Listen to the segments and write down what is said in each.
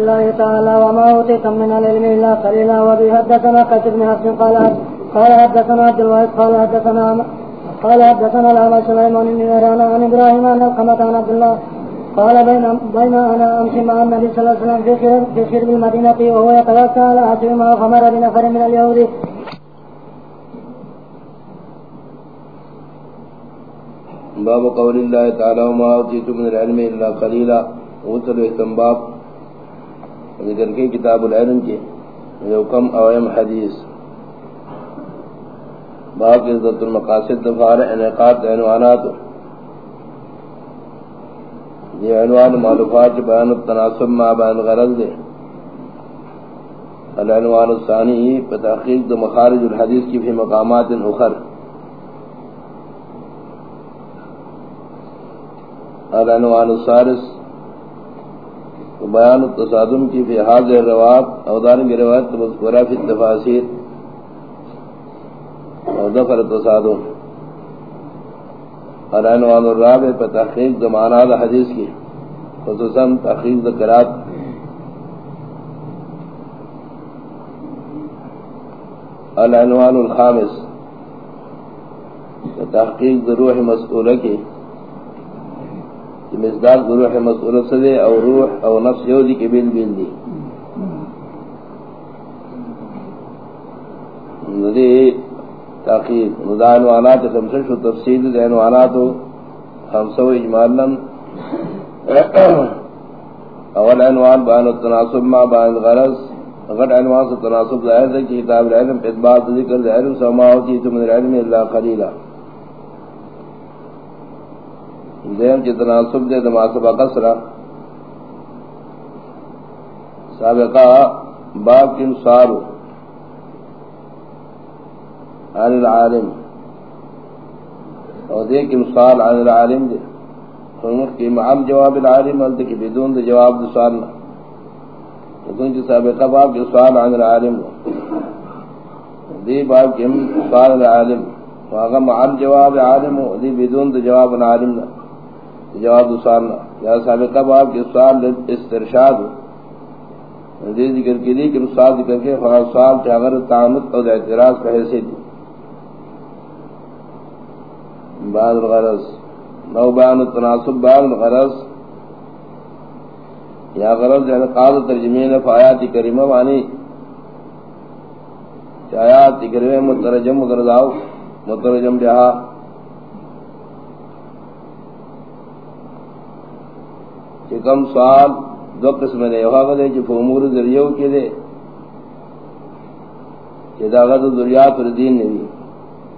الله تعالى وما أوتيتم من العلم إلا قليلا وبه حدثنا قتل بن حفص قال قال حدثنا عبد الوهاب قال حدثنا قال حدثنا الأعمى سليمان بن مهران عن إبراهيم أن القمة عن عبد الله. قال بين بين أنا أمشي مع النبي صلى الله عليه وسلم في خير في خير المدينة وهو يتوكل على حسب ما خمر بنفر من اليهود. باب قول الله تعالى وما أوتيتم من العلم إلا قليلا. وصل اهتمباب ذکر کے کتاب العلم کے جو کم اویم حدیث۔ باب عزت المقاصد دفار انعقاد عنوانات۔ یہ عنوان معلومات بیان التناسب ما بیان غرض دے۔ العنوان الثانی بتحقیق دو مخارج الحدیث کی فی مقامات اخر۔ العنوان الثالث بیان التصادم کی فی حاضر رواب او دارن کی روایت مذکورہ فی التفاصیر او دفر التصادم العنوان الرابع پر تحقیق زمانہ دا حدیث کی خصوصا تحقیق ذکرات العنوان الخامس تحقیق ذروح مسئولہ کی مزدار روح مسئول صدے او روح او نفس یو دی کے بیل بیل دی ندی تاقید ندان وانات خمسش و تفصیل دین واناتو خمسو اجمالا. اول عنوان بان التناسب ما بان الغرز غد عنوان سے تناسب ظاہر ہے کہ کتاب العلم اتباط ذکر العلم سماوتی تم العلم اللہ قلیلہ دیم چی تناسب دے دما سبقہ سرا سابقہ، باب کن سارو عن العالم۔ اور دے کن سال عن العالم دے۔ فرمت کی معام جواب العالم انت کی بدون دے جواب دے سالنا لیکن چی سابقہ باب کن سال عن العالم۔ دی باب کن سال العالم۔ واغا معام جواب عالم دی بدون دے جواب العالم دے جواب دوسرا یا سابقہ باب کے سوال استرشاد دے ذکر کی دی کہ سوال ذکر کے خاص سوال کے اگر تعامد اور اعتراض پہلے سے دی بعض الغرض۔ نو بیان التناسب بعض الغرض۔ یا غرض یعنی قاض ترجمین فآیات کریمہ وانی آیات کریمہ مترجم گرداؤ مترجم جہاں کم سوال، دو قسم دے یوہا دے جو امور ذریعہ کے دے. کہ دا غد ذریعات الدین نبی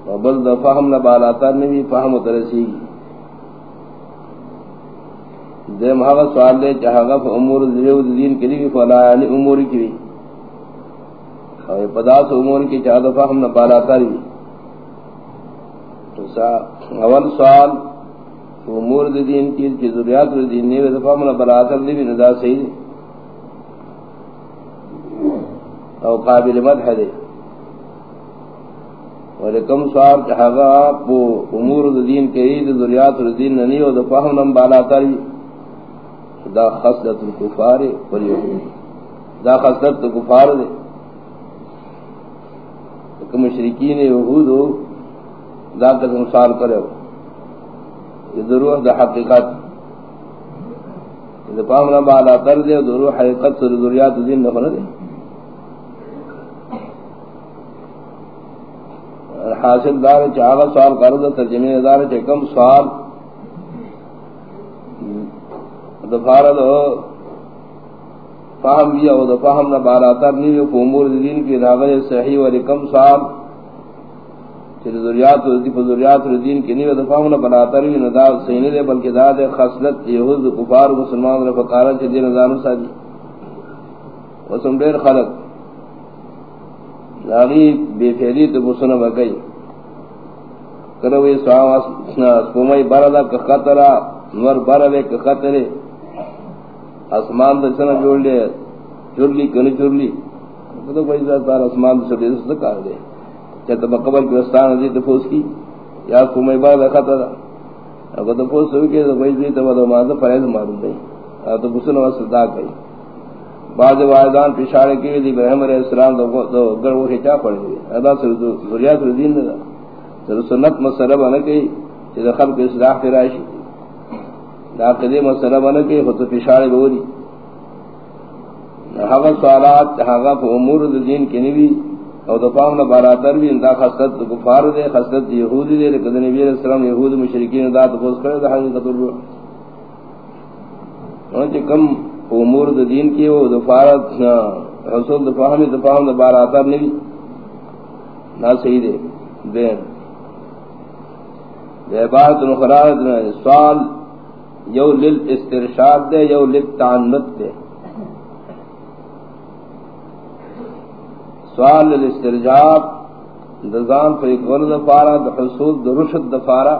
و بل دا فهم نبالاتا نبی فهم ترسی گی دے محاق سوال دے چاہا گا فا امور ذریعہ الدین کے لیے فلا یعنی امور کی بھی اور پداس امور کی چاہا دا فهم نبالاتا نبی اول سوال امور دی دین کی کی ضروریات دین نے دفعہ من براتر دی بھی ندا صحیح او قابل مدح دے اور کم سوال چاہا پو امور دی دین کے ہی ضروریات دین نہیں ہو دفعہ من بالا ری دا خصلت الکفار پر دا خصلت الکفار دے کہ مشرکین یہود دا قسم سوال کرے ہو. ضرور دا حقیقت. دا پام پامنا بالا تر دے ضرور حقیقت سے ضروریات دین نہ ہونا دے. حاصل دار چاہا سوال کرو دا ترجمین دار چاہ کم سوال. دفارہ دا فاہم بھی او دا فاہم نہ بالا تر نہیں امور دین کی ناغل صحیح والی کم سوال. چلی ذریات و ذریات ذریات دین کی نیو دفاعوں نے بناتا رہی ندا سینے دے، بلکہ دا دے خاصلت یہود، کفار و مسلمان نے فقارا چلی دین نظام سادی وسم دیر خلق۔ لاغی بے فیلی تو بسنا بگئی کروی سواس سپومائی بردا کخطرا نور برلے کخطرے اسمان دا سنا جوڑ لے، چرلی کنی چرلی۔ تو کوئی ذات بار اسمان دا سبیل سکار دے۔ چاہتا مقبل کی وستان دی تفوس کی، یا کومی بعد خطا دا اگر تفوس ہوئی کہ تو بیزی تو بدو ماندہ فرائض معلوم دی تو بسن واسط دا کئی بعض واحدان پشارے کی دی ابراہیم علیہ السلام دو گر وہ کیا پڑ گئی ادا سر ذریات الدین دا سر سنت مسئلہ بنا کہ جدا خلق اصلاح کی رائشی دا قدی مسئلہ بنا کہ خود پشارے بولی۔ حقا سوالات حقا امور دین کی نبی۔ او د پام دفاعنا باراتر بھی انتا خصلت کفار دے خصلت یہودی دے لکہ نبی علیہ السلام یہود مشرکین دا تفوز کرے دا حقیقت الروح انچہ کم امور د دین کی وہ دفارت حصول دفاہم دفاہم باراتر نبی نا صحیح دے دین. دے بات نو نخرارت سوال یو لل استرشاد دے یو لل تعنت دے سوال الاسترجاب دزان پر ایک ورد دفارا دحصول درشد دفارا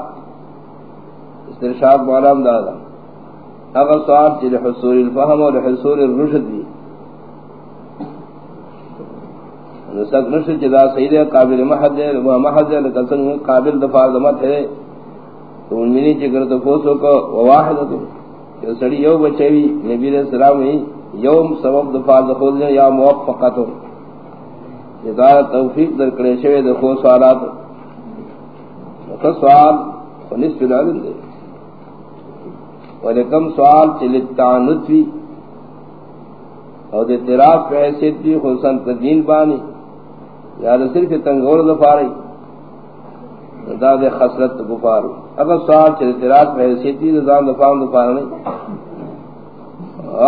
استرشاد معلوم دادا اگر سوال چی لحصول الفهم و لحصول الرشد دی نسک نشد چی دا صحیح دے قابل محد دے محد دے لکسن قابل دفار دمت ہے تو انمینی چی کرت فوسو کو وواحد دو کہ سڑی یو بچوی نبی علیہ السلام یوم سبب دفار دخول دے یا موفقتو. جدا توفیق در کرے شوی دے خو سوالات. خو سوال و نصف العلم دے. ولکم سوال چلت تعنت بھی اور دے تراف پہ حیثیت بھی خصوصاً تدین بانی. یا دے صرف تنگور دفاری دا دے خسرت گفارو اگر سوال چلت تراف پہ حیثیت بھی نظام دفاع دفار نہیں.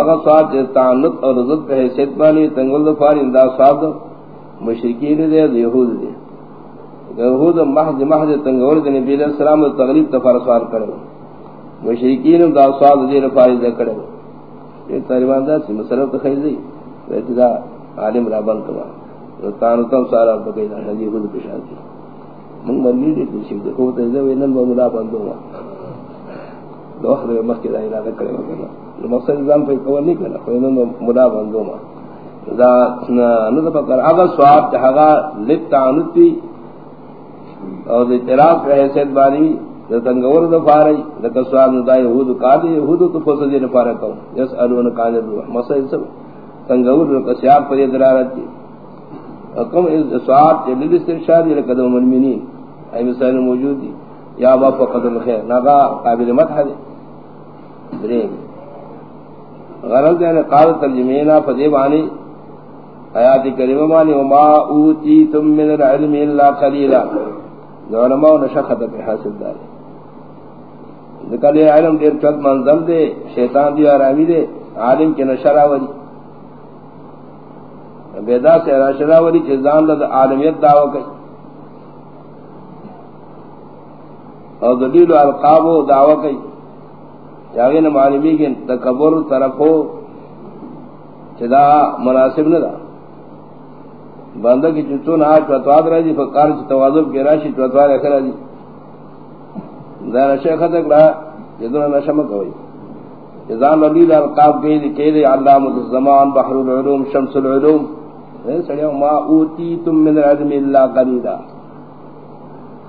اگر سوال چلت تعنت اور رضت پہ حیثیت بانی تنگور دفاری انداز صاحب دو مشرکین دے یہود دے یہود محض محض تنگور دے نبی علیہ السلام دے تغلیب تفار سوال کرے مشرکین دا سوال دے رفاری دے کرے یہ طالبان دا سی مسئلہ تو خیل دی ویتی دا عالم رابان کما. تانو تم سارا بگئی دا یہود پشان دی. من مرلی دے کسی دے خوبت ہے وی نن بملا بندو ما دو اخر مخی دا ارادہ کرے مقصد ازام پہ کور نہیں کرنا خوی نن بملا بندو ما دا نو فکر اگر سواب تہغا لتعنتی او دے اعتراف رہے سید باری دا تنگور دا فاری دا سواب دا یہود قادی یہود تو فسدی نفارہ کرو یسألون قادر روح مسئل سب. تنگور دا سیاب پر ادرارت کی کم سواب جلیل استرشادی لقدم المنمینین ای مسائل موجود دی. یا با فقد الخیر. ناغا قابل مدح دی درین غرض یعنی قادر ترجمینا فدیبانی آیات کریمہ مانی وما اوتیتم من العلم الا قلیلا. علماء نشخت پہ حاصل دارے. ذکر علم دیر چود منظم دے، شیطان دی آرامی دے، عالم کے نشرہ ولی بیدا سے نشرہ ولی چیزان دا عالمیت دعوی کئی. اور دلیل و القاب و دعوی کئی. چاگین معلومی کے تکبر طرف ہو چدا مناسب نہ دا بندہ کی چتون آج پتواد رہا جی فکار چی توازب کی راشی پتواد رکھ رہا جی دائر شیخ تک رہا جدون نشمک ہوئی. جزان ربی للیل القاب گئی دی، کہی دی، علام الزمان، بحر العلوم، شمس العلوم. سڑیا ما اوتیتم من العلم اللہ قلیلا.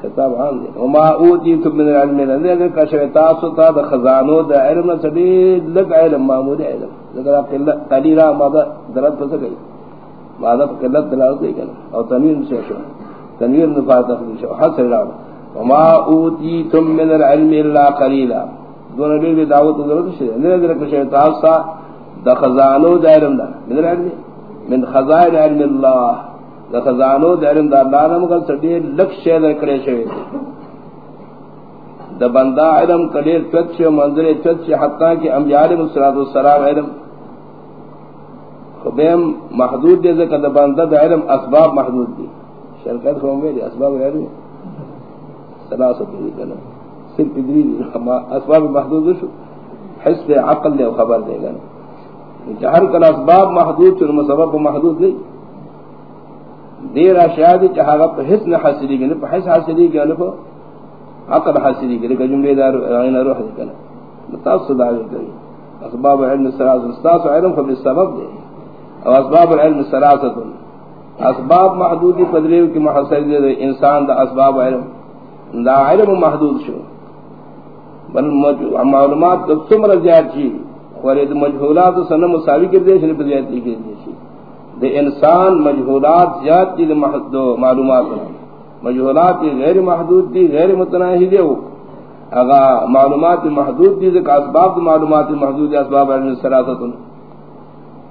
خطاب آن دی. وما اوتیتم من العلم اللہ دی اگر کشویتاسو تا دا خزانو دا علم سڑی لگ علم معمول علم. لیکن قلیلا مادا درد پسا گئی قلت دلالت دے گنا او تنویر سے شو تنویر نفاق تخلیل شو حسر راو وما اوتیتم من العلم الا قلیلا۔ دون دیر بھی دعوت ضرورت شد اندر در کشو تاسا دا خزانو دا علم دا۔ من العلم من خزائن علم اللہ۔ دا خزانو دا علم دا اللہ نمکل سڑی لکھ شید کرے شوی دا بندہ علم کلیر چوت شو منظر چوت شو حتی کہ انبیاء علیہ السلام علم خبیم محدود دے ذکر دا بندہ دا علم اسباب محدود دی شرکت خوام گئے دی اسباب علم سلاست دی کنا صرف ادری دی اسباب محدود شو۔ حس دے عقل دے خبر دے گنا چہر کل اسباب محدود چون مسبب محدود دی دیر اشیاء دی چہاگا پا حس نہ حاصلی گنا پا حس حاصلی گنا پا عقل حاصلی گنا جملے دار غین روح دی کنا متاثر دعوی کری اسباب علم سلاست استاس علم فبی سبب دے۔ او اسباب العلم سلاست اسباب محدودی قدریو کی محصل دے انسان دا اسباب علم. دا علم محدود شو. بل معلومات دا سمر زیاد چی خورد مجھولات سن مساوی کر دے شنی پر زیادتی کر دے شی دے انسان مجھولات زیاد کی دے معلومات مجھولات غیر محدود دی غیر متناہی دے ہو اگا معلومات محدود دی دے اسباب دی معلومات محدود دی اسباب علم السلاتتن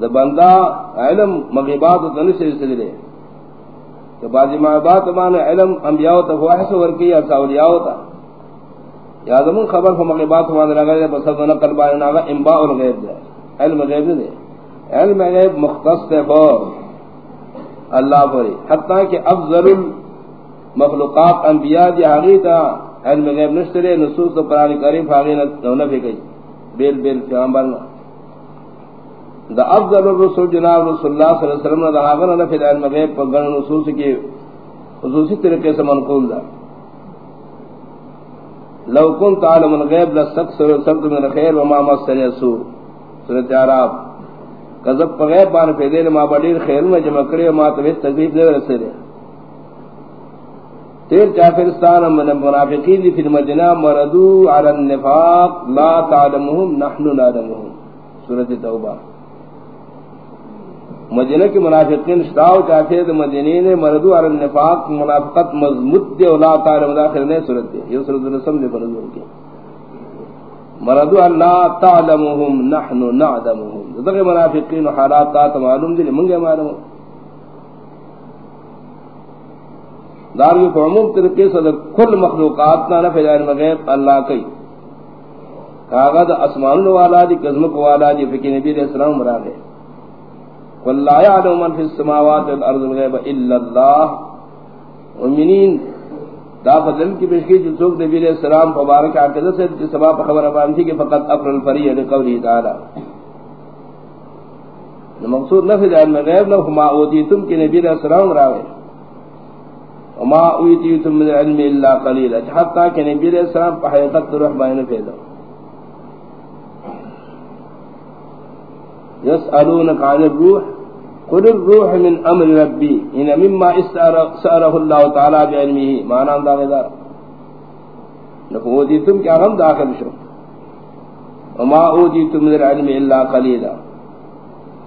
دا بندہ علم مغیبات و تنسی سے دے۔ کہ بعضی معبات مانے علم انبیاء تا فواحس ورکی یا ساولیاء تا یا زمون خبر فو مغیبات مانے لگا دے بس حضر نقل بانے ناغا انباء الغیب دے۔ علم غیب دے۔ علم غیب مختص تے فو اللہ فوری حتیٰ کہ افضل المخلوقات انبیاء دی حقیقہ علم غیب نشترے، نصوص تو قرآن کریم فاغی نفی کئی۔ بیل بیل پیغمبرنا دا افضل الرسول جناب رسول اللہ صلی اللہ علیہ وسلم دا آغن نفی علم غیب پر گن نصوص کی خصوصی طریقے سے منقول دا. لو کن تعلم الغیب لسک سر سبت من خیر وما مصر یسور سورت عراب قذب پر غیب بان پیدے ما بڑیر خیر میں جمع کرے وما تبیت تقریب دے رسے دے تیر جعفرستان من المنافقین فی المدینہ مردو علی النفاق لا تعلمهم نحن نعلمهم سورت توبہ. مدینہ کی منافقین شتاو چاہتے ہیں مدینہ نے مردو علی النفاق منافقت مضمت دے لا تعلم داخل نے سورت دے۔ یہ سورت رسم دے فرض کی۔ مردو اللہ تعلمهم نحن نعلمهم دغه منافقین حالات تا معلوم دي منگے معلوم۔ داروی کو عموم طریقے سے کل مخلوقات نہ نفع جائن مغیب اللہ کئی کاغذ اسمان والا دی قزمک والا دی فکی نبی علیہ السلام مراد ہے۔ قل لا يعلم من في السماوات والارض الغيب الا الله ومنین دا فضل کی بشکی جو سوک نبی علیہ السلام مبارک عقیدہ سے جس سبب خبر ابان تھی کہ فقط افر الفریع یعنی لقوله تعالی۔ مقصود نفع جائن مغیب نہ ما اوتیتم کہ نبی علیہ السلام راوے۔ وما اوتیتم من العلم الا قليلا حتى کہ نبی علیہ السلام پہ حقیقت روح بین پیدا۔ يسألونك عن الروح، قل الروح من امر ربي ان مما سأله الله تعالى بعلمه. ما معنى ان داغدار لكم اوتیتم کیا ہم داخل شو. وما اوتیتم من العلم الا قليلا.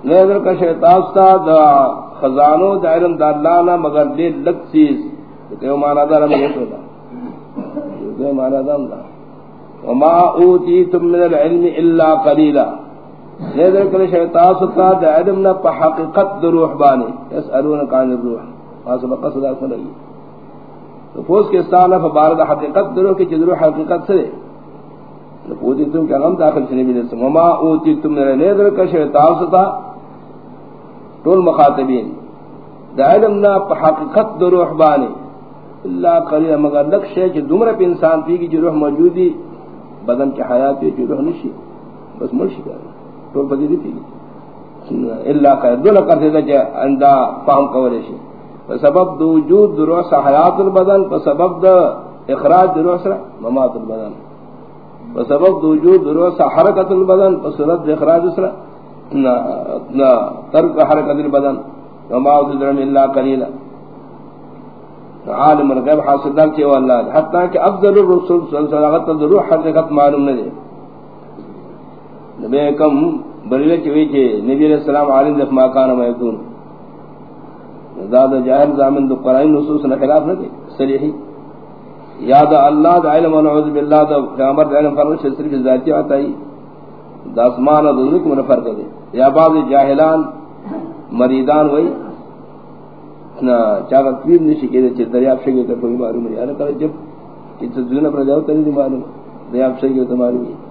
نظر کا شیطان ستا دا خزانو دا علم دا اللہ نا مگر دے لگ چیز. کہ مانا دا رب نہیں ہوتا کہ مانا دا وما اوتیتم من العلم الا قلیلا نیدر کل شیطان ستا دا علم نا پا حقیقت دا روح بانی. یسألونک عن الروح. آسا بقا صدا سنگی تو پوس کے استعالا فبارد حقیقت دا روح کی چیز روح حقیقت سے اوتیتم کیا غم داخل سے نبی رسم وما اوتیتم من نیدر کل شیطان ستا طول مخاطبین. دا علم نا پا حقیقت دا روح بانی. اللہ قلیل مگر لکش ہے کہ دمرہ پہ انسان تھی کہ روح موجودی، بدن کی حیات ہے روح نشی. بس مرشی کر تو بدی دی تھی اللہ کا دو لکر سے کہ اندہ فهم کولے شی سبب دو وجود دو حیات البدن پر سبب دو اخراج دو روح ممات البدن. پر سبب دو وجود دو حرکت البدن پر صورت اخراج سا ترک حرکت البدن. وما ادرم اللہ قلیلہ عالم الغیب حاصل دار کہ وہ اللہ حتیٰ کہ افضل الرسول صلی اللہ علیہ وسلم روح حقیقت معلوم نہ دے نبی کم بریلے چوئی کہ نبی علیہ السلام عالم دف ما کان ما یکون زاد زامن دو قرآن نصوص نہ خلاف نہ دے صریحی. یاد اللہ دا علم ونعوذ باللہ دا پیغمبر دا علم فرمش صرف ذاتی آتا دا اسمان و دنک من فرق دے. یا بعض جاہلان، مریدان وئی نہ چاہا پیر نشی کے دے دریاب شگے تو کوئی معلوم نہیں. انا کرے جبکہ تزنا پر جاؤ تری معلوم. دریاب شگے تو معلوم ہے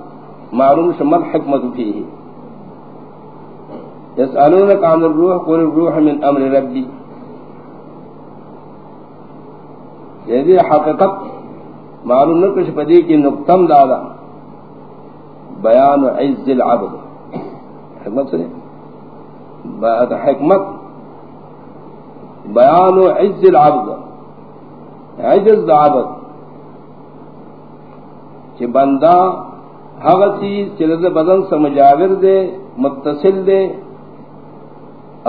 معلوم شمل حکمت فیہ یسالونک عن الروح قل الروح من امر ربی یعنی یہ حقیقت معلوم نہ کچھ پدی کی نقطم دادا۔ بیان عز العبد۔ حکمت سنے بعد حکمت۔ بیان عز العبد۔ عجز عبد کہ بندہ ہر چیز چلد بدن سے مجاور دے متصل دے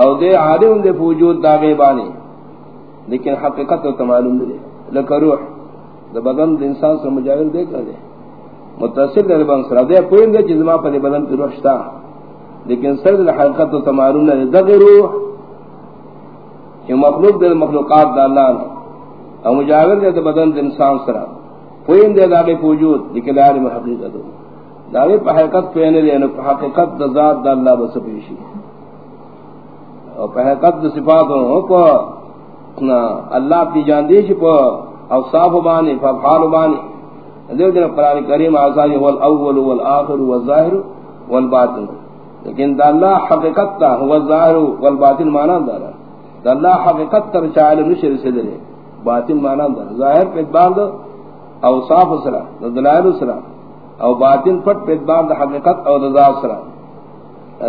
او دے عالم دے وجود داغے بانے لیکن حقیقت تو معلوم دے لکہ روح دا بدن دا انسان سے مجاور دے کر دے متصل دے بدن سر دے کوئی دے چیز ما پا بدن کی روشتا لیکن سر دے حقیقت و تمارون دے دا روح کہ مخلوق دے مخلوقات دا اللہ نا او مجاور دے دا بدن دا انسان سر کوئی دے دا بے وجود. لیکن عالم حقیقت دا بے پا حقیقت پہنے دے پا حقیقت دا ذات دا اللہ بس پیشی۔ اور پا حقیقت دا صفات ہو پا اللہ پی جان دیش پا اوصاف بانی فافعال بانی۔ دیو جن قرآن کریم آزانی هو الاول والآخر والظاہر والباطن۔ لیکن دا اللہ حقیقت تا هو الظاہر والباطن مانا دارا دا۔ اللہ حقیقت تا بچا علم نشر سے دلے باطن مانا دارا ظاہر پہ پیت باند اوصاف سرا، دا دلائل سرا۔ او باطن پت پیت باند حقیقت او دا ذات سرا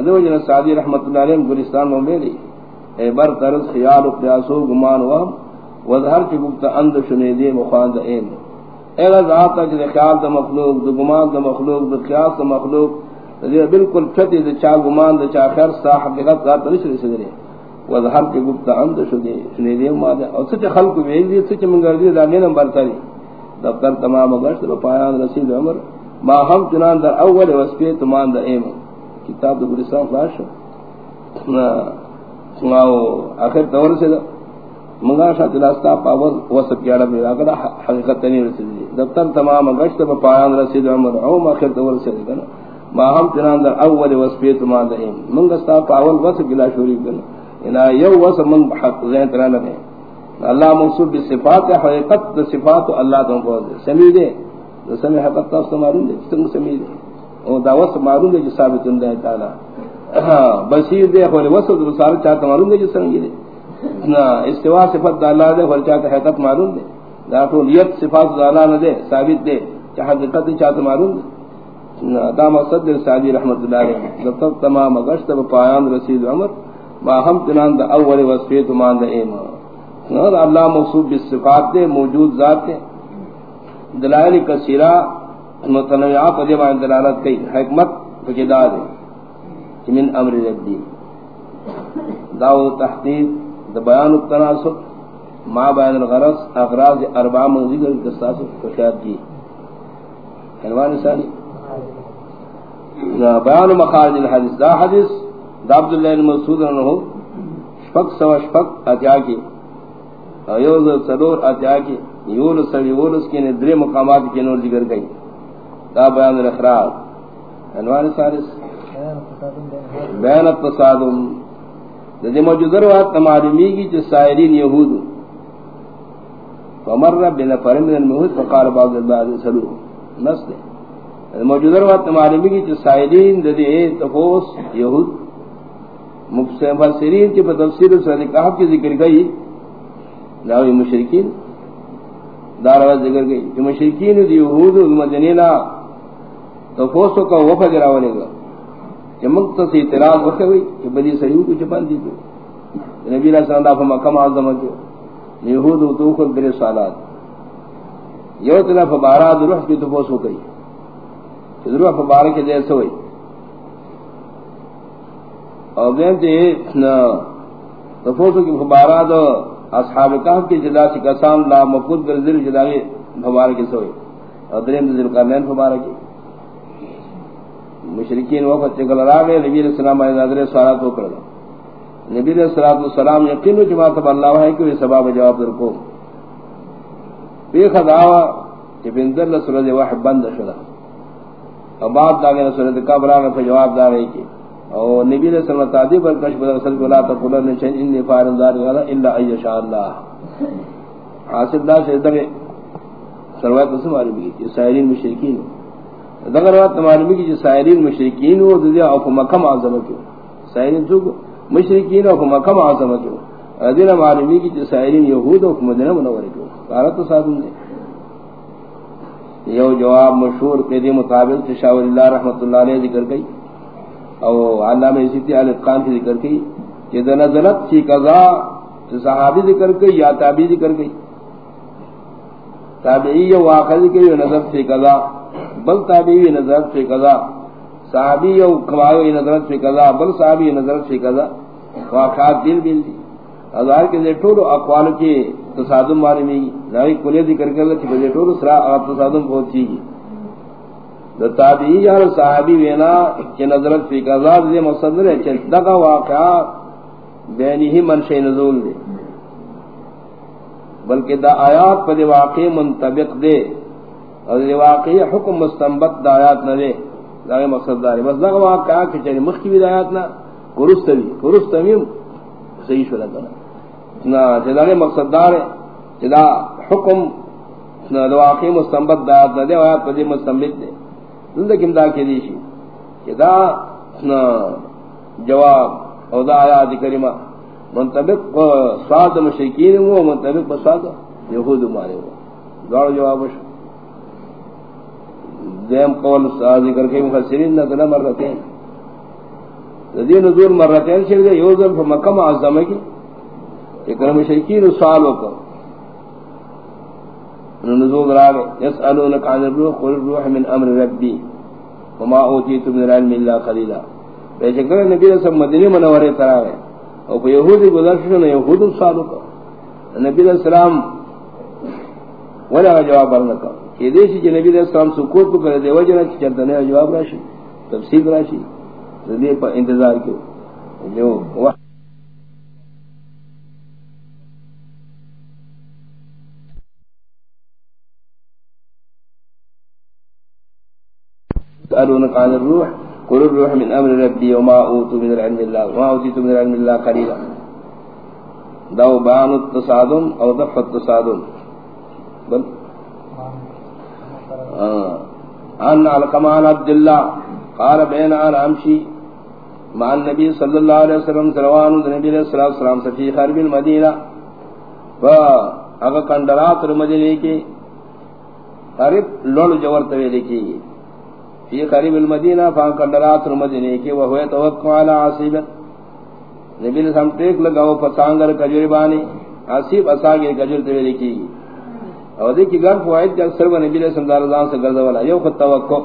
دیو جن سعدی رحمت اللہ علیہ گلستان میں میلی اے بر طرز خیال و قیاسو گمان وہم وظہر کی گفت اند شنے دے مخاند این. اگر ذات تک خیال دا مخلوق، دا گمان دا مخلوق، دا قیاس دا مخلوق. دے بالکل چھتی دا چا گمان دا چا خیر سا حقیقت ذات نشر سدرے وظہر کی گفت اند شنے دے مادہ اور سچ خلق بیج دی سچ منگر دی دا غیر نمبر تاری دفتر تمام گشت و پایان رسید عمر. ما ہم چنان در اول وسپی تمان دا ایم کتاب دا گلستان فلاش آخر طور سے دا منگا شاہ دلاستا پاول وسط کی عرب میرا کدا حقیقت تنی رسیدی. دفتر تمام گشت با پایان رسید عمر عوم آخر تور سے کنا ما ہم تنان در اول وصفیت ما دہیم منگا ستا پاول وسط گلا شوری کنا انا یو وسط من بحق زین ترانا دے اللہ منصوب بصفات حقیقت صفات اللہ تم پوز دے سمی حقیقت تا اس معلوم دے جس سمی دے او دا وسط معلوم دے جس ثابت اللہ تعالی. بصیر دے خولی وسط رسالت چاہتا معلوم دے جس سنگی دے استوا صفت اللہ دے ورچا کہ حقیقت معلوم دے داخلیت صفات اللہ دے ثابت دے کہ حقیقت چاہت معلوم دے دا مقصد دے سعدی رحمت اللہ علیہ جب تک تمام گشت پایان رسید عمر ما ہم تنان دا اول وصفیت مان دا ایمان. اللہ مقصود بالصفات دے موجود ذات دے دلائل کثیرہ متنوعات دیوان دلالت کئی، حکمت فکدا دے من امر ربی۔ داو تحقیق، دا بیان التناسب ما بیان الغرص اغراض اربع من ذکر دستاس کشاد کی۔ عنوان ثانی بیان مخارج الحدیث۔ دا حدیث، دا عبداللہ المسعود انہو شفق سوا شفق اتیا کی۔ ایوز صدور اتیا کی۔ یولس سوی یولس کی ندری مقامات کی نور ذکر گئی۔ دا بیان الاخراج۔ عنوان ثالث بیان التصادم دے موجودہ روایت معلومی کی جو سائرین یہود۔ فمر بنفر من المہود فقال بعض البعض سلوه نس دے۔ موجودہ روایت معلومی کی جو سائرین دے تفوس یہود۔ مفسرین کی تفسیر سے کہا کہ ذکر گئی۔ لاوی مشرکین۔ داروا ذکر گئی کہ مشرکین دی یہود المدینہ تفوسوں کا وفد راولے گا کہ مقتص اعتراض وقت ہوئی کہ بدی سریو کو چپان دی نبی علیہ السلام دا فما کم آزم جو یہود و توخل بری سوالات. یو طرف بارا دروح کی تفوس ہو گئی کہ دروح بارا کے دیر سوئی اور دین تے تفوس کی بارا دو اصحاب کہف کی جدا سی کسان لا مفود کر ذل جدا گئے، مبارک سوئی اور درین ذل قرنین مبارکی مشرکین وقت چکل راگے نبی علیہ السلام آئے نظر سوالات ہو کر۔ نبی علیہ السلام یقین جماعت اب اللہ ہے کہ سباب جواب در کو۔ بے خداوا کہ بندر سورۃ واحد بند شدا اور بعد داغے سورۃ قبر آگے پہ جواب دار ہے کہ اور نبی علیہ السلام تعدی پر کشف رسول کو لا تقولن شيء اني فاعل ذلك الا ان شاء الله حاصل دا سے دغه سروات اس معلومی کی سائرین مشرکین. دغه روایت معلومی کی سائرین مشرکین و دنیا او مکہ معظمہ کی سائرین تو مشرکین او مکہ معظمہ کی ادین معلومی کی سائرین یہود او مدینہ منورہ کی قالت صاحب نے یو جواب مشہور کے دی مطابق شاہ اللہ رحمۃ اللہ علیہ ذکر گئی. او علامہ سیتی علی خان کی ذکر کی کہ دا نزلت فی قضا صحابی ذکر کی یا تابعی ذکر کی۔ تابعی و واقعی کی نظرت فی قضا۔ بل تابعی نظرت فی قضا۔ صحابی و کمائی نظرت فی قضا۔ بل صحابی نظرت فی قضا۔ واقعات دل بل دی ہزار کے ٹول اقوال کے تصادم مارے میں نئی کلے ذکر کر لے کہ ٹول سرا تصادم پہنچی گی تابعی یا صحابی وینا کہ نظرت فی قضا دے مصدر ہے کہ دغا واقعہ بینی ہی منشے نزول دے. بلکہ دا آیات پر واقع منطبق دے اور دے واقع حکم مستنبت دا آیات نہ دے. دا مقصد دار بس دغا واقعہ کہ چلے مخ کی آیات نہ قرستوی قرستوی صحیح شو لگا نہ جدا مقصد دار ہے. جدا حکم نہ واقع مستنبت دا آیات نہ دے آیات پر مستنبت دے. زندگی دا کے دیشی کہ دا جواب او دا آیات کریمہ۔ منطبق سواد مشرکین ہو، منطبق بسواد یہود مارے ہو۔ دوڑ جواب شو۔ دیم قول ذکر کے مفسرین نہ دنا مرتين ذی نزول مرتين شر دے یوزل فمکہ معظمہ کی۔ کہ کرم مشرکین سوال وکړه نزول راغ يسألونك عن الروح، قل الروح من أمر ربي وما أوتيت من العلم إلا قليلا بيشكرا النبي صلى الله عليه وسلم مدني منوري او په يهودي گذشتنه يهود صادق نبی علیہ السلام ولا جواب ورنکا کہ دیشی کہ نبی علیہ السلام سکوت کو کرے دے وجہ کہ چلتا جواب راشی، تفصیل راشی. ذریعے پر انتظار کیوں؟ جو يسألونك عن الروح، قل الروح من أمر ربي وما أوتوا من العلم الله وما أوتيت من العلم الله قليلا. دو بان التصادم أو دفع التصادم. بل؟ عن علقمان عبد الله قال بين آن أمشي مع النبي صلى الله عليه وسلم سلوان النبي صلى الله عليه وسلم في خرب المدينة فأغا كندرات المدينة کی قریب لول جور تویلے کی فی قریب المدینہ فان کندرات المدینہ کی وہ ہوئے توقع علی عصیب نبی نے ہم ٹیک لگاو پتانگر کجوری بانی۔ عصیب اساگے کجور تے لکھی اور دی کی گن فوائد جب سر نبی نے سمدار رضان سے گرد والا۔ یو خط توقع۔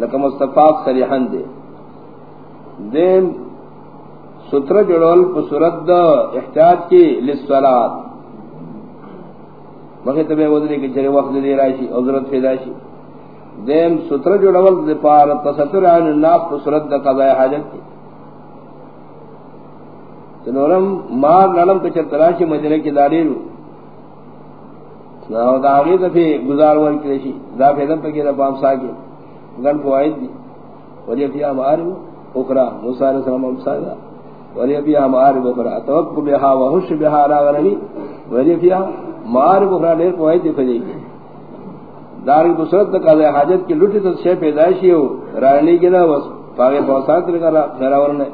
لکہ مصطفی صریحان دے۔ دین ستر جڑول پر صورت احتیاط کی للصلاة مخی تبے وزنی کی چرے وقت دے رائشی، عذرت فیدائشی دیم ستر جوڑول دے پار تستر عن الناس کو صورت دا قضاء حاجت کی سنورم مار نلم کچر تراشی مدینہ کی داریرو ناو دا آگی دفی گزار ور کرشی دا فیدن پکی دا پام ساکی. گن فوائد دی. ولی فیہا معارب اکرا. موسیٰ علیہ السلام امسا دا ولی فیہا معارب اکرا. توقع بها وحش بها راغننی ولی فیہا معارب اکرا. لیر فوائد دی فدی کی داری بسرت قضاء حاجت کی لٹی تو شے پیدائشی ہو، رانی کی نا بس، پاگے پوسات لگا خیراور نے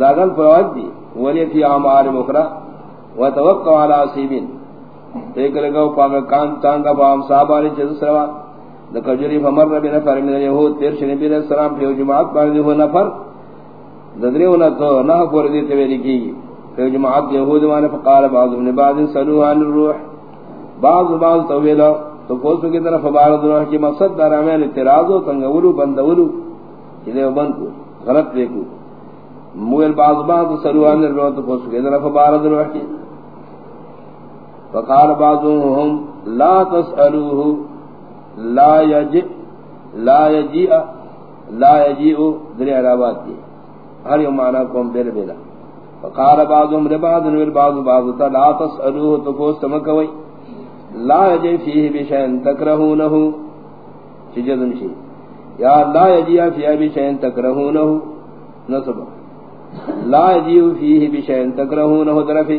داغن فوائد دی، ولی فی عمار مخرا و توقع علی عصیبین ایک لگاو پاگا کان تانگا بام صحابانی چیز سروا۔ دکجری فمر ربی نفر من یہود تیر شنبی علیہ السلام پیو جماعت پاگدی ہو نفر۔ ددری ہونا تو نہ پور دی تویلی کی پیو جماعت یہود مانے، فقال بعض ابن بعض سلوہ عن الروح۔ بعض بعض طویلہ تو پوس کی طرف بارد روح کی مقصد دارا میں یعنی اعتراض ہو تنگولو بندولو ادھے بند کو، غلط دیکھو۔ مویل بعض بعض سروان روح تو پوس کی طرف بارد روح کی فقال بعضهم، لا تسألوه، لا يجئ لا يجئ لا يجئ ذری عرابات کی۔ ہر یوم معنی کوم بیر بیلا فقال بعضهم لبعض نویل بعض بعض تا لا تسألوه، تو پوس تمکوئی لا يجي فيه بشيء تكرهونه سجدن شي یا لا يجي فيه بشيء تكرهونه نصب لا يجي فيه بشيء تكرهونه طرفي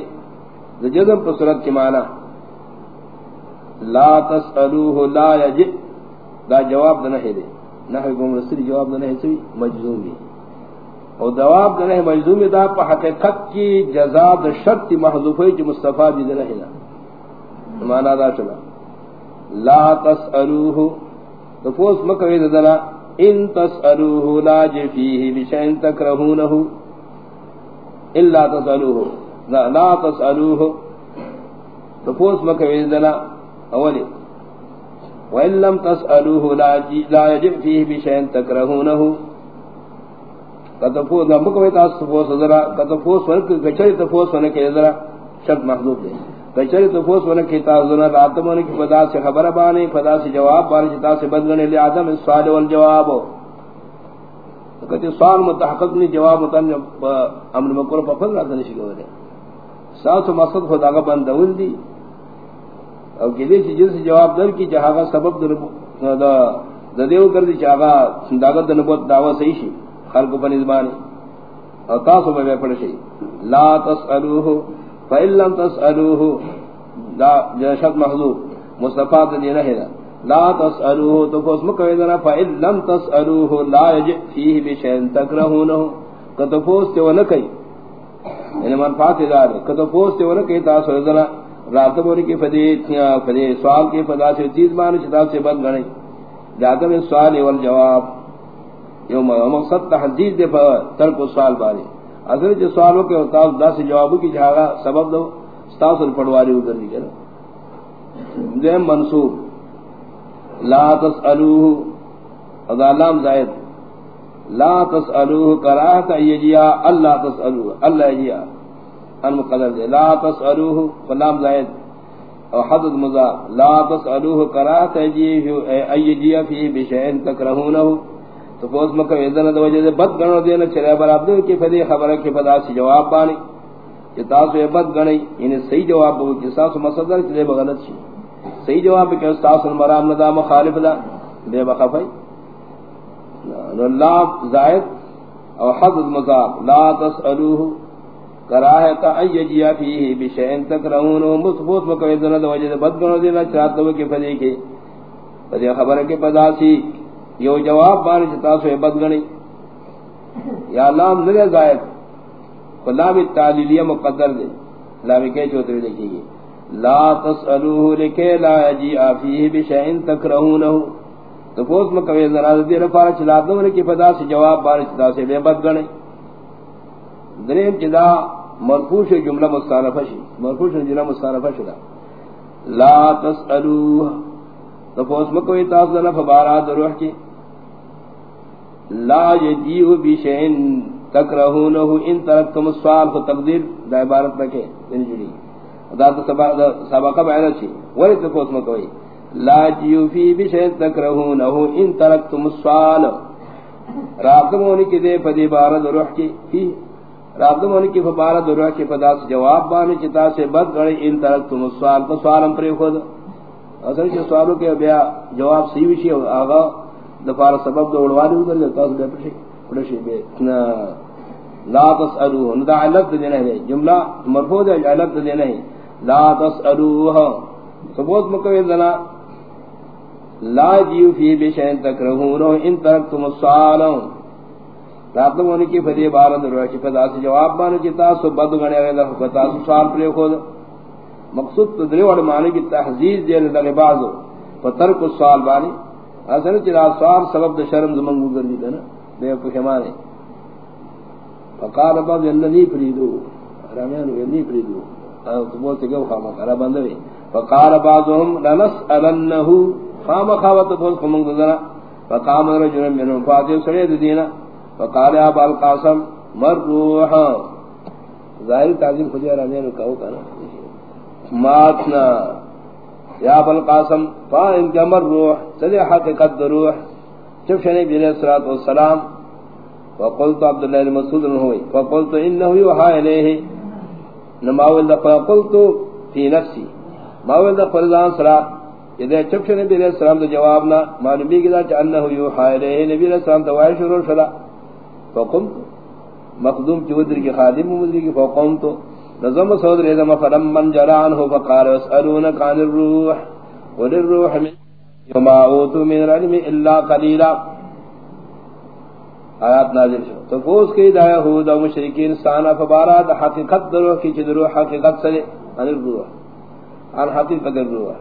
سجدن پر صورت کی معنی۔ لا تسألوه لا يجي دا جواب دنہ ہے دے۔ نحوی گم رسلی جواب دنہ ہے سوی، مجزوم بھی اور جواب دنہ ہے مجزوم دا پا حقیقت کی جزا دا شرط محضوفی جو مصطفیٰ بھی دنہ ہے مانا دا چلا. لا تسألوه. تفوس مکوی دنا ان تسألوه لا جی جفیه بشین تکرہونه الا تسألوه. لا تسألوه. تفوس مکوی دنا اولی. وَإِن لَّمْ تَسْأَلُوهُ لَا يَجِبْ فِيهِ بِشَيْءٍ تَكْرَهُونَهُ. کتفوس مکوی تاس تفوس ذرا کتفوس ورک کچری تفوس ہونے کے ذرا شرط محدود ہے کچری تفوس ہونے کی تاس ذرا راتم ہونے کی فدا سے خبر بانے فدا سے جواب بانے جتا سے بدگنے لیے آدم السوال والجواب کہتے سوال متحقق نہیں، جواب متن امن مکر پر فضل راتن شکر ہو رہے ساس مقصد خدا کا بندول دی۔ اور کسی سے جنس جواب در کی جہاں کا سبب در دا دیو کر دی چاہا داغت نبوت دعوی صحیح شی، خلق پر نزبانی اور تاسو میں پڑھ شی۔ لا تسألوه فإن لم تسألوه، دا جنشت محضوب، مصطفیٰ دینا ہے لا تسألوه، تو فوس مکوی دینا فإن لم تسألوه، لا يجئ فيه بشین بشيء تکرہونه کتفوس تے ونکی یعنی منفعات دار کتفوس تے ونکی تاسو دینا رات بوری کی فدی فدی سوال کی فدا سے چیز مان چتا سے بند گنے جاتا میں سوال اول جواب یو مقصد تحدید دے پر ترک سوال بارے اصل جو سوالوں کے استاد دس جوابوں کی جگہ سبب دو استاد اور پڑواری ادھر نہیں کرو دیم منصوب۔ لا تسالوه اذا لام زائد۔ لا تسالوه کراہت ایجیا اللہ تسالوه اللہ ایجیا المقدر دے۔ لا تسألوه فلام زائد۔ او حدد مضا لا تسألوه کراہت ایجیا فی بشہن تکرہونه تو فوز مکہ ویدن دو وجہ دے بد گنو دینا چلے براب برابدو کی فدی خبر کی فدا سی جواب بانی کہ تاسو بد گنی یعنی صحیح جواب بو کہ ساسو مصدر چلے بغلط شی۔ صحیح جواب کہ تاسو مرام ندا مخالف دا بے بخفی لا زائد او حدد مضاف لا تسألوه، کراہت ایجیا فیہ بشین تکرہونو مصبوط مکہ ویدن دو وجہ دے بد گنو دینا چاہتو کی فدی کی فدی خبر کی فدا سی یو جواب بانی چتا سو بد گنی یا لام نرے زائد۔ خلام تعلیلیہ مقدر دے۔ لامی کہے چوتے ہوئے دیکھیں گے لا تسألوه لکے لا جی آفیہ بشہن تکرہونہو۔ تو پوس مکوی زراز دے رفارہ چلا دوں نے کی فدا سے جواب بانی چتا سے بے بد گنی دریم چدا مرفوش جملہ مستانفہ شی۔ مرفوش جملہ مستانفہ شدا لا تسألوه تو پوس مکوی تاس دنا فبارات روح کی لا یجیو بشین تکرہونہو ان ترکتم السوال کو تقدیر دا عبارت رکھے ان یعنی جڑی۔ دا تو سبقہ بیانا چھی ولی تفوت مکوئی لا یجیو فی بشین تکرہونہو ان ترکتم السوال راقم ہونی کی دے پدی بارد روح کی فی راقم ہونی کی فبارد روح کی پدا سے جواب بانی چتا سے بد گڑی ان ترکتم السوال تو سوالم پری خود۔ اصل کے سوالوں کے بیا جواب سی وشی آغا دفار سبب دو اڑوا دے ادھر جاتا ہے پڑھے پڑھے بے لا تسالوه ندا علت دے نہیں جملہ مرفوع ہے علت دے نہیں لا تسالوه ثبوت مکوی لنا لا جیو فی بشین تکرہون ان ترکتم السؤال. رات ہونے کی فدی بارد روح کی فدا سے جواب بانے کی تاسو بد گنے گئے لفظ تاسو سوال پر خود. مقصود تدری اور معنی کی تحذیر دے لگے بعضو فترک السؤال بانی. اصل چرا سوال سبب دے شرم زمن گزر دی نا بے کو ہمارے فقال بعض الذي فريدو رمیان الذي فريدو او تو بولتے کہ خام کرا بندے فقال بعضهم لنسالنه خام خاوت بول کو من فقام رجل من فاضل سرید دینا۔ فقال يا ابو القاسم، مر روح۔ ظاہر تعظیم خدا رمیان کو کہا ماتنا یا ابو القاسم فان جمر روح چلے حقیقت در روح. جب شنے علیہ الصلوۃ والسلام وقلت عبد الله المسعود ہوئی، فقلت انه يوحى اليه نما ولا فقلت في نفسي ماول دا فرزان سرا، یہ چپ سے نبی علیہ السلام دا جواب نہ معلومی کی دا چانہ یو حائرے نبی علیہ السلام دا وائر شروع شلا. فقم مقدوم چودر کی خادم مدری کی فقم نظم سود ریزم فلم من جران ہو فقال واسألونک عن الروح وللروح من وما اوتو من العلم الا قلیلا آیات نازل شو. تو فوز کی دا یہود و مشرکین سانا فبارات حقیقت درو کی چھ درو حقیقت سلے عن الروح. عن حقیقت الروح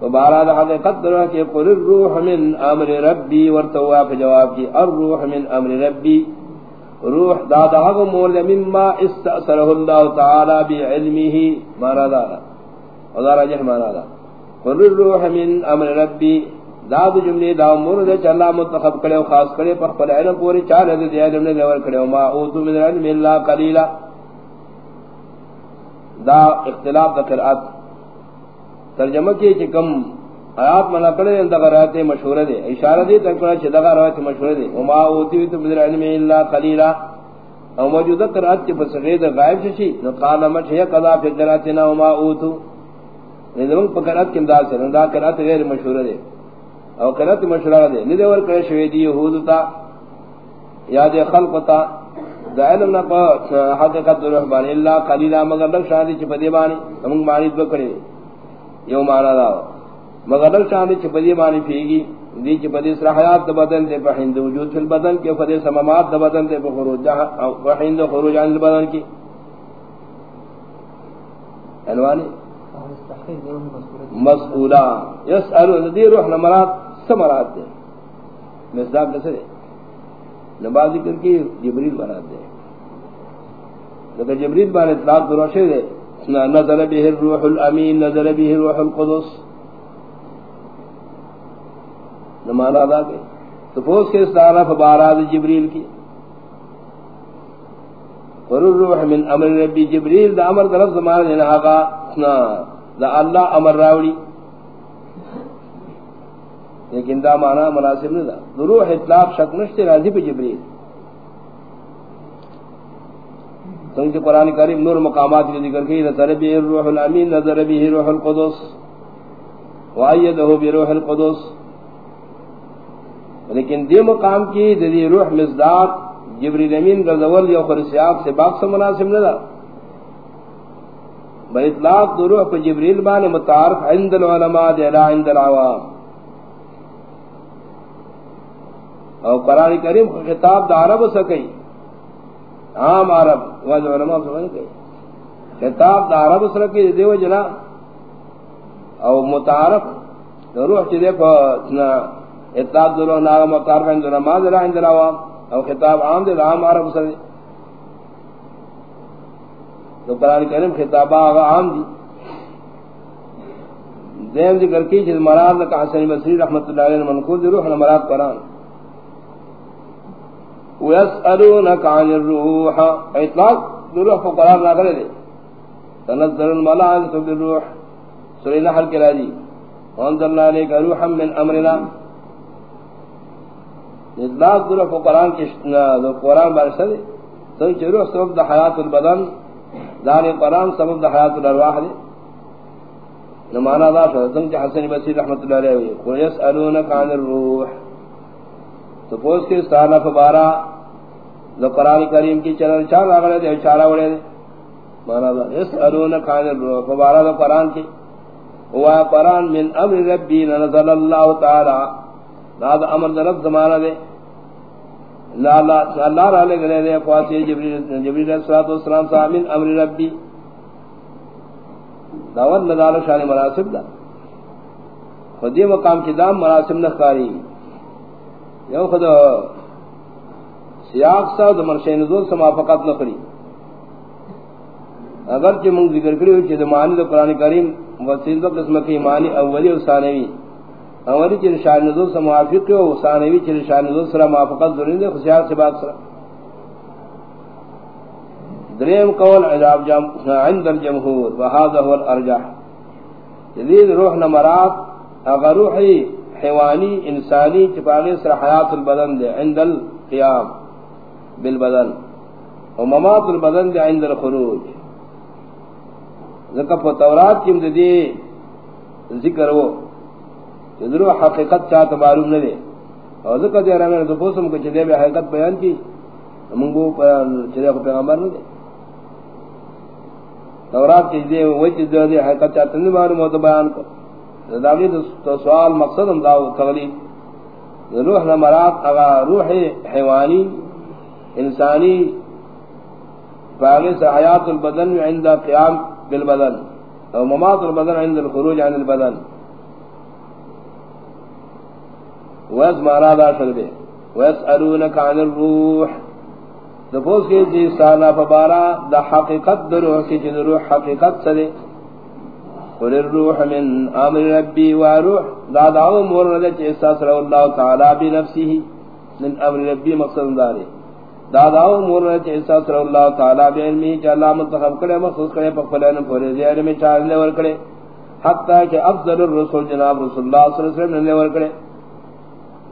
فبارات حقیقت درو کی قل الروح من امر ربی ورتوا فی جواب کی. الروح من امر ربی روح دا دا حق مورد مما استأثره اللہ تعالی بعلمه مانا دا وذا رجح مانا دا قل الروح من امر ربی. داد جملے دا مورد چلا متخب کرے و خاص کرے، پر خپل علم پوری چار ہے دے علم نے لور کرے ما اوتو من العلم الا قليلا دا اختلاف دا قرات ترجمہ کی کہ کم آیات منا کرے اند قرات مشہور ہے اشارہ دی تک چھ دا روایت مشہور ہے وما اوتی اوتو من العلم الا قليلا او موجودہ قرات کے بسغید غائب ششی نو قال ما چھ قضا فی قراتنا وما اوتو۔ نظام پکرات کیم دا سے دا قرات غیر مشہور ہے او قرات مشرع دے۔ ندی ور کرے شوی دی یہود تا۔ یا دے خلق تا۔ دا علم نہ پا حقیقت رحمان الا قلیلا مگر لک شادی چ پدی بانی۔ ہم مانی تو کرے یو مانا دا مگر لک شادی چ پدی بانی پھیگی دی چ پدی سر حیات بدن دے بہند وجود فی البدن کے فدی سمامات بدن دے خروج جہاں وحین خروج عن البدن کی۔ عنوانی مسئولا یسألو ندی روح نمرات سمرات دے۔ مصداق کسے دے۔ نباز ذکر کی جبریل برات دے۔ لیکن جبریل بار اطلاق دروشے دے۔ نظر به الروح الامین، نظر به الروح القدس۔ نمانا دا کے تو پوس کے استعراف بارات جبریل کی۔ قر من امر ربی جبریل دا امر طرف زمان دینا آقا دا اللہ امر راوڑی۔ لیکن دا معنی مناسب نہیں دا۔ روح اطلاق شک نشتے راضی پہ جبریل۔ سنگی قرآن کریم نور مقامات کی ذکر کی، نظر بھی روح الامین نظر بھی روح القدس۔ وائیدہو بھی روح القدس۔ لیکن دی مقام کی دی روح مزداد جبریل امین غزول یا خرسیاب سے باق سے مناسب نہیں دا بل اطلاق دو روح پہ جبریل بان متعارف عند العلماء دی دیلا عند العوام. او قرآن کریم خطاب دا عرب سکی عام عرب واجب علماء سمجھ گئی خطاب دا عرب سکی دیو جنا او متعارف دا روح چی دے پا اطلاق دو روح ناغا متعارف عند العلماء دیلا عند العوام او خطاب عام دے عام عرب سکی تو قرآن کریم خطابہ آغا عام دی۔ دیم ذکر کی چیز مراد لکا حسن بصری رحمت اللہ علیہ منقول دی، روح مراد قرآن۔ ویسألونک عن الروح، اطلاق دی روح کو قرآن نہ کرے دے۔ تنزل الملائکۃ بالروح سورہ نحل کے راجی۔ وانزلنا علیک روحا من امرنا۔ اطلاق دی روح کو قرآن کے قرآن بارش دے۔ تو چھ سبب دا حیات البدن، دار قرآن، سبب دا حیات الارواح دے۔ نمانا دا شہدن چا حسن بسیر رحمت اللہ علیہ وی۔ قل یسألونک عن الروح۔ تو پوس کے سالہ فبارا دا قرآن کریم کی چلن چار آگلے دے، چارہ وڑے دے۔ مانا دا، یسألونک عن الروح۔ فبارا دا قرآن کی۔ ہوا قرآن من امر ربی، نزل اللہ تعالی۔ دا امر دا رب زمانہ دے۔ اللہ را لے گلے دے فاسی جبریل جبریل علیہ السلام صاحب من امر ربی۔ دعوت ندال شان مناسب دا۔ خودی مقام کی دام مناسب نخاری یو خود سیاق سا دا مرشی نزول سما فقط نخری اگر چی منگ ذکر کری ہوئی چی دا معنی دا قرآن کریم وسیل دا قسم کی معنی اولی و ثانوی۔ اولی چی شاہ نزول سے موافق ہو ثانوی چی شاہ نزول سرا موافقت ضروری دے خصیات سے بات سرا دریم قول، عذاب جم عند الجمهور، وهذا هو الارجح جدید روح نمرات اگر روحی حیوانی، انسانی چپاگے سر حیات البدن دے عند القیام، بالبدن. وممات البدن دے عند الخروج. ذکر تورات کی مددی ذکر وہ ضرور حقیقت چاہتا معلوم نہ دے اور ذکر دے رہا میں تو پوسم کو چلے بھی حقیقت بیان کی منگو چلے کو پیغمبر نہ دے تورات کی دے وہ چیز دے حقیقت چاہتا نہیں معلوم ہو تو بیان کر داغی تو سوال مقصد ہم داو تغلیب روح نمرات اغا روح حیوانی انسانی فاغس حیات البدن عند قیام بالبدن. او ممات البدن عند الخروج عن البدن. ویس مارا دا شربے ویسألونک عن الروح. دفوس کے جی سانا فبارا دا حقیقت دا روح کی جن روح حقیقت سدے قل الروح من امر ربی وروح دا دعو مورنا دے چی احساس رو اللہ تعالی بنفسی من امر ربی مقصد دارے دا دعو مورنا دے احساس رو اللہ تعالی بعلمی چی اللہ منتخب کرے، مخصوص کرے پکفلین پورے زیر میں چاہر لے ورکڑے حتی کہ افضل الرسول جناب رسول اللہ صلی اللہ علیہ وسلم لے ورکڑے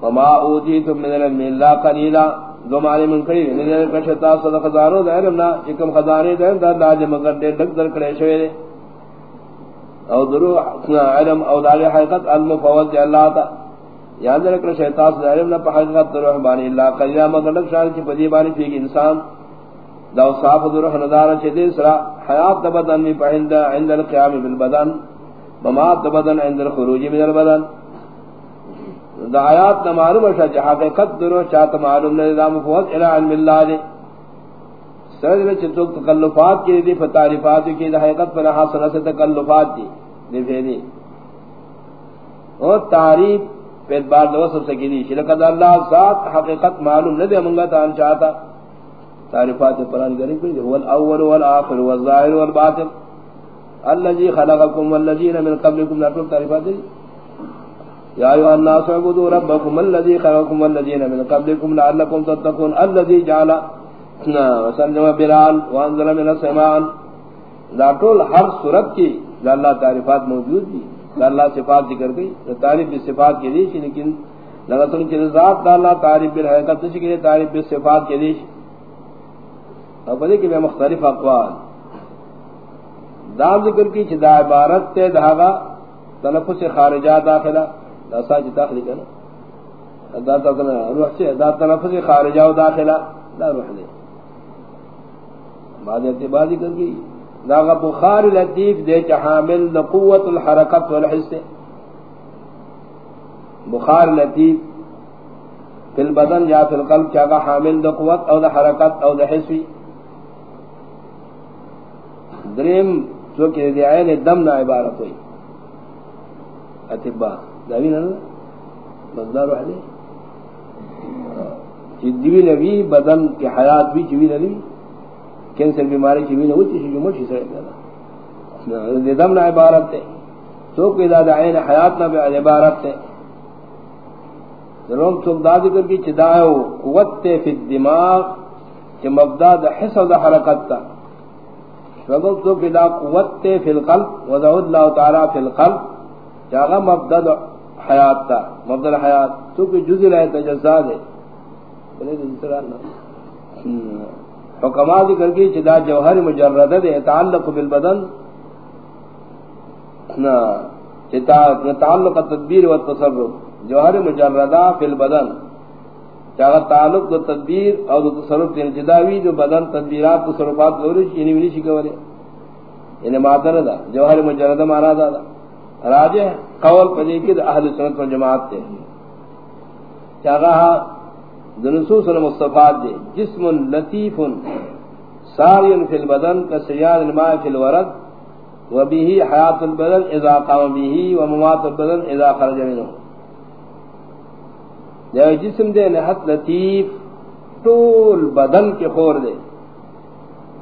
وما اوتیتم من العلم الا قليلا دو معنی من کری نے کشتا صدق خزانو دے علم نا چکم خزانے دے دا لاج جی مگر دے ڈک در کرے شوی او درو علم او دار حقیقت علم فوت اللہ تا. یاد رکھ شیطان سے علم حقیقت روح بانی اللہ قليلا مگر ڈک شان کی پدی بانی پھیک انسان. دا صاف درو نظار چ دے سرا، حیات بدن می پہندا عند القيام بالبدن. ممات بدن عند الخروج من البدن. دا آیات نہ معلوم ہے کہ حقیقت درو چاہتا معلوم نہ نظام فوت الى علم اللہ دے۔ سرد میں چتو تکلفات کی دی فتعریفات کی دا حقیقت پر حاصل سے تکلفات دی۔ دی پھیدی اور تعریف پید بار دو سب سکی دی شلکت اللہ ذات حقیقت معلوم نہ دے، منگا تا ہم چاہتا۔ تعریفات قرآن کریم کی دی هو الاول والآخر والظاہر والباطن۔ الذي خلقكم والذين من قبلكم لا تعرفات دی يا ايها الناس اعبدوا ربكم الذي خلقكم والذين من قبلكم لعلكم تتقون الذي جعل وسلم بلال، وانزل من السماء. لا طول ہر صورت کی دا اللہ تعریفات موجود دی. دا اللہ صفات ذکر گئی دا تعریف بالصفات کے دیش لیکن لگتن کی ذات اللہ تعریف بالحقیقت سے کہ تعریف بالصفات کے دیش اور بڑے کہ میں مختلف اقوال دام ذکر کی چدا عبارت تے دھاگا تلفظ سے خارجہ داخلہ۔ داسا جی داخلی کنا دا تا کنا روح سے دا تنفس خارجہ و داخلہ، دا روح دے بعد اعتبادی کر گئی دا غا بخار لطیف دے چا حامل دا قوت الحرکت والحس۔ بخار لطیف فی البدن یا فی القلب چاگا حامل دا قوت او دا حرکت او دا حسوی درم چونکہ دی عین دم نا عبارت ہوئی۔ اتباہ داوی نہ مزدار والے جدوی نبی، بدن کی حیات بھی چوی نبی، کینسر بیماری چوی نہ ہوتی جو مشی سے دم نہ عبارت ہے تو کوئی داد عین حیات نہ عبارت ہے روم تو داد کر کی چداو قوت تے فی الدماغ کہ مبدا د حس و دا حرکت تا۔ ربل تو بلا قوت تے فی القلب وذو اللہ تعالی فی القلب جاغا مبدا دا حیات تا، مبدل حیات تو کہ جزء لائے تجزا دے بلے دوسرا نا۔ حکمات کر کے چدا جوہر مجرد دے، تعلق بالبدن۔ نا چتا تعلق تدبیر و تصرف۔ جوہر مجردہ فی البدن۔ چاہا تعلق دو تدبیر اور دو تصرف دین جداوی جو بدن تدبیرات تصرفات لورش یعنی بھی نہیں شکوالے یعنی مادر دا، جوہر مجردہ مانا دا دا۔ راجہ قول پدی کی اہل سنت و جماعت تے چاہا دنسوس المصطفات دے، جسم لطیف، سارین فی البدن کا سیاد الماء فی الورد، و بیہی حیات البدن اذا قام بیہی و ممات البدن اذا خرج منہ۔ دے جسم دے نحت لطیف، طول بدن کے خور دے۔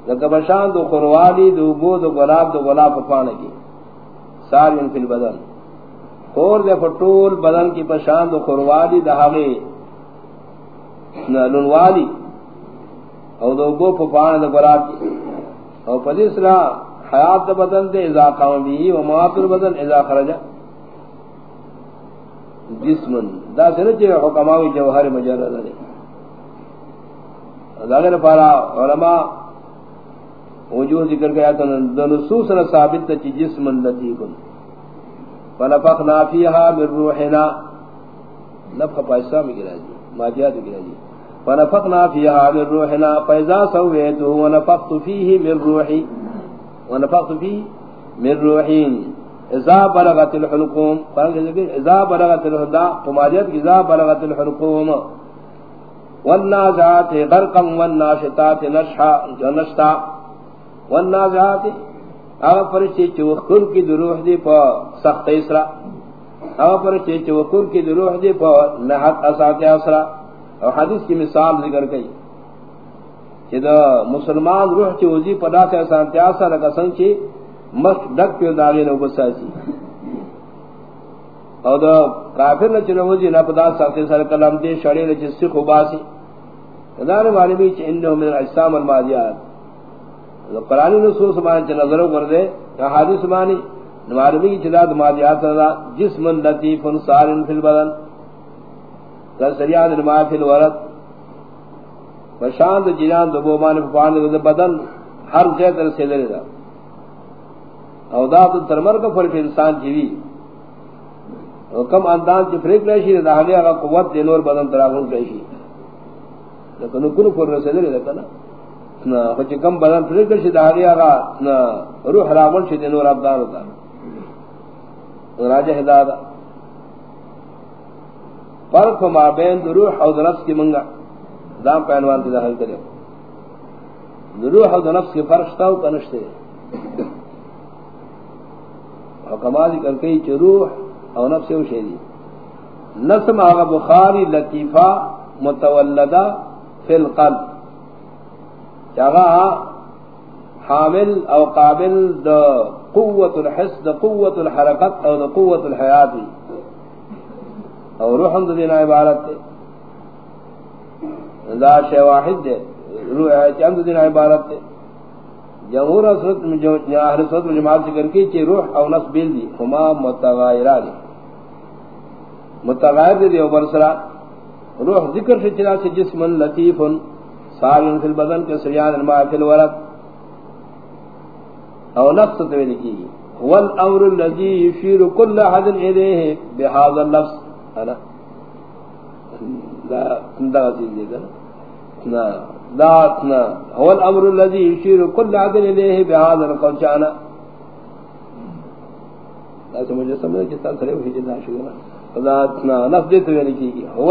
لکہ بشان دو خوروالی، دو بو، دو گلاب دو گلاب پانے کی۔ سارین فی البدن۔ خور دے فٹول بدن کی پشاند و خوروالی دہاغی لنوالی، او دو گو پپان دا گراب کی۔ او پدیسنا حیات دا بدن دے ازا قام بھی، و معاطر بدن ازا خرجا۔ جسمن، دا سنچے حکماوی جوہر مجرد دے۔ دا غیر پارا علماء وجوہ ذکر گیا تو نصوص نہ ثابت تھی جسم لطیف فنفخنا فيها من روحنا۔ نفخ پایسا میں گرا جی ماجیات گرا جی۔ فنفخنا فيها من روحنا۔ فاذا سويته ونفخت فيه من روحي ونفخت فيه من روحي اذا بلغت الحلقوم۔ اذا بلغت الهدى فماجیات اذا بلغت الحلقوم۔ والنازعات غرقا والناشطات نشحا۔ نشتا والنازعات اگر فرشتی چوخن کی دروح دی پا سخت اسرا. اگر فرشتی چوخن کی دروح دی پا نحت اسات اسرا. اور حدیث کی مثال ذکر گئی کہ دا مسلمان روح چی وزی پدا سے اسات اسرا لگا سنگ چی مست ڈک پیو داغی نو بسا چی اور دا کافر نہ چلو وزی نہ پدا سخت اسرا کلام دے شڑی لچی سکھ باسی. دار معلومی چ انه من الاجسام الماضیات. قرآن نصوص مان چ نظر کر دے احادیث مانی معلومی چ ذات ماضیات دا جسم لطیف صار فی البدن. کا سریاد ما فی الورد. بشاند جنان دو مان پان دے بدن ہر جگہ تر سے لے دا. او دا تو ترمر کا فرق انسان جیوی. او کم انداز چ فریق رہی دا ہلیا کا قوت دے نور بدن تراغون رہی لیکن کن پر رسول لے لکنا نا بچ کم بدن پھر کر سی داری آگا روح رامن سی دینور ابدان ہوتا راجہ ہدایت فرق ما بین روح او نفس کی منگا. دام پہنوان کی دخل کرے. روح او نفس کی فرق شتا ہو کنشتے حکما ذکر کئی چھ روح او نفس او شیدی نسم آغا بخاری لطیفہ متولدہ فی القلب. جگہ حامل او قابل دا قوت الحس، دا قوت الحرکت او دا قوت الحیاتی او روح دا دینا عبارت دے دا شے واحد دے روح چند دینا عبارت دے جمہور اہل صدر جماعت ذکر کی چی روح او نفس بیل دی. ہما متغائرہ دی متغائر دی دیو برسرہ روح ذکر سے چلا سے جسم لطیف سالن فی البدن کے سریان الماء فی الورد. او نفس تو لکھی هو الامر الذي يشير كل احد اليه بهذا اللفظ انا لا دا چیز دے نا. لا هو الامر الذي يشير كل احد اليه بهذا القول جانا ایسے مجھے سمجھ کہ تھا کرے ہوئی جنا شکر ذات نا نفس دے تو لکھی هو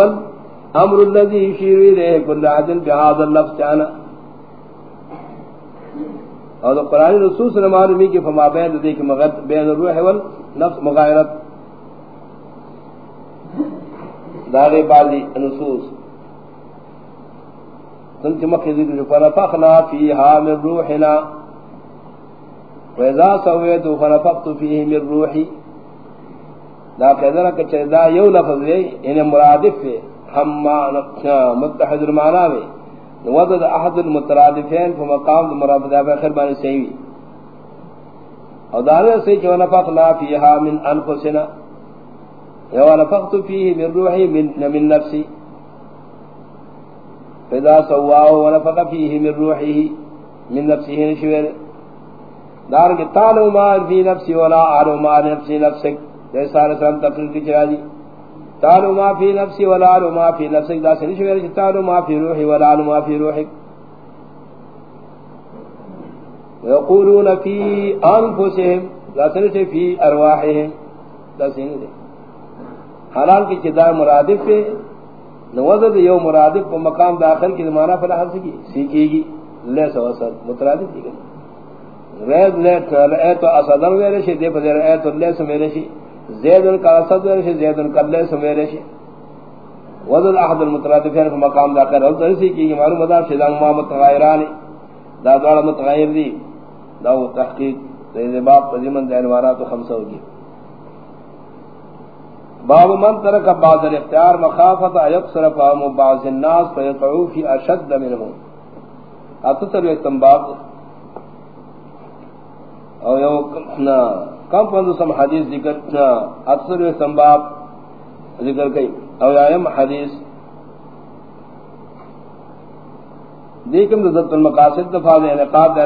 امر الذي يشير اليه كل عدل بهذا اللفظ جانا اور قرآن رسول صلی اللہ علیہ وسلم فما بین دے کہ مغد بین الروح والنفس مغایرت۔ دارے بالی نصوص۔ سنت مکہ ذکر فرفقنا فیہا من روحنا۔ وإذا سويت فرفقت فيه من روحي لا قدر کہ دا یو لفظ ہے انہیں یعنی مرادف ہے ہم متحد المعنى میں وضد احد المترادفین فی مقام مرادفہ بخیر بانی سیوی او دارے سے جو نفقنا فیہا من انفسنا یو نفقت فیہ من روحی من, من نفسی. فیدا سواہو ونفق فیہ من روحی من نفسی نشویر دارنگی تانو ما فی نفسی ولا آلو ما نفسی نفسک جیسا رسلم تقریر کی چرا جی تعالوا ما في نفسي ولا علم ما في نفسك. ذا سنش غير تعالوا ما في روحي ولا علم ما في روحك. ويقولون في انفسهم ذا سنش في ارواحهم ذا سنش حلال کی چدا مرادف پہ نوزد یو مرادف پہ مقام داخل کی معنی پر حاصل کی سیکھے گی لے سو اثر مترادف دی گئی۔ ریز لے تو اصدر ویرے شی، دے پدر اے تو لے سو میرے شی۔ زید کا اسد ورش زید قبل سمیرے وذل احد المترادفین في مقام دا ذکر اور درسی کی معلوم مدار شدان ما متغیران دا دوڑ متغیر دی۔ دا تحقیق تے باب تجمن جی دینوارات خمسہ ہوگی باب من ترک بعض الاختیار مخافت یقصر فهم بعض الناس فيقعوا في اشد منهم اتتر ایتم او یو کم پندو سم حدیث ذکر اچھا، اکثر سمباب ذکر کئی۔ او ایم حدیث۔ دیکھم دزت المقاصد دفاع دے انقاب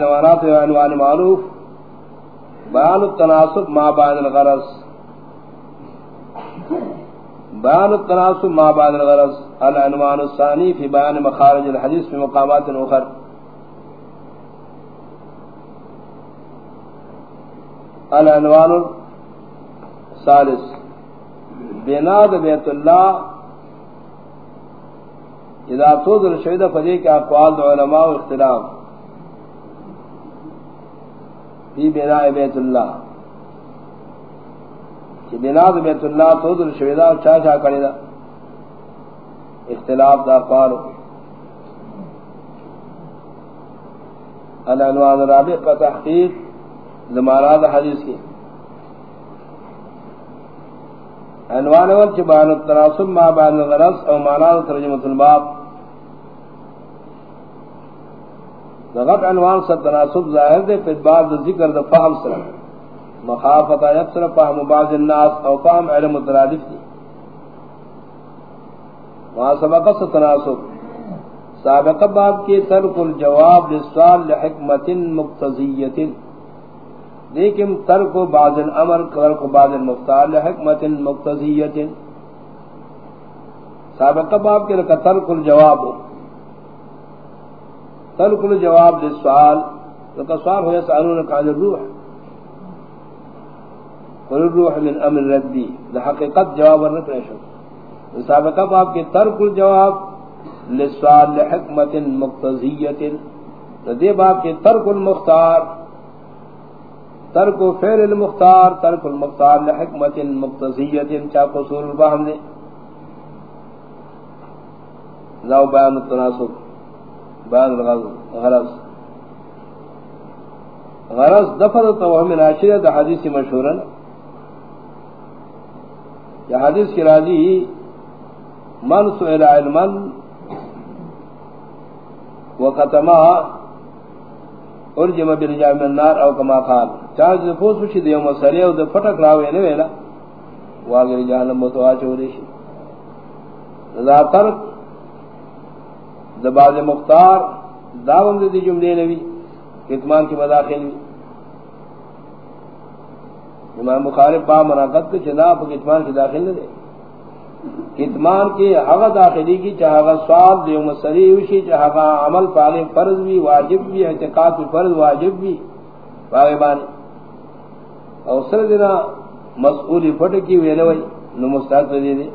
و عنوان معروف۔ بیان التناسب ما بین الغرص بیان التناسب ما بعد الغرض۔ العنوان الثاني في بيان مخارج الحديث في مقامات اخرى العنوان الثالث. بناد بیت اللہ. اذا توذر شہید فدی کے اقوال علماء و اختلاف. فی بناء بیت اللہ. کہ بناد بیت اللہ تو در چاہ چاہ کرے دا. اختلاف دا قارو الانوان رابع کا تحقیق زمارات حدیث کی۔ عنوان اول چی بان التناسب ما بان الغرص او مانا ترجمت الباب۔ غط عنوان سب تناسب ظاہر دے پھر بعد ذکر دا فهم سلام مخافت یکسر فهم بعض الناس او فهم علم مترادف دی۔ وہاں سبق ستناسب سابق باب کی ترک الجواب لسوال لحکمت مقتضیت۔ لیکن ترک بعض الامر ترک بعض المختار لحکمت مقتضیت۔ سابق باب کی لکا ترک الجواب۔ ترک الجواب لسوال لکا سوال ہو یسالون کان الروح۔ والروح من امر ردی لحقیقت جواب ورنہ پریشن سابقہ باب کے ترک الجواب لسوال لحکمت مقتضیت۔ ردی باب کے ترک المختار۔ ترک فعل المختار، ترک المختار لحکمت مقتضیت چاہ قصور الباہم دے لو بیان التناسب، بیان الغرض غرض دفت توہم ناشرہ دا حدیث مشہورن یہ حدیث کی راضی، من سئل علما وقتما، ارجم برجام النار او کما قال۔ چاہ جو پوس وچ دیو مسئلے او د پٹک راوے نے ویلا واگر جہنم متوا چوری شي ذا ترک دباز مختار داوم دی جملے نبی کتمان کی مداخل بھی امام بخاری با مناقض کے چنا پر کتمان کی داخل نہ دے. کتمان کی حق داخلی کی چاہا سوال دیو مسلی وشی چاہا عمل پالے فرض بھی واجب بھی اعتقاد بھی فرض واجب بھی واغبانی اور سر دینا مسئولی پھٹ کی ہوئے نوئی نو مستحق دے دے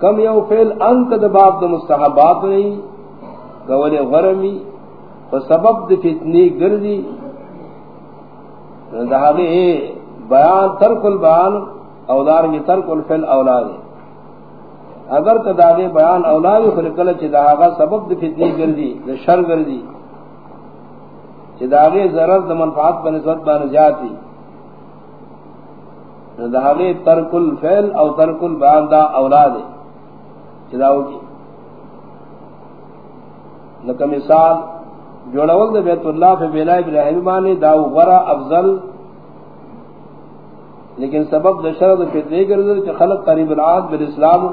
کم یو فیل انت دباب دا مستحبات نہیں گول غرمی فسبب دا فتنی گردی دہاگے بیان، ترک البیان اولار میں ترک الفل اولاد اگر تداغے بیان اولاد خلقل چداغا سبب دی فتنی گردی دی شر گردی چداغے ضرر دا منفعات بنسبت بان جاتی. دہاگے ترک الفل او ترک البیان دا اولاد. چداو کی لکہ مثال، جوڑول دے بیت اللہ فی بنا ابراہیم مانی داو غرا افضل. لیکن سبب دا دشرد فتنے کردر چی خلق قریب العاد بالاسلام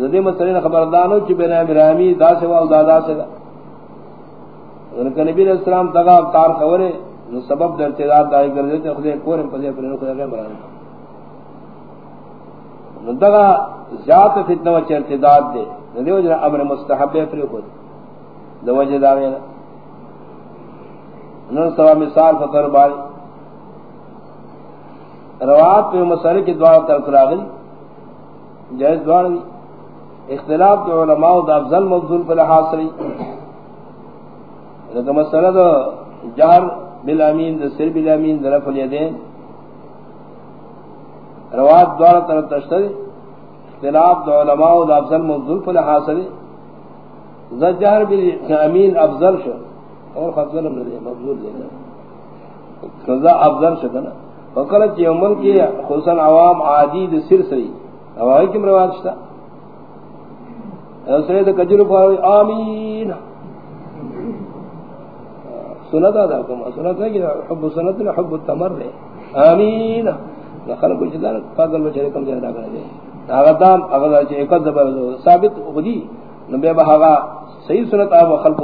زدی مسئلین خبردانو چی بنا ابراہیمی دا سوا او دا دا سوا. انکہ نبی علیہ السلام تگا کار خورے سبب در ارتداد دائی کردر چی خودے کورم پدے پرینو خودے غیر مرانا نندگا زیادت فتنہ وچی ارتداد دے۔ ندیو جنا امر مستحب ہے پھر خود۔ دو وجہ داوینا انہوں سوا مثال فقر باری روات پہ مسئلے کی دعا ترک راغل جائز دعا اختلاف دو علماء دا افضل مفضول پر حاصلی لیکن مسئلہ دا جار بالامین دا سر بالامین دا رفل یدین روات دعا ترک تشتری اختلاف دو علماء دا افضل مفضول پر حاصلی زجار بالامین افضل شو اور افضل مفضول دینا سزا افضل شو نا. فقلت یہ عمل کی خصوصاً عوام عادی دے سر سری. ہوائی کم روایت شتا. سرے دے کجر پاروی آمین آمین. سنت آدھا کم سنت ہے کہ حب سنت نے حب التمر دے آمین. خلق کو چیزا پاگل بچے کم جائے دا کرنے دے آغتام اغدا چے ایک دبر ثابت خودی نبی بہاگا صحیح سنت آب خلق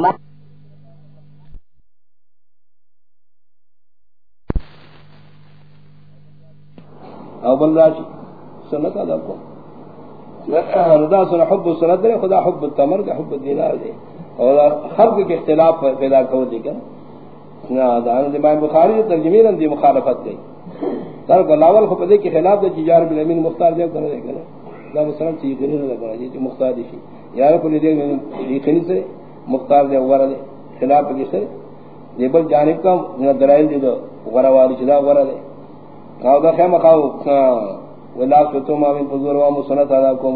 او بل راشی سنت ادا کو رضا سن حب سنت دے خدا حب التمر دے حب دینار دے اور خلق کے اختلاف پیدا کر دے کر نا بخاری ترجمے دی مخالفت گئی تر بلاول خو پدے کے خلاف دے جار بن امین مختار دے کر دے کر دا مثلا چیز کرے نہ کرا جی مختار دی یار کو دے یہ کھنی سے مختار دے اور دے، خلاف کے سے۔ یہ بل جانب کا درائل دے غرا والی جدا غرا دے۔ کاو دا خیم کاو ولا فتو ما من حضور و مسنت ادا کو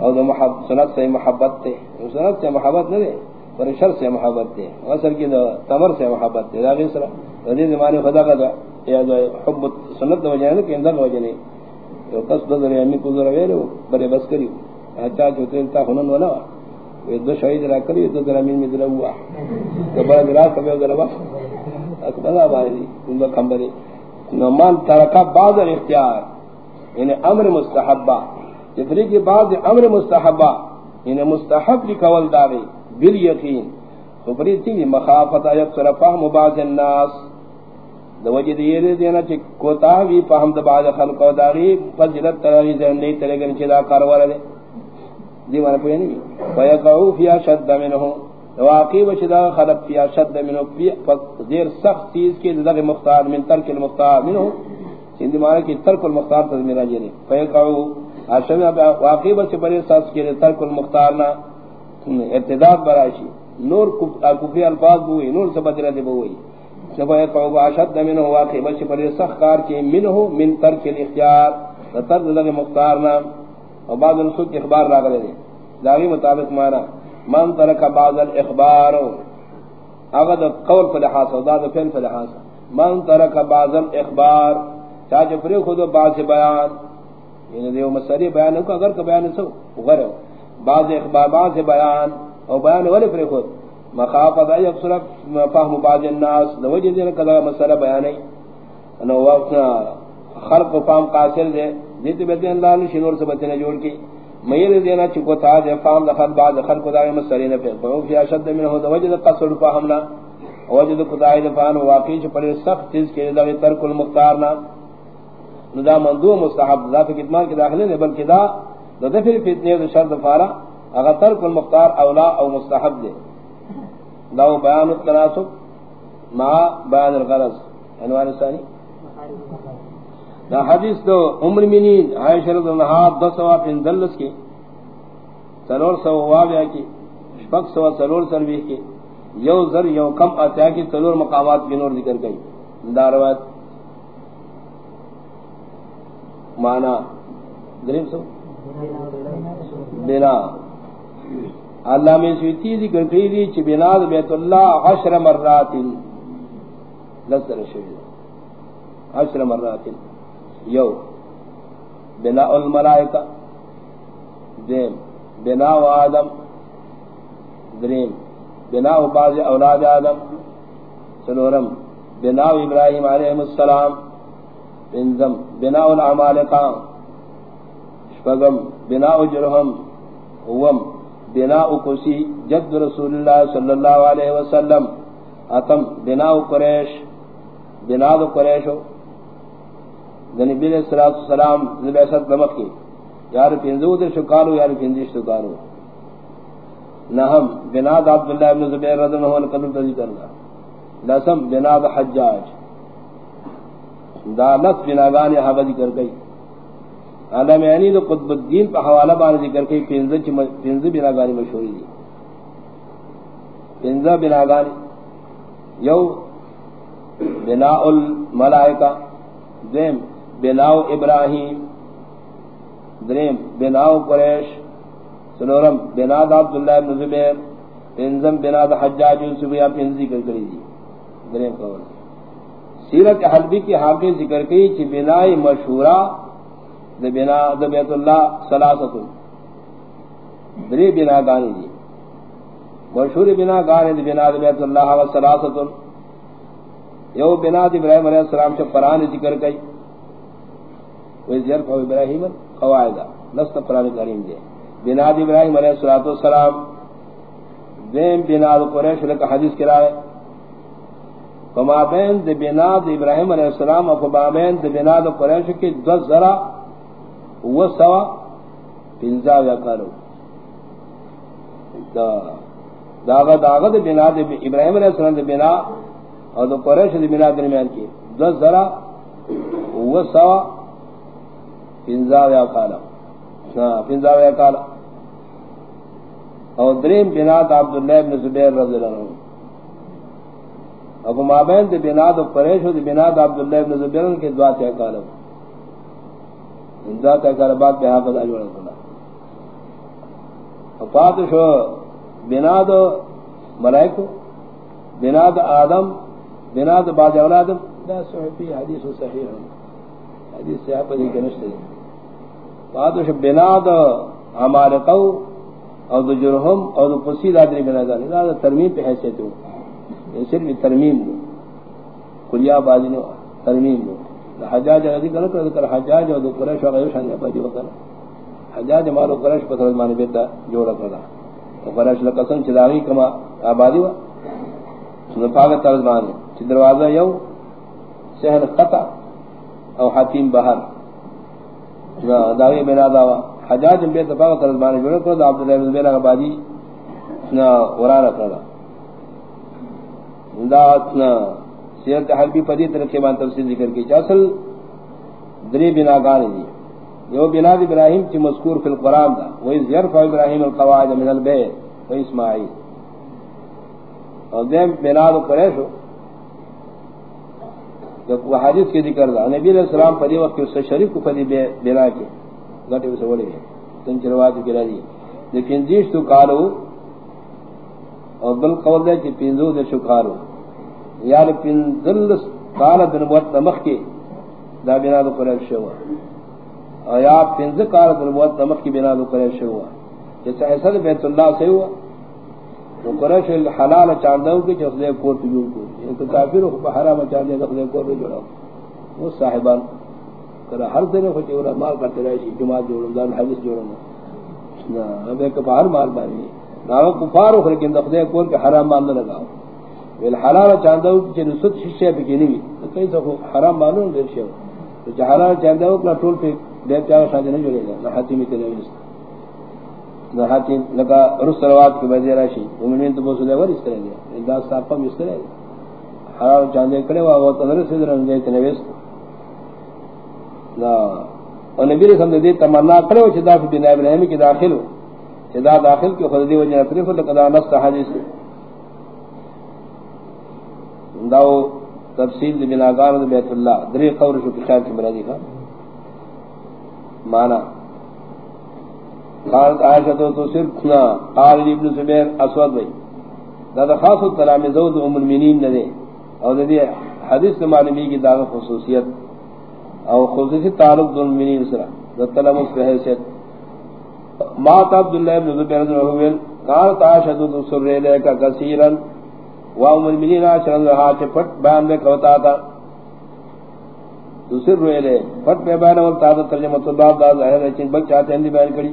او دا ہاں، محبت سنت سے محبت تے۔ سنت سے محبت نہ دے۔ پر شر سے محبت تے اصل کی تمر سے محبت تے داغی سرا رضی زمانے خدا کا دا یا دا حب سنت وجہ ہے کہ اندر وجہ نہیں تو کس بدر یعنی کو ذرا ویلو بڑے بس کری۔ اچھا جو تلتا ہنن والا وہ دو شہید را کری تو ذرا من میں ذرا ہوا۔ تو بڑا میرا کبھی ذرا بس۔ اکبر آبادی ان کا کمبری نمان ترکا بعض الاختیار یعنی امر مستحبہ۔ جتری کی بعض امر مستحبہ یعنی مستحب کی قول داری بل یقین تو پری تھی مخافت ایک سر فهم بعض الناس. دو وجد یہ دینا چی کوتا بھی فهم دا بعض خلق و داری فضلت تراغی ذہن نہیں تلے گرن چی دا کاروالا دے دیوانا پوئی نہیں فیقعو فیا شد منہو واقعی وشدا خلق فیا شد منہو دیر سخت چیز کی دغ مختار، من ترک المختار منہو سندھ مانا کی ترک المختار تذمیرہ جنی فیقعو. اشم واقعی بس بڑے ساس کے ترک المختار نہ ارتداد براشی نور کفری الفاظ بوئی نور سے بدرہ دے بوئی سبا یقعو اشد منہ واقعی بس بڑے سخت کار کی منہ من ترک الاختیار. ترک لگ مختار نہ اور بعض رسول کی اخبار راگ لے داغی مطابق مانا من ترک بعض الاخبار. اگر قول پر فلحاس و داد فیل پر فلحاس من ترک بعض الاخبار. چاہتے پری خود بعض بیان. یعنی دیو مسئلی بیان کو اگر کا بیان سو غر بعض اخبار بعض بیان او بیان ولی پری خود مخافت ای افسر فهم بعض الناس لوجہ دین کدا مسئلہ بیان ہے۔ انو وقت خلق و فهم قاصر دے دیتے بیتے اللہ نے شنور سے بچنے جوڑ کی۔ میر دینا چکو تھا دے فهم دخل بعض خلق دا مسئلے نے پھر تو فی اشد من ہو وجد قصر فهمنا وجد خدای دفان واقعی چ پر سخت چیز کے دا ترک المختار نہ۔ ندا مندو مستحب دا فی کتمان کے داخلے نے، بلکہ دا دا دفر فتنے دا شرط فارا اگر ترک المختار اولا او مستحب دے دا بیان التناسب مع بیان الغرض. عنوان ثانی. دا حدیث دو عمر منین، عائشہ رضی اللہ عنہ دو سوا پن دلس کی سلور سوا وابیا کی شپک سوا سلور سروی کی یو ذر یو کم اتیا کی سلور مقامات کی نور ذکر گئی دا روایت مانا دریم سو بنا اللہ میں سویتی ذکر کری دی چی بنا بیت اللہ عشر مرات لسر شوید عشر مرات یو. بنا الملائکہ. دیم. بنا و آدم. دریم. بنا و بعض اولاد آدم. سنورم. بنا و ابراہیم علیہ السلام. انزم بنا العمالقہ شفگم بنا و جرہم ہوم بنا و جد رسول اللہ صلی اللہ علیہ وسلم اتم بنا قریش بنا و قریشو یعنی بیر صلاح السلام زبیست دمک کی یار پینزو در شکارو، یار پینزی شکارو۔ نہم بنا بناد عبداللہ ابن زبیر رضا نحو القدر تذی کرنا لسم بنا بناد حجاج۔ دا لس بناگان حبا ذکر گئی علم یعنی دو قطب الدین پا حوالہ بانے ذکر گئی پینزی بناگانی مشہوری دی. پینزا بناگانی. یو بناء الملائکہ دیم بناو ابراہیم دریم بناو قریش سنورم بناد عبداللہ ابن زبیر انزم بناد حجاج یوسف یا پنزی کر کری دی. دریم قول. سیرت حلبی کی حافظ ذکر کی چی بنائی مشہورہ دا بنا دا بیت اللہ سلاست دری بنا گانی دی مشہور بنا گانی دی بنا دا بیت اللہ و سلاست یو بنا دی ابراہیم علیہ السلام چا قرآن ذکر کئی ویزیرف ابراہیم قواعدہ لست قرآن کریم دے بناد ابراہیم علیہ الصلوۃ والسلام دیم بناد قریش لك حدیث کرائے فما بین دی بنا دی ابراہیم علیہ السلام اور فما بین دی بنا دی قریش کی دو ذرا و سوا پنزا یا کرو داغا داغا دی بنا دی ابراہیم علیہ السلام دی بنا اور دو قریش دی بنا درمیان کی دو ذرا و سوا پنزا یا کرو پنزا یا کرو اور دریم بنا دا عبداللہ ابن زبیر رضی اللہ عنہ ابو مابین دے بنا دو قریش دے بنا دو عبداللہ ابن زبیر کے دعا تے کالو دعا تے کال بعد بہ حافظ اجو رسول وفات شو بنا دو ملائکہ بنا دو آدم بنا دو بعد اولاد۔ دا صحیح حدیث صحیح ہے۔ حدیث صحیح پر یہ نشتے وفات شو بنا دو ہمارے قو اور دو جرہم اور دو پسید آدمی بنا دا۔ ترمیم پہ حیثیت ہوں صرف ترمیم دو کلیا بازی نو ترمیم دو حجاج رضی کرو کرو کر حجاج و دو قرش و غیو شانی اپا جو کرو حجاج مارو قرش پتر مانی بیتا جوڑا کرو و قرش لقسم چداغی کما آبادی و سنو پاگت طرز مانی چی دروازہ یو سہل قطع او حتیم بہر۔ داغی بنا داوا حجاج بیت پاگت طرز مانی جوڑا کرو دا عبداللہ بن زبیرہ آبادی نا ورانا کرو سیرت حلبی پدی طرح بان تفصیل ذکر کی چاصل دری جی۔ بنا گان دی جو بنا ابراہیم کی مذکور فی القرآن دا۔ وہی ظرف ابراہیم القواعد من البیت و اسماعیل۔ اور دیم بنا دو قریش ہو جب وہ حادث کے ذکر دا۔ نبی علیہ السلام پدی وقت اس سے شریف کو پدی بنا کے گھٹے اسے بڑے گئے تنچ روایت گرا دی لیکن جیش تو کالو، اور بل قول دے کہ پینزو دے شکارو۔ یعنی پینزل کال دن موت نمخ کی دا بنا دو قریب شوا اور یا پینز کال دن موت نمخ کی بنا دو قریب شوا جیسا حسن بیت اللہ سے ہوا تو قریش حلال چاندو کی چیز دے کور پی جوڑ کو ایک یعنی کافر ہو حرام چاندے دے دے کور پی جوڑا وہ صاحبان کرا ہر دن ہو چورا مال کرتے رہے جماعت جوڑوں دار حدیث جوڑوں نا اب ایک باہر مال بانی ناو کفار اخر کے اندر کون کے حرام مان لگا ول حلال چاندو کہ رسد شیشے بھی کی نہیں تو کہیں تو حرام مانو دیر شو تو حلال چاندو کا ٹول پہ دے چا شاہ نہیں جڑے گا. نہ حاتم تے نہیں نہ حاتم لگا رس روات کے وجہ راشی. مومنین تو بس لے ور اس طرح دیا. دا صاحب اس طرح حلال چاندے کرے وا وہ تو سے درن دے تے نویس نا اور نبی رسول نے تمنا کرو چدا بنا ابراہیم کی داخل ہو. اذا داخل کی خود دی وجہ طرف لقد نص حدیث. داو تفصیل دی بناگان بیت اللہ. دری قور شو کشار کی مرادی کا. مانا. قالت عائشہ تو تو صرف نا قال ابن زبیر اسود بھئی دا خاص تلامذہ ام المؤمنین نے اور دی حدیث معلومی کی دعوت خصوصیت. او خصوصی تعلق دون المؤمنین سرا. دا تلامذ کی حیثیت مات عبداللہ ابن زبیر رضی اللہ عنہ قال تاشد سر لے کا کثیرا وا المؤمنین اشرن رہا چ پٹ بیان میں کہتا تھا دوسر روئے لے، پٹ پہ بیان اور تا ترجمہ تو دا ظاہر ہے چن بچ چاہتے ہیں بیان کری۔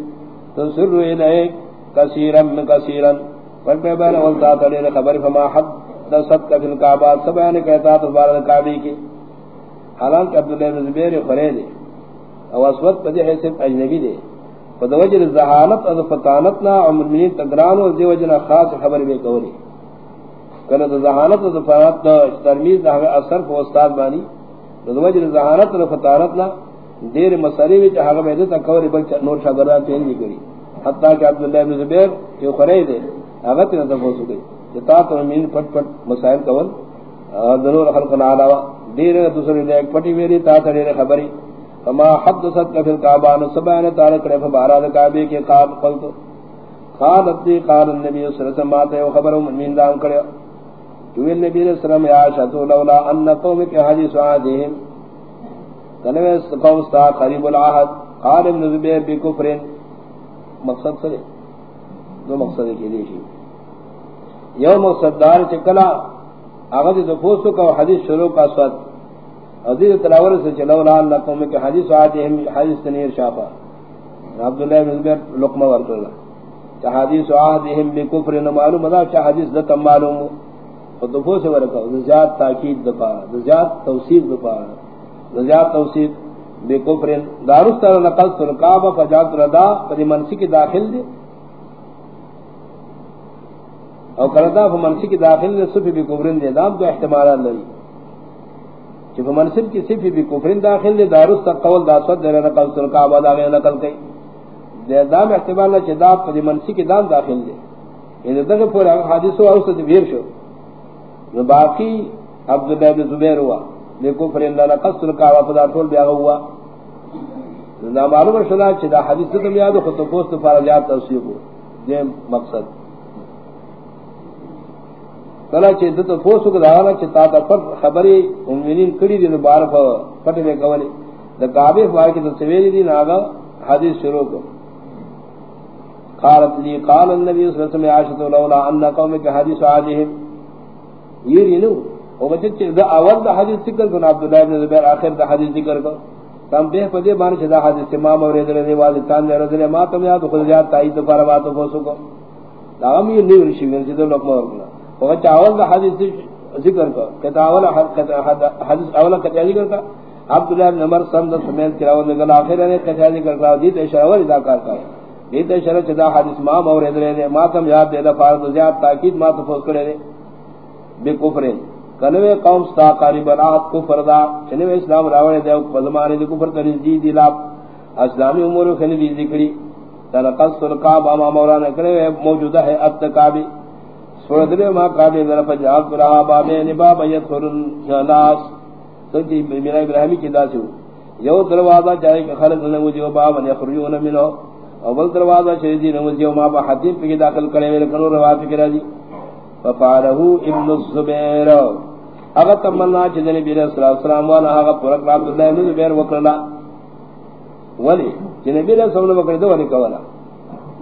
تو سر روئے لے کثیرا من کثیرا پٹ پہ بیان اور تا تلے خبر فما حد دست کا فی الکعبہ سب بیان کہتا تو بارہ کعبے کی۔ حالانکہ عبداللہ ابن زبیر خرید او اسود پدی حیثیت اجنبی دے۔ فدوجر زہانت از فتانتنا عمرمین تگران و دی وجنا خاص خبر بے کولی کنا زہانت از فتانت ترمیز دا اثر کو استاد بانی فدوجر زہانت از فتانتنا دیر مسئلے وچ حق میں دیتا کوری بل نور شاگردان تین نہیں کری حتیٰ کہ عبداللہ ابن زبیر یہ خرید ہے اگر تینا تفوس گئی جتا تو امین پٹ پٹ مسائل کول. دنور خلق علاوہ دیر دوسری لے پٹی میری تا تڑی خبری فما حدثت کا پھر کعبان سبحانہ تعالی کرے فبارہ کعبے کے قاب قلت. قالت دی، قال النبی صلی اللہ علیہ وسلم آتے خبر من دام کرے جو النبی صلی اللہ علیہ وسلم یا شہدو لولا ان قوم کے حدیث آدھیم تنوے قوم قریب العہد، قال ابن زبیر بکفر مقصد سرے، دو مقصد کے لیے شی یو مقصد دار چکلا آغد دفوسو کا حدیث شروع کا سواد عزیز تلاور سے چلو لان لکم کہ حدیث آتے ہیں حدیث تنیر شافا عبداللہ بن زبیر لقمہ ورکر اللہ چا حدیث آتے ہیں بکفر نمالوم ادا چا حدیث دتا معلوم خطفو سے ورکا زیاد تاکید دپا زیاد توصیف دپا زیاد توصیف بے کفرین دارستر نقل سرکاب فجات ردا پدی منسی کی داخل دے۔ او کردا فمنسی کی داخل دے، صفی بے کفرین دے دام تو احتمالات لئی کہ فمنسب کی صفی بے کفرین داخل دے دارستر قول دا صد دے نقل سرکاب دا غیر نقل کئی۔ دے دام احتمال چی دا پدی منسی کی دام داخل دے۔ یہ دغه پورا حادث او اوسط ویر شو۔ باقی عبداللہ بن زبیر ہوا لیکو پر اللہ نے قصر کا وفدا ٹول بیا ہوا۔ نہ معلوم شدا چې دا حدیث ته یاد خو ته پوسټ پر جات توصیف دې مقصد۔ کله چې دته پوسټ کو دا نه چې تا ته خبري مومنین کړي دي بار په پټه نه کولې د کعبه وای کې د سویری دي ناغه حدیث شروع کو۔ قالت لي قال النبي صلى الله عليه وسلم عائشة لولا ان قومك حديث عادهم يرينو او بچے دا اول دا حدیث ذکر کنا عبداللہ بن زبیر آخر دا حدیث ذکر کنا تم بے پدے بان چدا حدیث سے اور ادھر نے والی تان دے رضی ما تم یاد خود جات تائی تو پر بات ہو سکو. دا ہم یہ نہیں رشی میں سے لوگ مور کنا او چاول دا حدیث ذکر کر کہ اول حدیث اول کا ذکر کر عبداللہ بن عمر سمد سمیت کراو نے گلا آخر نے کہ ذکر کرا دی تے اشارہ ادا کر کا یہ تے اشارہ چدا حدیث مام اور ادھر نے ما تم یاد دے، دا فرض زیاد تاکید ما تو فوز کرے بے کفرین کنوے قوم ستا قریب رات کو فردا چنوے اسلام راوڑے دے بزمانے دے کفر تنی جی دی لاب۔ اسلامی امور خنی بھی ذکری۔ تلقص سلقاب اما مولانا کنوے موجودہ ہے اب تکابی سورہ دلے ما قابل در فجاب رہا بابین باب یدخل الناس۔ سنچی میرا ابراہیمی کی دا سو یو دروازہ چاہے کہ خلق نموزی و بابا یخرجون منو اول دروازہ شہدی نموزی و ما با حدیم پکی داخل کرے میرے کنو روا فکر دی ففارہو ابن الزبیر. اگر تمنا چھ نبی صلی اللہ علیہ وسلم وانا اگر پرک عبداللہ ابن زبیر وکرلا ولی چھ نبی صلی اللہ علیہ وسلم ولی کولا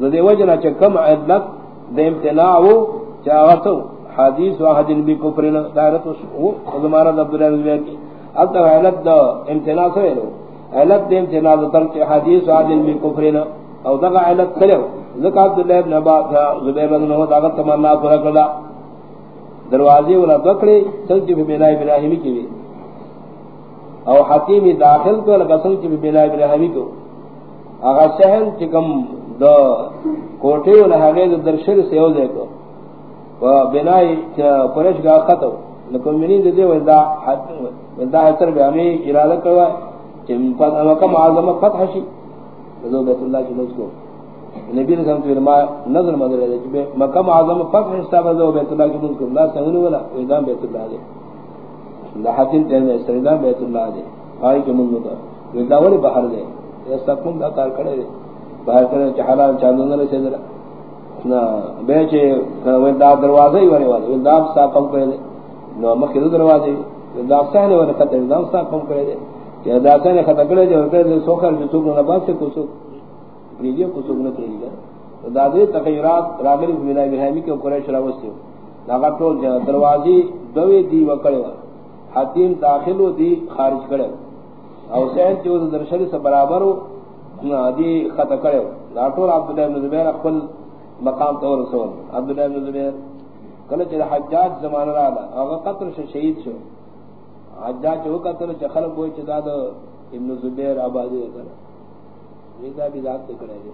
ذی وجنا چھ کم عدلت دے امتناعو چھ آغتو حدیث واحد بی کفرنا دائرت وہ زمانہ عبداللہ ابن زبیر کی اب تک علت دا امتناع سوئے علت دے امتناع دا ترک حدیث واحد بی کفرنا او دغا علت کرو ذکا عبداللہ ابن عباد زبیر بن نوت اگر تمنا پرکلا دروازے والا دکڑے سنگ کی بنا ابراہیمی کی بھی او حکیم داخل کو لگا سنگ کی بنا ابراہیمی کو۔ اگا سہن چکم دا کوٹے والا ہگے دا درشر سے ہو دے کو۔ و بنا قریش گا خطو۔ لکن منین دے دے وزا وزا حسر بے ہمیں ارادہ کروا چم مکم عظم فتح شی۔ رضو بیت اللہ کی نوز کو۔ نبی نے سمجھ فرمایا نظر مدر ہے کہ مکہ معظم فتح حساب ہے بیت اللہ کے ملک اللہ سنگن ولا ایدام بیت اللہ دے۔ لحاتین تیرے استردام بیت اللہ دے۔ آئی کے ملک دا ویدہ ولی بحر دے۔ یہ سکون دا کار کڑے دے۔ بحر کرے چحالا چاندون رسے در نا بیچے ویدہ دروازہ ہی ورے والے۔ ویدہ سا کم کرے دے۔ نو مخیر دروازے۔ ویدہ سہنے ورے خطر ویدہ سا کم کرے دے۔ کہ ویدہ سہنے خطر کرے دے ویدہ سوکر جو سوکر نباس سے کسوک پریجے کو سگنے پریجے گا دادے تغیرات راغلی بنا ابراہیمی کے قریش راوستے ناغا ٹول جا، دروازی دوے دی وکڑے حتیم داخل دی خارج کرے او سین چیو درشل سے برابر دی خط کرے ناٹول عبداللہ ابن زبیر اقبل مقام تو رسول عبداللہ ابن زبیر کل چیز حجاج زمان را دا قتل شو شہید شو۔ حجاج چو قتل چو خلق بوئی چیز ابن زبیر آبادی کرے ویدا بھی ذات کرے دے۔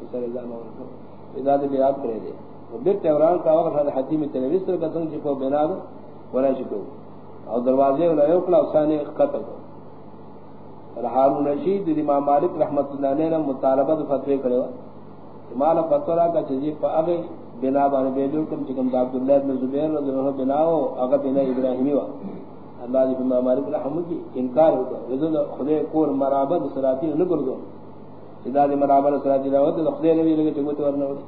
کو ویدا بھی کرے دے۔ وہ توران کا وقت ہے حتیم کو بنا دو ولا شکو۔ اور دروازے ولا رشید، امام مالک رحمت اللہ نے مطالبہ فتوی کرے مال کا چیز اگے بنا بان کم چکم اللہ بن زبیر رضی اللہ عنہ بناو بنا ابراہیمی وا۔ اللہ جی امام مالک رحمت کی انکار ہوتا ہے۔ خدے کور مرابط صلاتی نہ کر دو۔ سیدھا دی مرابر سراجی دعوت خدای نبی لگے چگوت ورنہ وڑی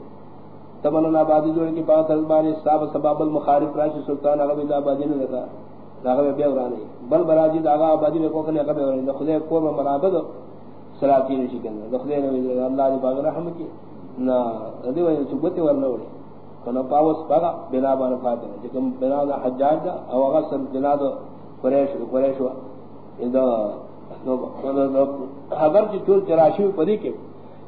تمنا آبادی جوڑ کی پاس البانی صاحب سباب المخارف راشی سلطان اگر دا آبادی نے لگا داغا بے ورانی بل براجی داغا آبادی میں کوکنے اگر بے ورانی خدای قوم مرابر سراجی نشی کرنا خدای نبی لگا اللہ دی باغ رحم کی۔ نا ردی وجہ چگوت ورنہ وڑی کنا پاوس پاگا بنا بان فاتح جکم بنا دا حجاج دا، او اگر سر جنا دا قریش قریش وا۔ اگر کی ٹول چراشی پری کے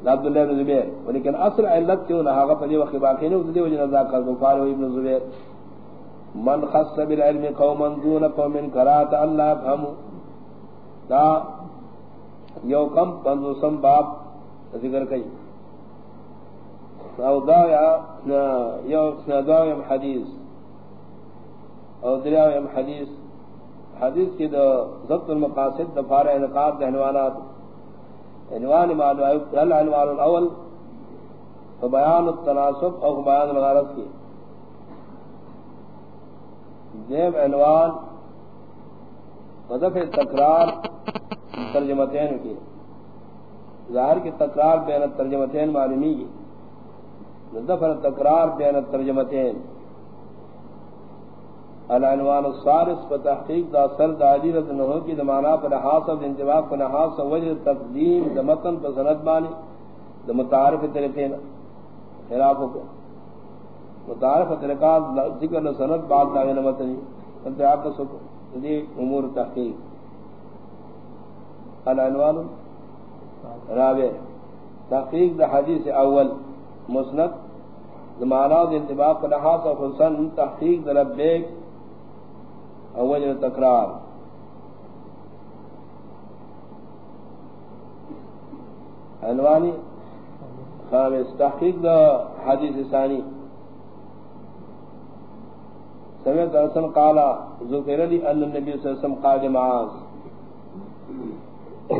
عبداللہ بن زبیر. لیکن اصل علت کیوں نہ ہاگا پدی وقت باقی نہیں دی وجہ نہ کا ظفار ابن زبیر. من خص بالعلم قوما دون قوم قرات الله فهم دا یو کم پنزو سم باب ذکر کئی او دا یا یو دا یم حدیث. او دریا یم حدیث. حدیث کی دا ضبط المقاصد دا فارع انقاب دا عنوانات۔ عنوان معلوم العنوان الاول فبیان التناسب او بیان الغرض کی۔ دیم عنوان مدف تکرار ترجمتین کی۔ ظاہر کی تکرار بین ترجمتین معلومی کی۔ دفر تکرار بین ترجمتین العنوان الصارس پر تحقیق دا سر دا علی رضا نحو کی دمانا پر حاصل انتباق پر حاصل وجہ تقدیم دا متن پر سند بانی دا متعارف طریقین خلافوں کو متعارف طریقات ذکر دا سند بعد دا غیر متنی انتباق پر سکو دی امور تحقیق. العنوان رابع تحقیق دا حدیث اول. مسند. زمانہ انتباق پر حاصل حسن تحقیق دا لبیک اول تکرار. عنوانی خامس. تحقیق دا حدیث ثانی. سمیت رسن قالا ذکر لی ان النبی صلی اللہ علیہ وسلم قادم آز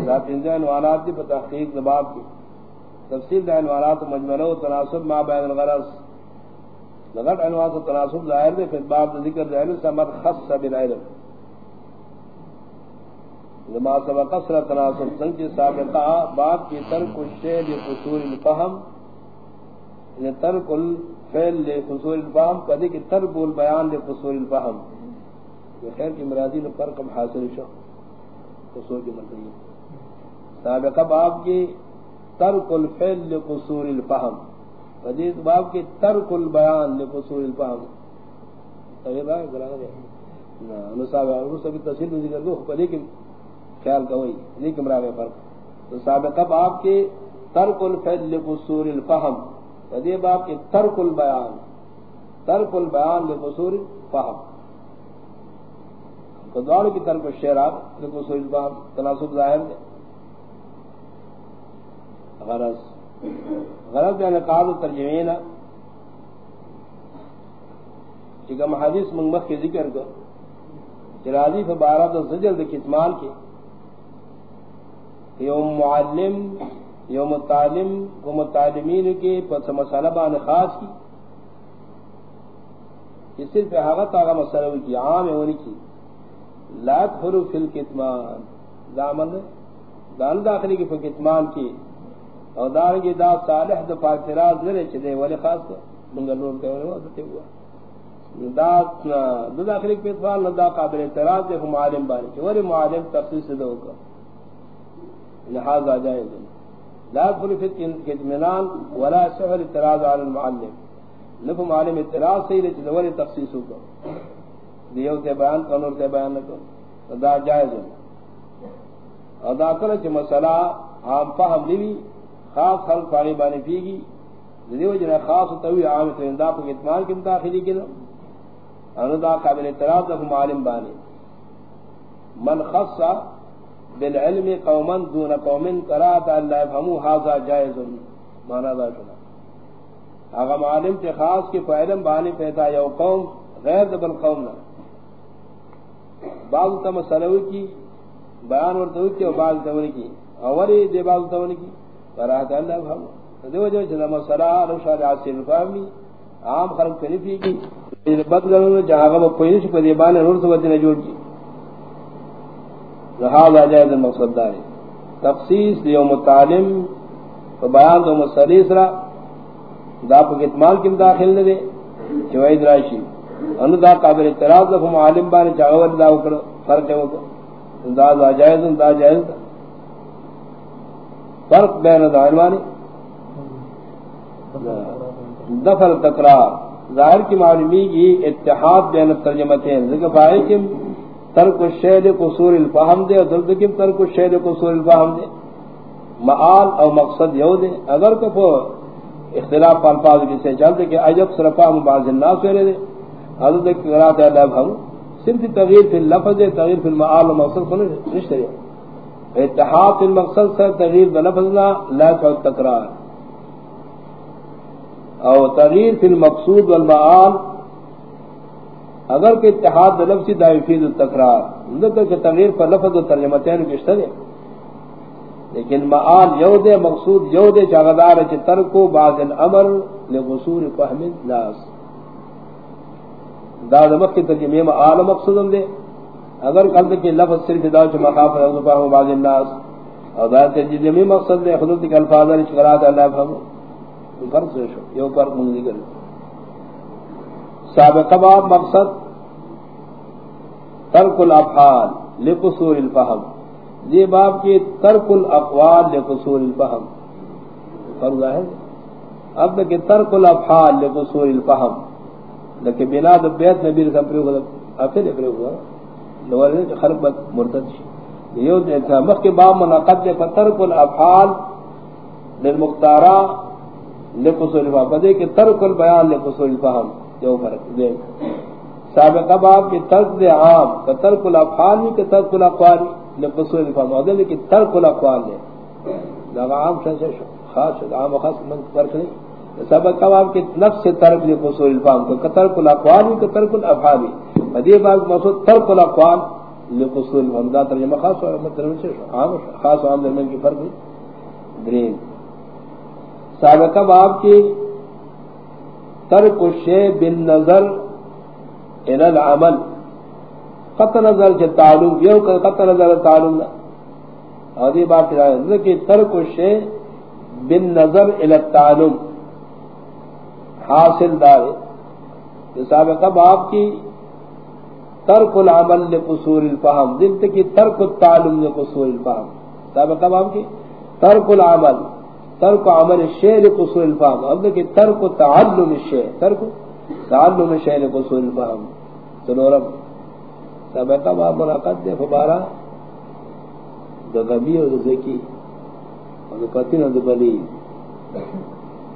ذات انزا عنوانات دی پر تحقیق دباب کی. تفصیل دا عنوانات مجملہ و تناسب ما بین الغرص لغت عنوان تناسب ظاہر دے، پھر باب ذکر ظاہر سمت خص بالعلم. لما سبق قصر تناسب سنچ سابقہ، باب کی ترک الشیل قصور الفہم یعنی ترک الفعل لقصور الفہم کدی کی ترک البیان لقصور الفہم۔ یہ خیر کی مرادی نے پر حاصل شو قصور کی مرضی سابقہ باب کی ترک الفعل لقصور الفہم۔ حدیث باب کی ترک البیان لقصور الفہم تغیر رہا ہے گرانا دے نصاب ہے انہوں سبھی تصویر ذکر دو پدی کی خیال کا وہی لیکن راوے فرق۔ تو سابقہ باب کی ترک الفعل لقصور الفہم۔ پدی باب کی ترک البیان۔ ترک البیان لقصور الفہم۔ تو کی ترک الشیرات لقصور الفہم، تناسب ظاہر دے غرض غرض یعنی قاض ترجمین چکم حدیث منگمخ کے ذکر کو۔ چرازی فبارہ تو زجر دے کتمان کے۔ یوم معلم، یوم تعلم و متعلمین کے پس مسئلہ بان خاص کی۔ یہ صرف حقت آگا مسئلہ کی عام ہے کی۔ لا حروف الکتمان۔ دامن دان داخلی کی فکتمان کی اور دار کی دا صالح دا پاکتراز لرے چھتے ولی خاص کو منگر نور کے ولی وقت ہوا۔ دا دا داخلی کی اتفال دا قابل اعتراض دے معالم بانی چھے ولی معالم تفصیل سے دو کا لحاظ آجائے دن لا تفلی فت کتمنان ولا سفر اعتراض علی المعلم۔ نفو معالم اعتراض سے لے چھتے ولی تفصیل ہو کا دیو تے بیان کنور تے بیان نکو دا جائز ہے اور دا کرے چھے مسئلہ عام فہم لیوی خاص خلق پانی بانی پیگی دیو جنا خاص توی عام تو اندا پر اتمام کی داخلی کی انو دا قابل اعتراض لهم عالم بانی من خص بالعلم قوما دون قوم قرات اللہ يفهموا، هذا جائز مانا دا شنا اگر عالم کے خاص کے علم بانی پیدا یو قوم غیر دبل قوم نہ۔ بعض تم سلوی کی، بیان ورتو کی اور بعض تمن کی۔ اوری دے بعض تمن کی۔ براہ اللہ ہم دیو جو جنا مسرا رشاد عاصم عام خلق جہاں وہ کوئی نہیں پدی سے بدنے جوڑ کی رہا تخصیص یوم تعلیم تو بیان دو مسلیسرا دا پکتمال کم داخل نہ دے چوید راشی ان دا قابل اعتراض عالم دا اکڑ فرق ہے دا دا جائز دا جائز۔ دا فرق بین دائروانی دفل تکرار. ظاہر کی معلومی کی اتحاد بین ترجمتین. ذکر پائے کہ ترک الشید قصور الفہم دے اور دلد کی ترک الشید قصور الفہم دے. معال اور مقصد یو دے. اگر کو اختلاف پر الفاظ کی سے چلتے کہ عجب سرفاہم بعض الناس ہوئے دے. حضرت ایک قرات ہے اللہ ہم. صرف تغییر فی اللفظ تغییر فی المعال و مقصد کو رشتہ ہے اتحاد المقصد سے تغییر بلفظنا لا تعود تقرار او تغییر فی المقصود والمعال اگر کہ اتحاد لفظی دائی فید التقرار اندر کہ تغییر پر لفظ و ترجمتین کشتہ دے۔ لیکن معال یو دے، مقصود یو دے چاگدار چی ترکو بعض الامر لغصور فهم الناس۔ دا دمک کی ترجمہ میں آل مقصود دے۔ اگر قلب کی لفظ صرف دا چھ مخاف رہو فهم بعض الناس، اور دا ترجمہ جی مقصد دے خدوت کی الفاظ نے چکرات اللہ فهم فرق سے شو یو فرق من ذکر سابقہ باب مقصد، ترک الافعال لقصور الفهم۔ یہ باب کی ترک الاقوال لقصور الفهم۔ فرض ہے۔ اب کہ ترک الافعال لقصور الفهم۔ لیکن بنا د بیت نبی رسول پر ہوا اخر پر خلق مرتد یہ جو تھا مخ کے باب منعقد دے ترک الافعال للمختارا لقصور الفهم بدے کہ ترک البیان لقصور الفهم جو فرق دے، سابقہ باب کی ترک دے عام کا ترک الافعال کی ترک الاقوال لقصور الفهم ودل کی ترک الاقوال دے. لگا عام سے خاص عام خاص من فرق نہیں. سبق کباب کے نفس سے ترک لے قصور الفام کو ترک الاقوال کو ترک الافعال بدی باب مقصود ترک الاقوال لے قصور الفام دا ترجمہ خاص اور مطلب سے عام خاص عام درمیان کی فرق ہے۔ درین سابقہ باب کی ترک الشیء بالنظر الى العمل۔ قط نظر کے تعلق یہ قط نظر تعلق اور یہ بات ہے کہ ترک الشیء بالنظر الى التعلم حاصل دار سابقہ باب کی ترک العمل لقصور الفہم، دل کی ترک التعلم لقصور الفہم۔ سابقہ باب کی ترک العمل، ترک عمل الشیء لقصور الفہم۔ اب کی ترک تعلم الشیء ترک تعلم الشیء لقصور الفہم۔ سنورم سابقہ باب ملاقات دے فبارا دو غبی و دو زکی و دو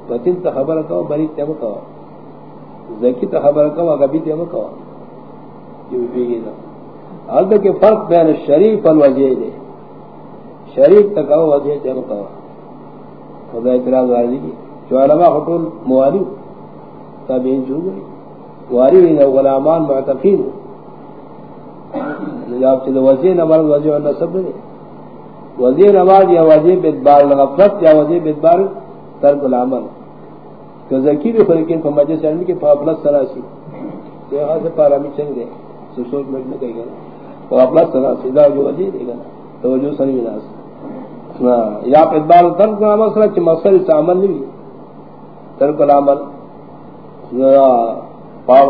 قتل و دو بلی بری ته مکو زکی ته خبره کو غبی ته مکو یو بیگی دا حالت کے فرق بین شریف الوجہ دے شریف تک او وجہ ته مکو خدا اعتراض والی کی جو علماء خطول موالی تابعین جو گئی واری نے غلامان، معتقین. جواب سے وجہ نمبر وجہ نسب نے وزیر نماز یا وجہ بدبار، غفلت یا وجہ بدبار، ترک العمل. کہ زکی بھی فرقین پر مجلس علمی کے پاپلت سراسی۔ یہ ہاں سے پارامی چنگ دے سوچ میں نہ کہے گا پاپلت سراسی دا جو وجہ دے گا توجہ سنی ناس ہاں، یا ادبار ترک العمل سرا چی مقصد اس عمل نہیں ترک العمل۔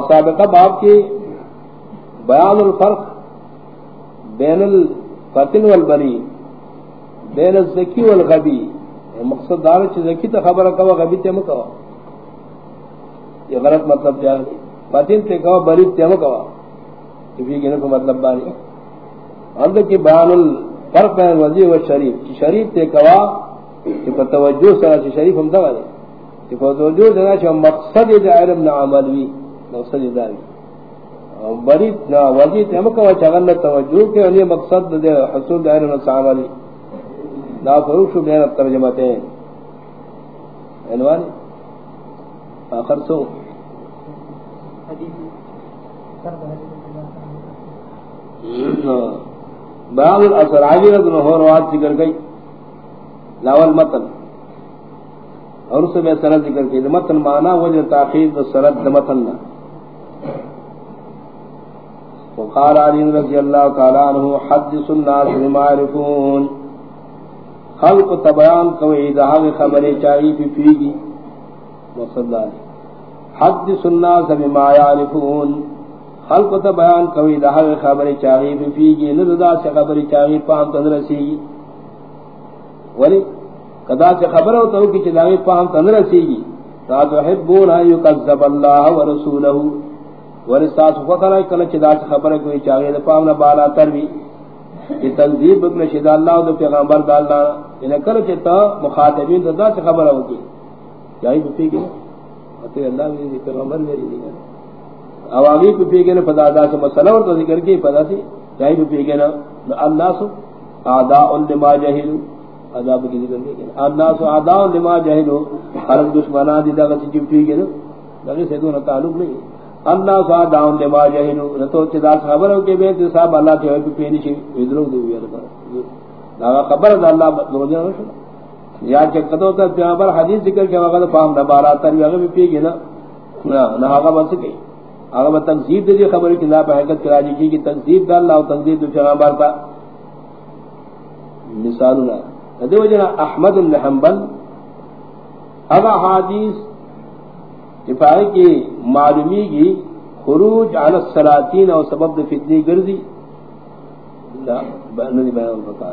سابقہ باب کی بیان الفرق بین الفتن والبری، بین الزکی والغبی۔ مقصد دار چیز زکی تا خبر کوا، غبی تے مکوا۔ یہ غلط مطلب کیا ہے؟ باطن تے کوا بری تے مکوا کبھی گنے کو مطلب بانی اندر کی بیان الفرق بین وزی و شریف۔ چی شریف تے کوا کہ پر توجہ سرا چی شریف ہم دوا دے کہ پر توجہ سرا چی مقصد دے علم نا عمل وی مقصد داری بری نا وزی تے مکوا چغل توجہ کے انہیں مقصد دے، حصول دے علم نا عمل وی لا فروش بین الترجمتين عنوان؟ آخر سو۔ بعض الاثر عاجل ابن ہو روات ذکر گئی۔ لاول متن۔ اور اس میں سرد ذکر کی۔ متن مانا وجہ تاخیر سرد متن وقال علی رضی اللہ تعالی عنہ، حدث الناس بما يعرفون خلق تبیان کوئی دہاغ خبریں چاہی پی پی گی۔ مقصد حد سننا سب ما یعرفون. خلق تا تبیان کوئی دہاغ خبریں چاہی پی پی گی نردا سے خبریں چاہی پام تندرسی گی ولی قدا سے خبر ہو تو کہ چلاوی پام تندرسی گی تا تحبون ان یکذب اللہ ورسولہ ورسات فقرہ کل چدا سے خبر کوئی چاہی پام نہ بالا تروی کہ تنظیم بکل شد اللہ و پیغمبر دا اللہ. یعنی انہیں کر چتا مخاطبین دا سے خبر ہوگی جائی بفی گی اتے اللہ میری پیغمبر میری دی نہیں اوامی پہ پی گئے نا پدا دا سے مسئلہ اور ذکر کی پدا سی جائی پہ پی گئے نا۔ الناس آداء لما جہلو۔ عذاب کی ذکر کی الناس آداء لما جہلو۔ خلق دشمنان دی دا غسی جی چپ پی گئے نا۔ لگے سے دونوں تعلق نہیں اللہ الناس آداء لما جہلو۔ رتو چدا خبر ہو کہ بے صاحب اللہ کے ہوئے پہ پی نہیں ادھروں دے ہوئے اللہ۔ خبر ہے اللہ دو جنہ یا کہ کدو تا پیغمبر حدیث ذکر کے وقت فهم نہ بارا تر یہ بھی پی گئے نا نہ آگا بس گئی۔ اگر تنظیب دے خبر کی لا حقیقت کرا جی کی تنظیب دا اللہ تنظیب پیغمبر کا مثال نہ دے وجہ احمد بن حنبل۔ اگا حدیث کفایہ کی معلومی کی خروج علی الصلاطین اور سبب فتنی گردی۔ لا نہیں بیان بتا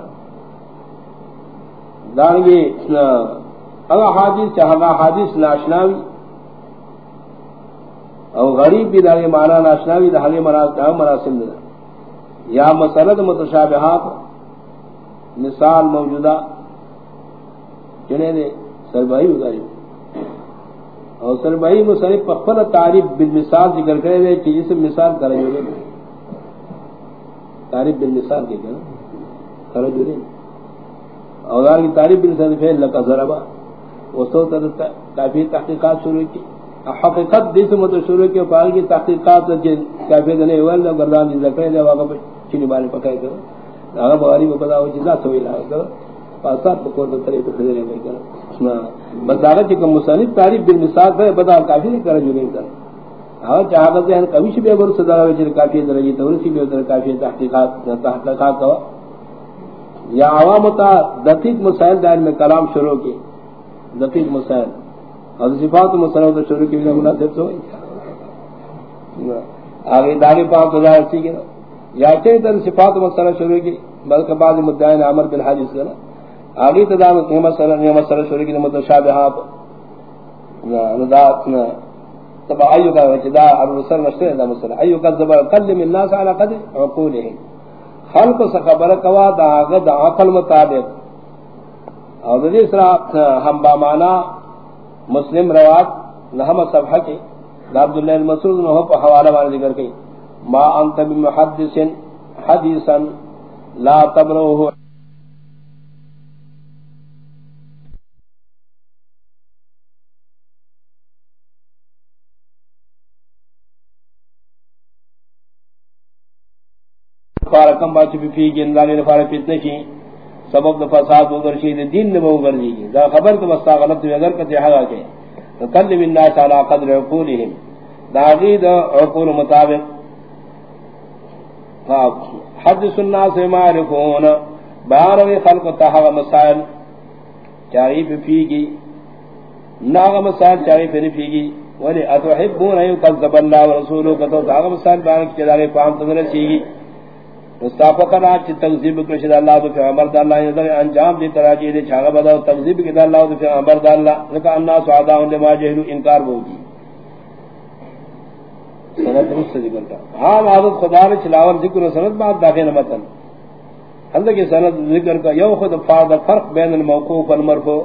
دانگی اگا حدیث چاہا حدیث ناشناوی. او غریب بھی داغے مانا ناشناوی دا حلی مراسم دا. یا مسلط متشابہات مثال موجودہ جنہیں دے سربائی غریب اور سربائی مصنف پخفل تعریف بالمثال ذکر کرے دے کہ جسے مثال کرے جو دے. تعریف بالمثال کے کرے کرے جو دے اور کی تعریف بالمثال فیل لکا ضربا وہ سو کافی تحقیقات شروع کی۔ حقیقت دیس مت شروع کے پال کی تحقیقات کے کافی دنے ول گردان دی ذکر دے واقع چنی بارے پکائے کرو اگا بواری کو پتا ہو جدا سوئی لا کرو پاسات کو تو طریقے سے دے نہیں کرو بس داغا کہ مصنف تعریف بن بالمثال ہے، بتا کافی نہیں کرے جو نہیں کر اور چاہتا ہے کبھی سے بے بر صدا وجہ کافی درجے تو اسی بے در کافی تحقیقات تحقیقات کا۔ یا عوام تا دقیق مسائل دائر میں کلام شروع کی. دقیق مسائل. اور صفات مسلم تو شروع کی مناسب تو آگے داغی پاک خدا اسی کے یا چاہیے تر صفات مسئلہ شروع کی، بلکہ بعض مدعین عمر بالحادث کرنا آگے تدام مسئلہ مسئلہ شروع کی متشابہات ندات تب ایو کا وجدا الرسل نشتے دا مسئلہ. ایو کا زبر کلم الناس على قدر عقولهم خلق سے خبر کوا، دا غد عقل مطابق. اور دې سرا ہم بامانا مسلم روات نحم صفحہ کی دا عبداللہ المسعود نے ہو حوالہ والے ذکر کی ما انت بمحدث حدیثا لا تبروہ فارکم باچ بھی پی گن دالے فارق فتنے کی، سبب دا فساد و گرشید دین نمو گرزی گی۔ دا خبر تو بستا غلط تو اگر کتے حقا کے تکلم الناس علا قدر عقولهم دا غید عقول مطابق۔ ہاں، حدث الناس معرفون بارو خلق تحق مسائل۔ چاہی پی پی گی۔ ناغ مسائل چاہی پی پی گی۔ ولی اتوحبون ایو قذب اللہ و رسولو، کتو تاغ مسائل بارک چدارے فاہم تدرسی گی۔ مستافقنا چ تکذیب کرشد اللہ تو پیغمبر دا اللہ نے انجام دی تراجی دے چھاگا بدا تکذیب کی اللہ تو پیغمبر دا اللہ لکا الناس عداء لما جہلو انکار ہوگی سند درست سے ذکر کا ہاں عادت خدا نے چلاور ذکر و سند بعد داخل متن اللہ کی سند ذکر کا یو خود فاد فرق بین الموقوف والمرفوع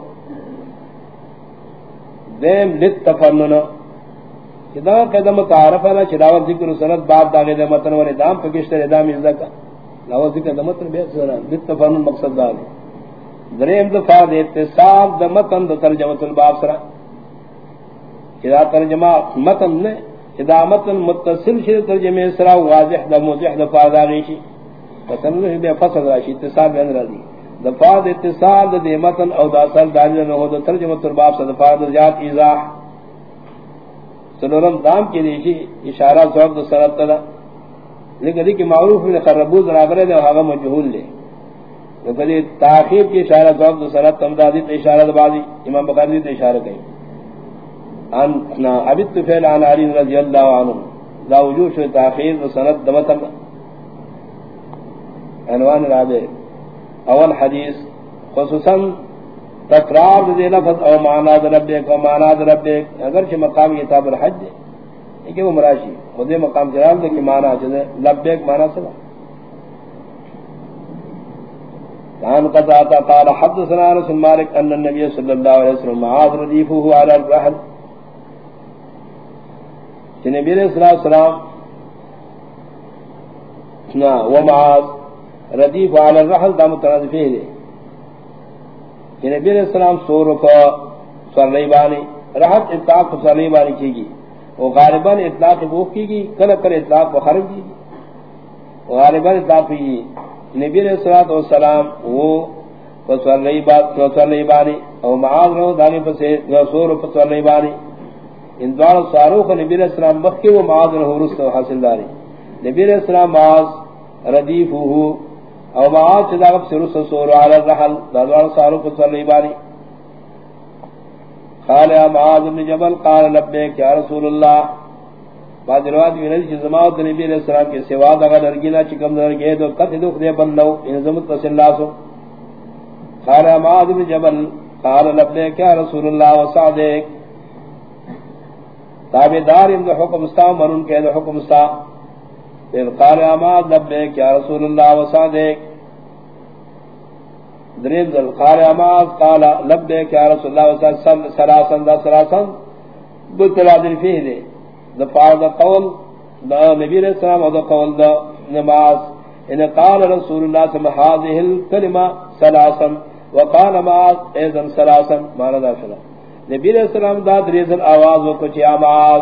دیم للتفنن کدا قدم تعارف ہے چلاور ذکر و سند بعد داخل متن اور ادام پکشتر ادام ذکر لاو ذکر دمتن بے سورا للتفنن مقصد دا دریم دفاع اتصال دمتن ترجمہ الباب سرا. چلا ترجمہ متن نے ادامت متصل شر ترجمہ اسرا واضح دا موضح دا فاد فاداغی شی فتنہ بے فصل راشی اتصال بین رضی دفاع اتصال دا دیمتن او دا اصل دانجر نہو دا ترجمہ ترباب سے دفاع دا جات ایزاح. سنورم دام کی دیشی اشارہ زواب دا سرط تلا. لیکن دیکھ معروف من خربوز راغرے دے وہاں مجہول لے. لیکن دی تاخیر کی اشارہ زواب دا سرط تمدادی تا اشارہ دا بازی، امام بخاری دی اشارہ کہیں ان ابت فعل عن علي رضي الله عنه لا وجود شو تاخير سند دمتم عنوان رابع اول حدیث، خصوصا تکرار دے لفظ او معنا معنی ربک او معنی ربک اگر کہ مقام کتاب الحج ہے کہ وہ مراشی خود مقام جلال دے کہ معنی ہے، لبیک معنی سنا كان قد آتا قال حدثنا رسول مالك أن النبي صلى الله عليه وسلم معاذ رديفه على الرحل۔ کہ نبی علیہ الصلوۃ والسلام نا و معاذ ردیف علی الرحل دا مترادفی ہے کہ نبی علیہ السلام سور کو سرلی بانی رحت اطلاق کو سرلی بانی کی گی۔ وہ غالباً اطلاق بوک کی گی، کل کل اطلاق کو خرب کی گی۔ غالباً اطلاق کی گی۔ نبی علیہ السلام وہ سرلی بانی، او معاذ رو، دانی پسے سور کو سرلی بانی۔ ان دوار ساروخ نبی علیہ السلام بخی و معاذ رہو رست و حاصل داری۔ نبی علیہ السلام معاذ ردیفوہو او معاذ چیزا غب سے رست سورو علی الرحل دوار سارو ساروخ صلی اللہ قال یا معاذ بن جبل، قال لبیک یا رسول اللہ. بعد روایت میں نزی چیز معاذ نبی علیہ السلام کے سوا دغا درگینا چکم درگی دو قطع دخ دے بندو، ان زمت پس اللہ قال یا معاذ بن جبل، قال لبیک یا رسول اللہ وسعدیک تابدار ان حکم استا مرن کے حکم استا پھر قال اماد لبے کیا رسول اللہ وصادق۔ درین ذل قال اماد قال لبے کیا رسول اللہ وصادق سلاسن، دا سلاسن۔ بتلا دل فيه دے۔ دا قول دا نبی علیہ السلام دا قول دا نماز۔ ان قال رسول اللہ صلی اللہ هذه سلاسن۔ وقال اماد اذن سلاسن۔ مانا دا شلا نبی علیہ السلام دا دریزل آواز و کچھ آماز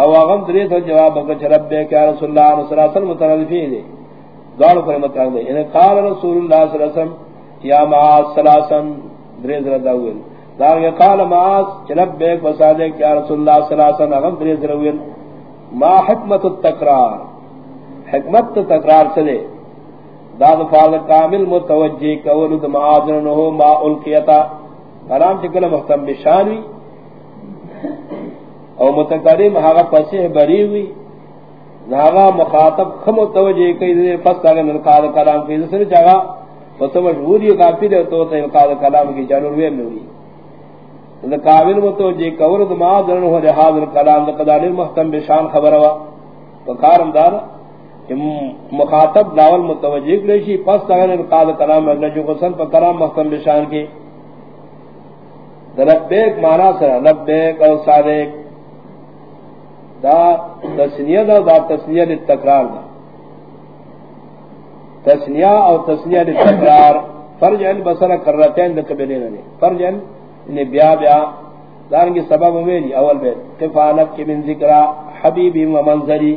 او اغم دریزل جواب کچھ رب بے کیا رسول اللہ صلی اللہ علیہ وسلم متنظفی دے دوار پر متعلق دے انہیں یعنی قال رسول اللہ صلی اللہ علیہ وسلم، یا معاذ سلاسن دریزل داویل دار یہ قال معاذ چلب بے وسادے کیا رسول اللہ صلی اللہ علیہ وسلم اغم دریزل اویل ما حکمت التقرار حکمت تقرار سے داد فاضل کامل متوجہ کولد معاذرنہو ما القیتا حرام چکل محتم بشانوی او متقرم حقا پسیح بری ہوئی ناغا مخاطب خم توجہ کئی دے پس کاغا نلقاد کلام کی دسر چاہا پس مشہوری کافی دے تو تا نلقاد کلام کی چانور وے میں ہوئی قابل متوجہ کورد ما درن هو ہو لحاظ الکلام لقدال محتم بشان خبر ہوا وکارم دار مخاطب داول متوجہ کلیشی پس کاغا نلقاد کلام اگلا جو قسن پر کلام محتم بشان کی لبیک مانا سر لبیک او صادق. دا تسنیہ دا دا تسنیہ دی تکرار دا. تسنیہ او تسنیہ دی تکرار فرج ان بسر کرتین دا قبلین نے. فرج ان انہیں بیا بیا دارنگی سبب میری اول بیت قفانت کی من ذکرہ حبیبی و منظری.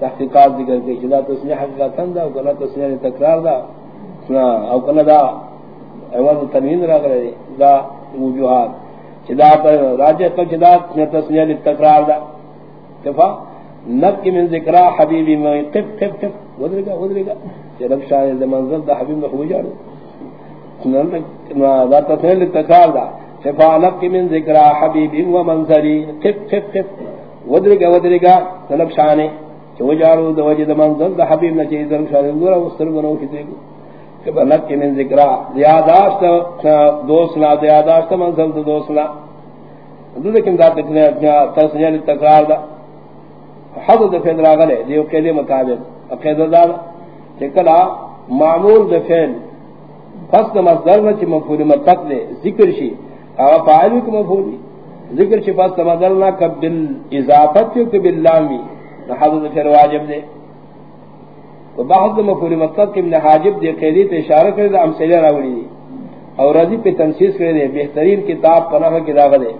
تحقیقات ذکر کے چلا تسنیہ حقیقتاً دا او کنا تسنیہ دی تکرار دا. او کنا دا اول تنوین را کرے دا وجوہات چدا پر راجہ تو چدا تسنیہ لتکرار دا. کفا نب کی من ذکرہ حبیبی میں قف قف قف ودرے گا ودرے گا۔ چرب شاہ دے دا حبیب میں خوب جارو دا تسنیہ لتکرار دا۔ کفا نب کی من ذکرہ حبیبی و منظری۔ قف قف قف ودرے گا ودرے گا۔ چرب شاہ نے چو جارو دا وجد منظر دا حبیب میں چیز درم شاہ دے گورا وسترگنو کسی کو۔ کہ بلک کی من ذکرہ زیاداشت دوسنا زیاداشت منزل دو دوسنا دو لیکن دا تسنیہ تقرار دا۔ حضر دا فیل راغلے دیو قیدی مطابق. اقید دا چکلا معمول دا فیل. فصل مصدر نا چی مفہولی مطلق دے، ذکر شی. او فائلو کی مفہولی ذکر شی فصل مصدر نا کب بالاضافت کیوں کب باللامی حضر دا فیل واجب دے. تو بحث مفہوم مطلب کہ ابن حاجب دے قیدی تے اشارہ کرے دا امثلہ دی. اور رضی پہ تنسیس کرے دے، بہترین کتاب پناہ کی داغ دے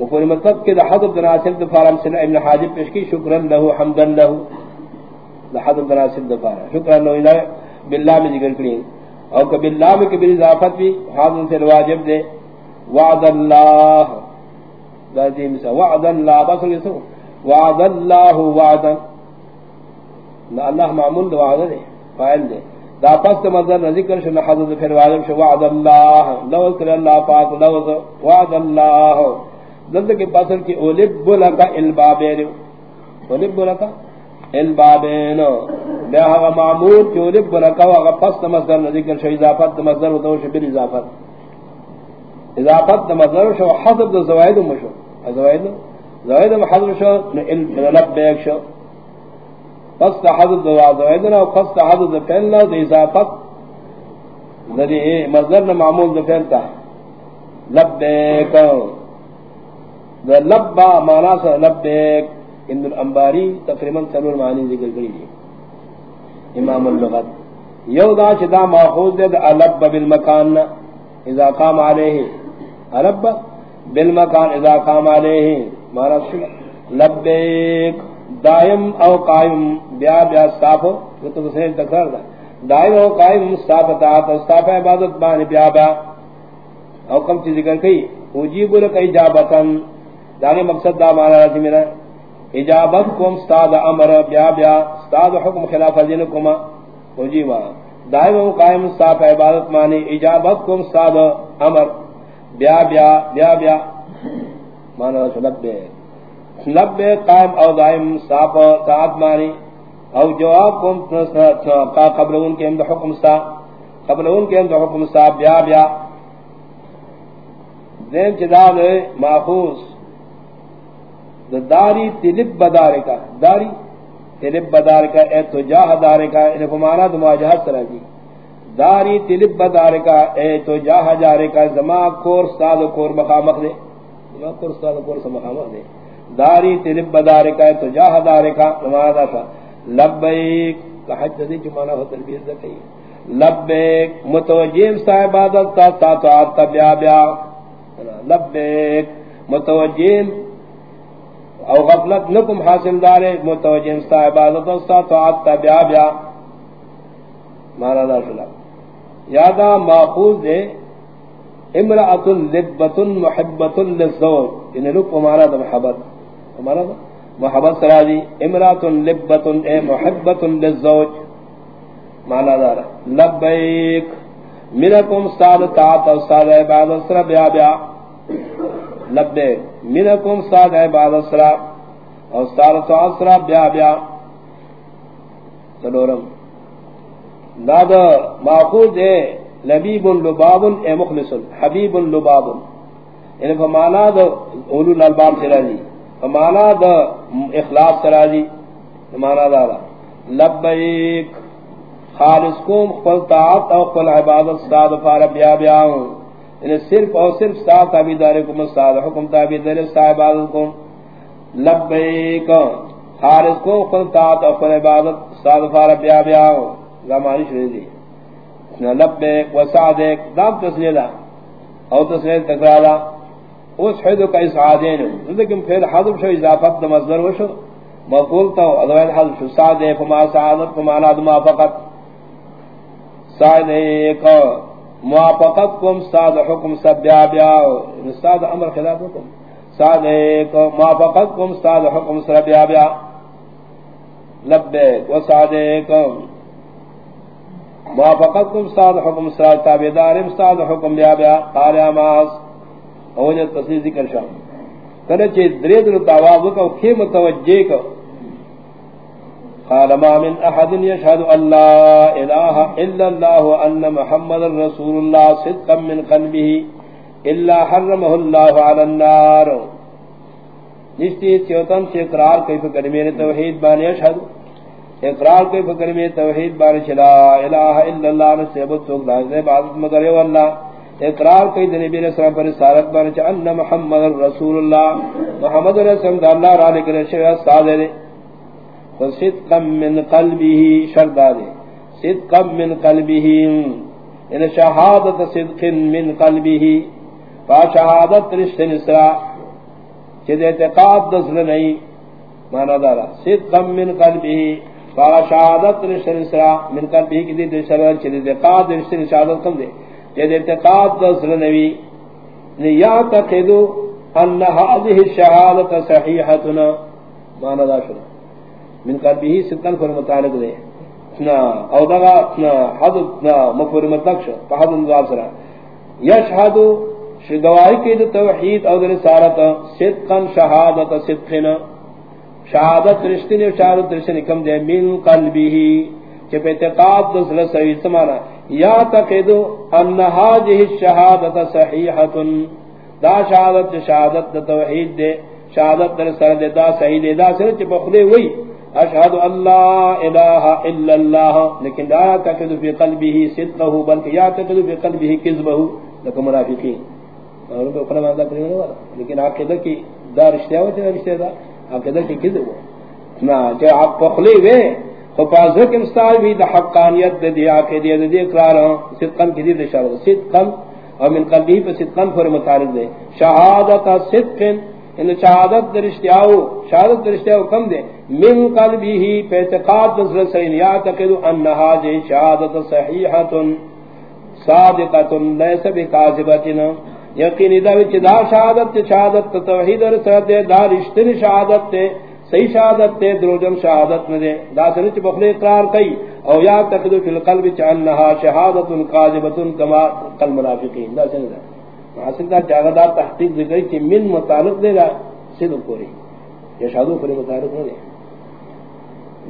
مفہوم مطلب کہ دا حضر دناسل دفار امثلہ ابن حاجب پیشکی شکرن لہو حمدن لہو دا حضر دناسل دفار شکرن لہو الہ باللہ میں ذکر کریں اور کہ باللہ میں کبھی اضافت بھی حاضر سے واجب دے وعد اللہ دا دی وعد اللہ بس وعد اللہ وعدا. نہ اللہ معمول دو وعدہ دے فائل دے دا پس مذر ذکر شو حضرت پھر وعدہ شو وعد اللہ لو کر اللہ پاک لو وعد اللہ دلت کے پاسل کی اولب لکا البابین. اولب لکا البابین. بیا ہوا معمول کی اولب لکا وغا پس مذر ذکر شو اضافت مذر دو شو بل اضافت اضافت مذر شو حضرت زوائد مشو زوائد زوائد حضر شو لبیک شو. پس قصد حضر دو عزوائدنا و پس قصد حضر دو فیلنا دو اضافت ذری مزدر معمول دو فیلتا لبیک. دا لبا مانا سا لبیک اند الانباری تقریباً سلور معنی ذکر کری دی. امام اللغت. یو دا چدا ماخوذ دے دا لب بالمکان اذا قام علیہ. لب بالمکان اذا قام علیہ. مانا سا لبیک. دائم او قائم. بیا بیا صافو وہ تو سین تکرار دا. دائم او قائم صافتا تو صاف عبادت بانی بیا بیا. او کم چیز ذکر کئی. اجیب لک اجابتن دانے مقصد دا مانا راتی میرا اجابت کم استاد امر، بیا بیا استاد حکم خلاف دین کما جی اجیبا دائم او قائم صاف عبادت مانی اجابت کم استاد امر، بیا بیا بیا بیا مانا رسول لبے لبے قائم او دائم صاف ساعت مانی او جواب کم قبل ان کے اندر حکم سا قبل ان کے اندر حکم سا بیا بیا، دین چدال محفوظ داری تلب بدار کا، داری تلب بدار کا، اے تو جاہ دار کا ان فمانا تو مواجہت طرح کی داری تلب بدار کا، اے تو جاہ جارے کا، زما کور سال کور مقامق دے۔ زما کور سال کور سے مقامق دے۔ داری تلب بدار کا، اے تو جاہ دار کا، فمانا تھا۔ لبیک کہت دی جو مانا ہو تلبیز دے کئی۔ لبیک، متوجیم صاحب عادت تا تا تو آتا بیا بیا۔ لبیک متوجین او غفلت نکم حاصل دارے متوجین ستا عبادت ستا تو آتا بیا بیا۔ مانا دا شلا۔ یادا ماخوذ دے امرأت لبت محبت للزوج۔ یعنی لک مانا دا محبت۔ مانا دا؟ محبت سرا دی امرأت لبت اے محبت للزوج۔ مانا دا لبیک۔ منکم سال تاعت و سال عبادت سرا بیا بیا۔ لبے منکم ساد عبادت سرا اور سال تاعت سرا بیا بیا سلورم داد معقود ہے، لبیب لباب، اے مخلص، حبیب لباب۔ یعنی فمانا دا اولو الالباب سرا دی فمانا دا اخلاص سرا دی فمانا دا لبیک، خالص کوم، خپل طاعت او خپل عبادت ساد فار بیا بیا۔ ہوں یعنی صرف اور صرف ساتھ تابیدار کو مستاد حکم تابیدار صاحب عبادت کو، لبیک، خالص کو خپل طاعت او خپل عبادت ساد فار بیا بیا ہوں زمانی شروع دی لبیک و سعدیک دام تسلیدہ او تسلید تکرالا اس حدو کا اسعادین لیکن پھر حضب شو اضافت دا مصدر وشو مقول تو ادوائن حضب شو سعدیک فما سعادت فما نادما فقط سائد ایک موافقت کم ساد حکم سب بیا بیا ساد امر خلاف حکم. ساد موافقت کم ساد حکم سب بیا بیا. لبیک و ساد موافقت کم ساد حکم ساد تابدار ساد حکم بیا بیا. قال اماس اوجہ تصدیق ذکر شام. کرے چے درید رو تاواب کو کھے متوجہ کو. قال ما من احد يشهد ان لا اله الا الله وان محمد رسول الله صدقا من قلبه الا حرمه الله على النار نشتی چوتن سے اقرار کئی فکر میں توحید بانے اشہد اقرار کئی فکر میں توحید بانے چلا الہ الا اللہ نسیبت سوک لازم عبادت مگر یو اللہ اقرار کئی دنی بین اسلام پر سارت بانے چا ان محمد رسول اللہ محمد رسول اللہ را لکر شویہ سادے فصدقا من قلبه شرداد صدقا من قلبه ان یعنی شهادت صدق من قلبه۔ فشهادت رشت نسرا چید اعتقاد دسل نہیں، مانا دارا۔ صدقا من قلبه فشهادت رشت نسرا من قلبه کی دید شرور چید اعتقاد رشت نشادت کم دے۔ چید اعتقاد دسل نبی یعتقدو ان هذه الشهادت صحیحتنا، مانا دا شروع من قلبه ستن فر متعلق دے۔ نا او دغا نا حد نا مفر مطلق شو فحد نظام سرا۔ یشہد شگوائی کی دو توحید او در سارت صدقا شہادت صدقنا شہادت رشتن و شہادت رشتن کم دے۔ من قلبه چپ اعتقاد دو سر سوی سمانا۔ یا تقیدو ان هذه الشہادت صحیحت دا شہادت شہادت دو توحید دے۔ شہادت در سر دے، دا صحیح دے۔ دا سر چپ خدے وئی۔ اشهد ان لا اله الا الله لیکن لا تعتقد في قلبه صدقه بلکہ يعتقد في قلبه كذبه لك منافقين اور تو فرما دا کرے لیکن عقیدہ کی دا رشتہ ہو چاہے رشتہ دا آپ کہتا کہ کدھر ہو نا جو آپ پخلی وے تو خفاظر کے مستعال بھی دا حقانیت دے دیا کہ دیا دے دیا اقرار ہوں صدقن کی دید اشارہ صدقن اور من قلبی پہ صدقن پر متعلق دے۔ شہادت صدقن ان شہادت درشتیاو شہادت درشتیاو کم دے۔ من قلبی ہی پہ اعتقاد نظر سین یا تقیدو انہا جے شہادت صحیحت صادقت لیس بکاذبتنا یقینی دا وچ دا شہادت شہادت توحید اور سرد دا رشتن شہادت تے صحیح شہادت تے دروجم شہادت میں دے دا سنچ بخلی اقرار کئی، او یا تقدو فی القلب چا چانہا شہادت قاذبت کما قلب منافقین دا سنچ دا۔ حاصل دا جاغدار تحقیق ذکر چی من متعلق دے گا، صدق پوری یا شہادو پوری متعلق نہ دے۔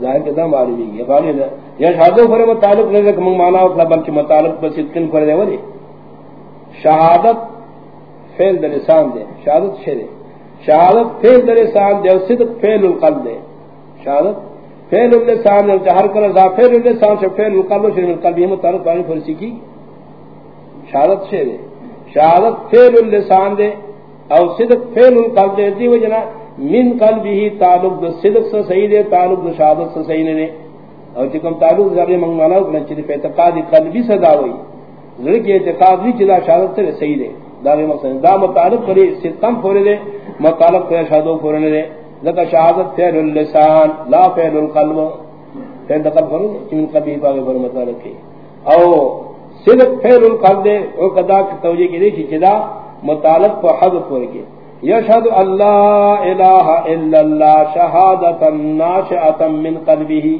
ظاہر کے دا معلومی یہ قالی دا یا شہادو پوری متعلق دے گا کہ مانا اکلا بلکہ متعلق پر صدقن پر دے ولی شہادت فیل در لسان دے۔ شہادت شہر شہادت فیل در لسان دے صدق فیل القلب دے۔ شہادت فیل اللسان دے ہر کر ذا فیل اللسان سے فیل القلب شہر القلب، یہ متعلق بانی فرسی کی۔ شہادت شہر شہادت فیل اللسان دے او صدق فیل القلب دے، دی وجنا من قلبی ہی تعلق دے، صدق سے صحیح دے، تعلق دے شہادت سے صحیح دے۔ اور چکم تعلق ذریعہ منگوانا اکنا چلی پہ اعتقادی قلبی صدا ہوئی۔ ذریعہ کی اعتقاد بھی چلا شہادت سے صحیح دے۔ دا بھی مقصد، دا متعلق کری صدقم پھوڑے دے متعلق کری شہدو پھوڑے دے۔ لکا شہادت فعل اللسان، لا فعل القلب۔ فعل دقل پھوڑے دے چمن قبی پاگے پر متعلق کی۔ او صدق فعل القلب دے او قدا کی توجہ کی دیکھی چدا متعلق پر حد پھوڑے کی۔ یشہد اللہ الہ الا اللہ شہادتا ناشعتا من قلبی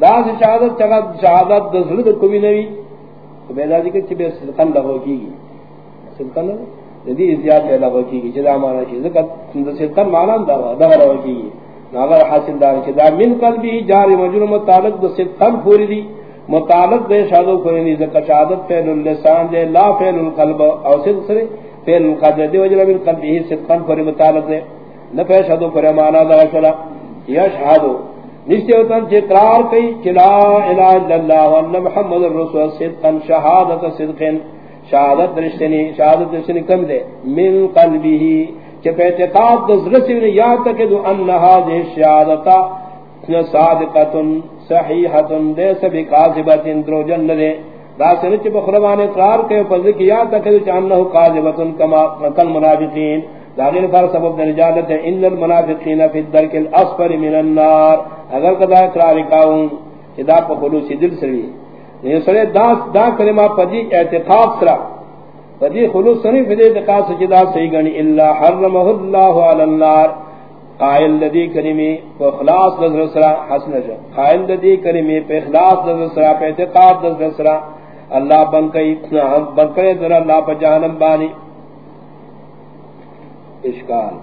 دا سے شہادت چگہ شہادت دزلد کمی نوی۔ تو بیدا جی ذکر چی بے صدقن لگو کی گی۔ صدقن جدی ازیاد پہ لگو کی گی، جدا مانا چی ذکر صدقن مانا دا دا لگو کی گی۔ ناغر حاصل دار چی دا من قلبی جاری مجرم متعلق دا صدقن پوری دی۔ متعلق دے شادو پوری دی ذکر شہادت فیل اللسان دے، لا فیل القلب او صدق سرے فیل القلب دے وجرم من قلبی صدقن پوری متعلق دے۔ نفع شادو پوری مانا دا شلا، یا شہادو۔ نشتے ہوتا ہے اقرار کئی چلا الہ الا اللہ وان محمد الرسول، صدقا شہادت صدقا شہادت رشتنی شہادت رشتنی کم دے۔ من قلبی ہی چپ اعتقاد دز رسی یا تکدو انہا دے شہادتا صادقت صحیحت دے سبی قاذبت درو جن دے راسل چپ خربان اقرار کئی فضل یا تکدو چانہو قاذبت کما کل منافقین۔ داغیر فار سبب نجادت ہے ان المنافقین فی الدرک الاسفر من النار۔ اگر کدا اقرار کاؤں دا پا خلوصی دل سری یہ سرے دا, دا کلمہ پدی اعتقاب سرا۔ پدی خلوص سنی فدی اعتقاب سجی دا صحیح گنی۔ اللہ حرمہ اللہ علی النار۔ قائل لدی کریمی پا اخلاص نظر سرا حسن جا. قائل لدی کریمی پا اخلاص نظر سرا پا اعتقاب نظر سرا. اللہ بنکئی بنکئی در اللہ پا جہنم بانی. اشکال.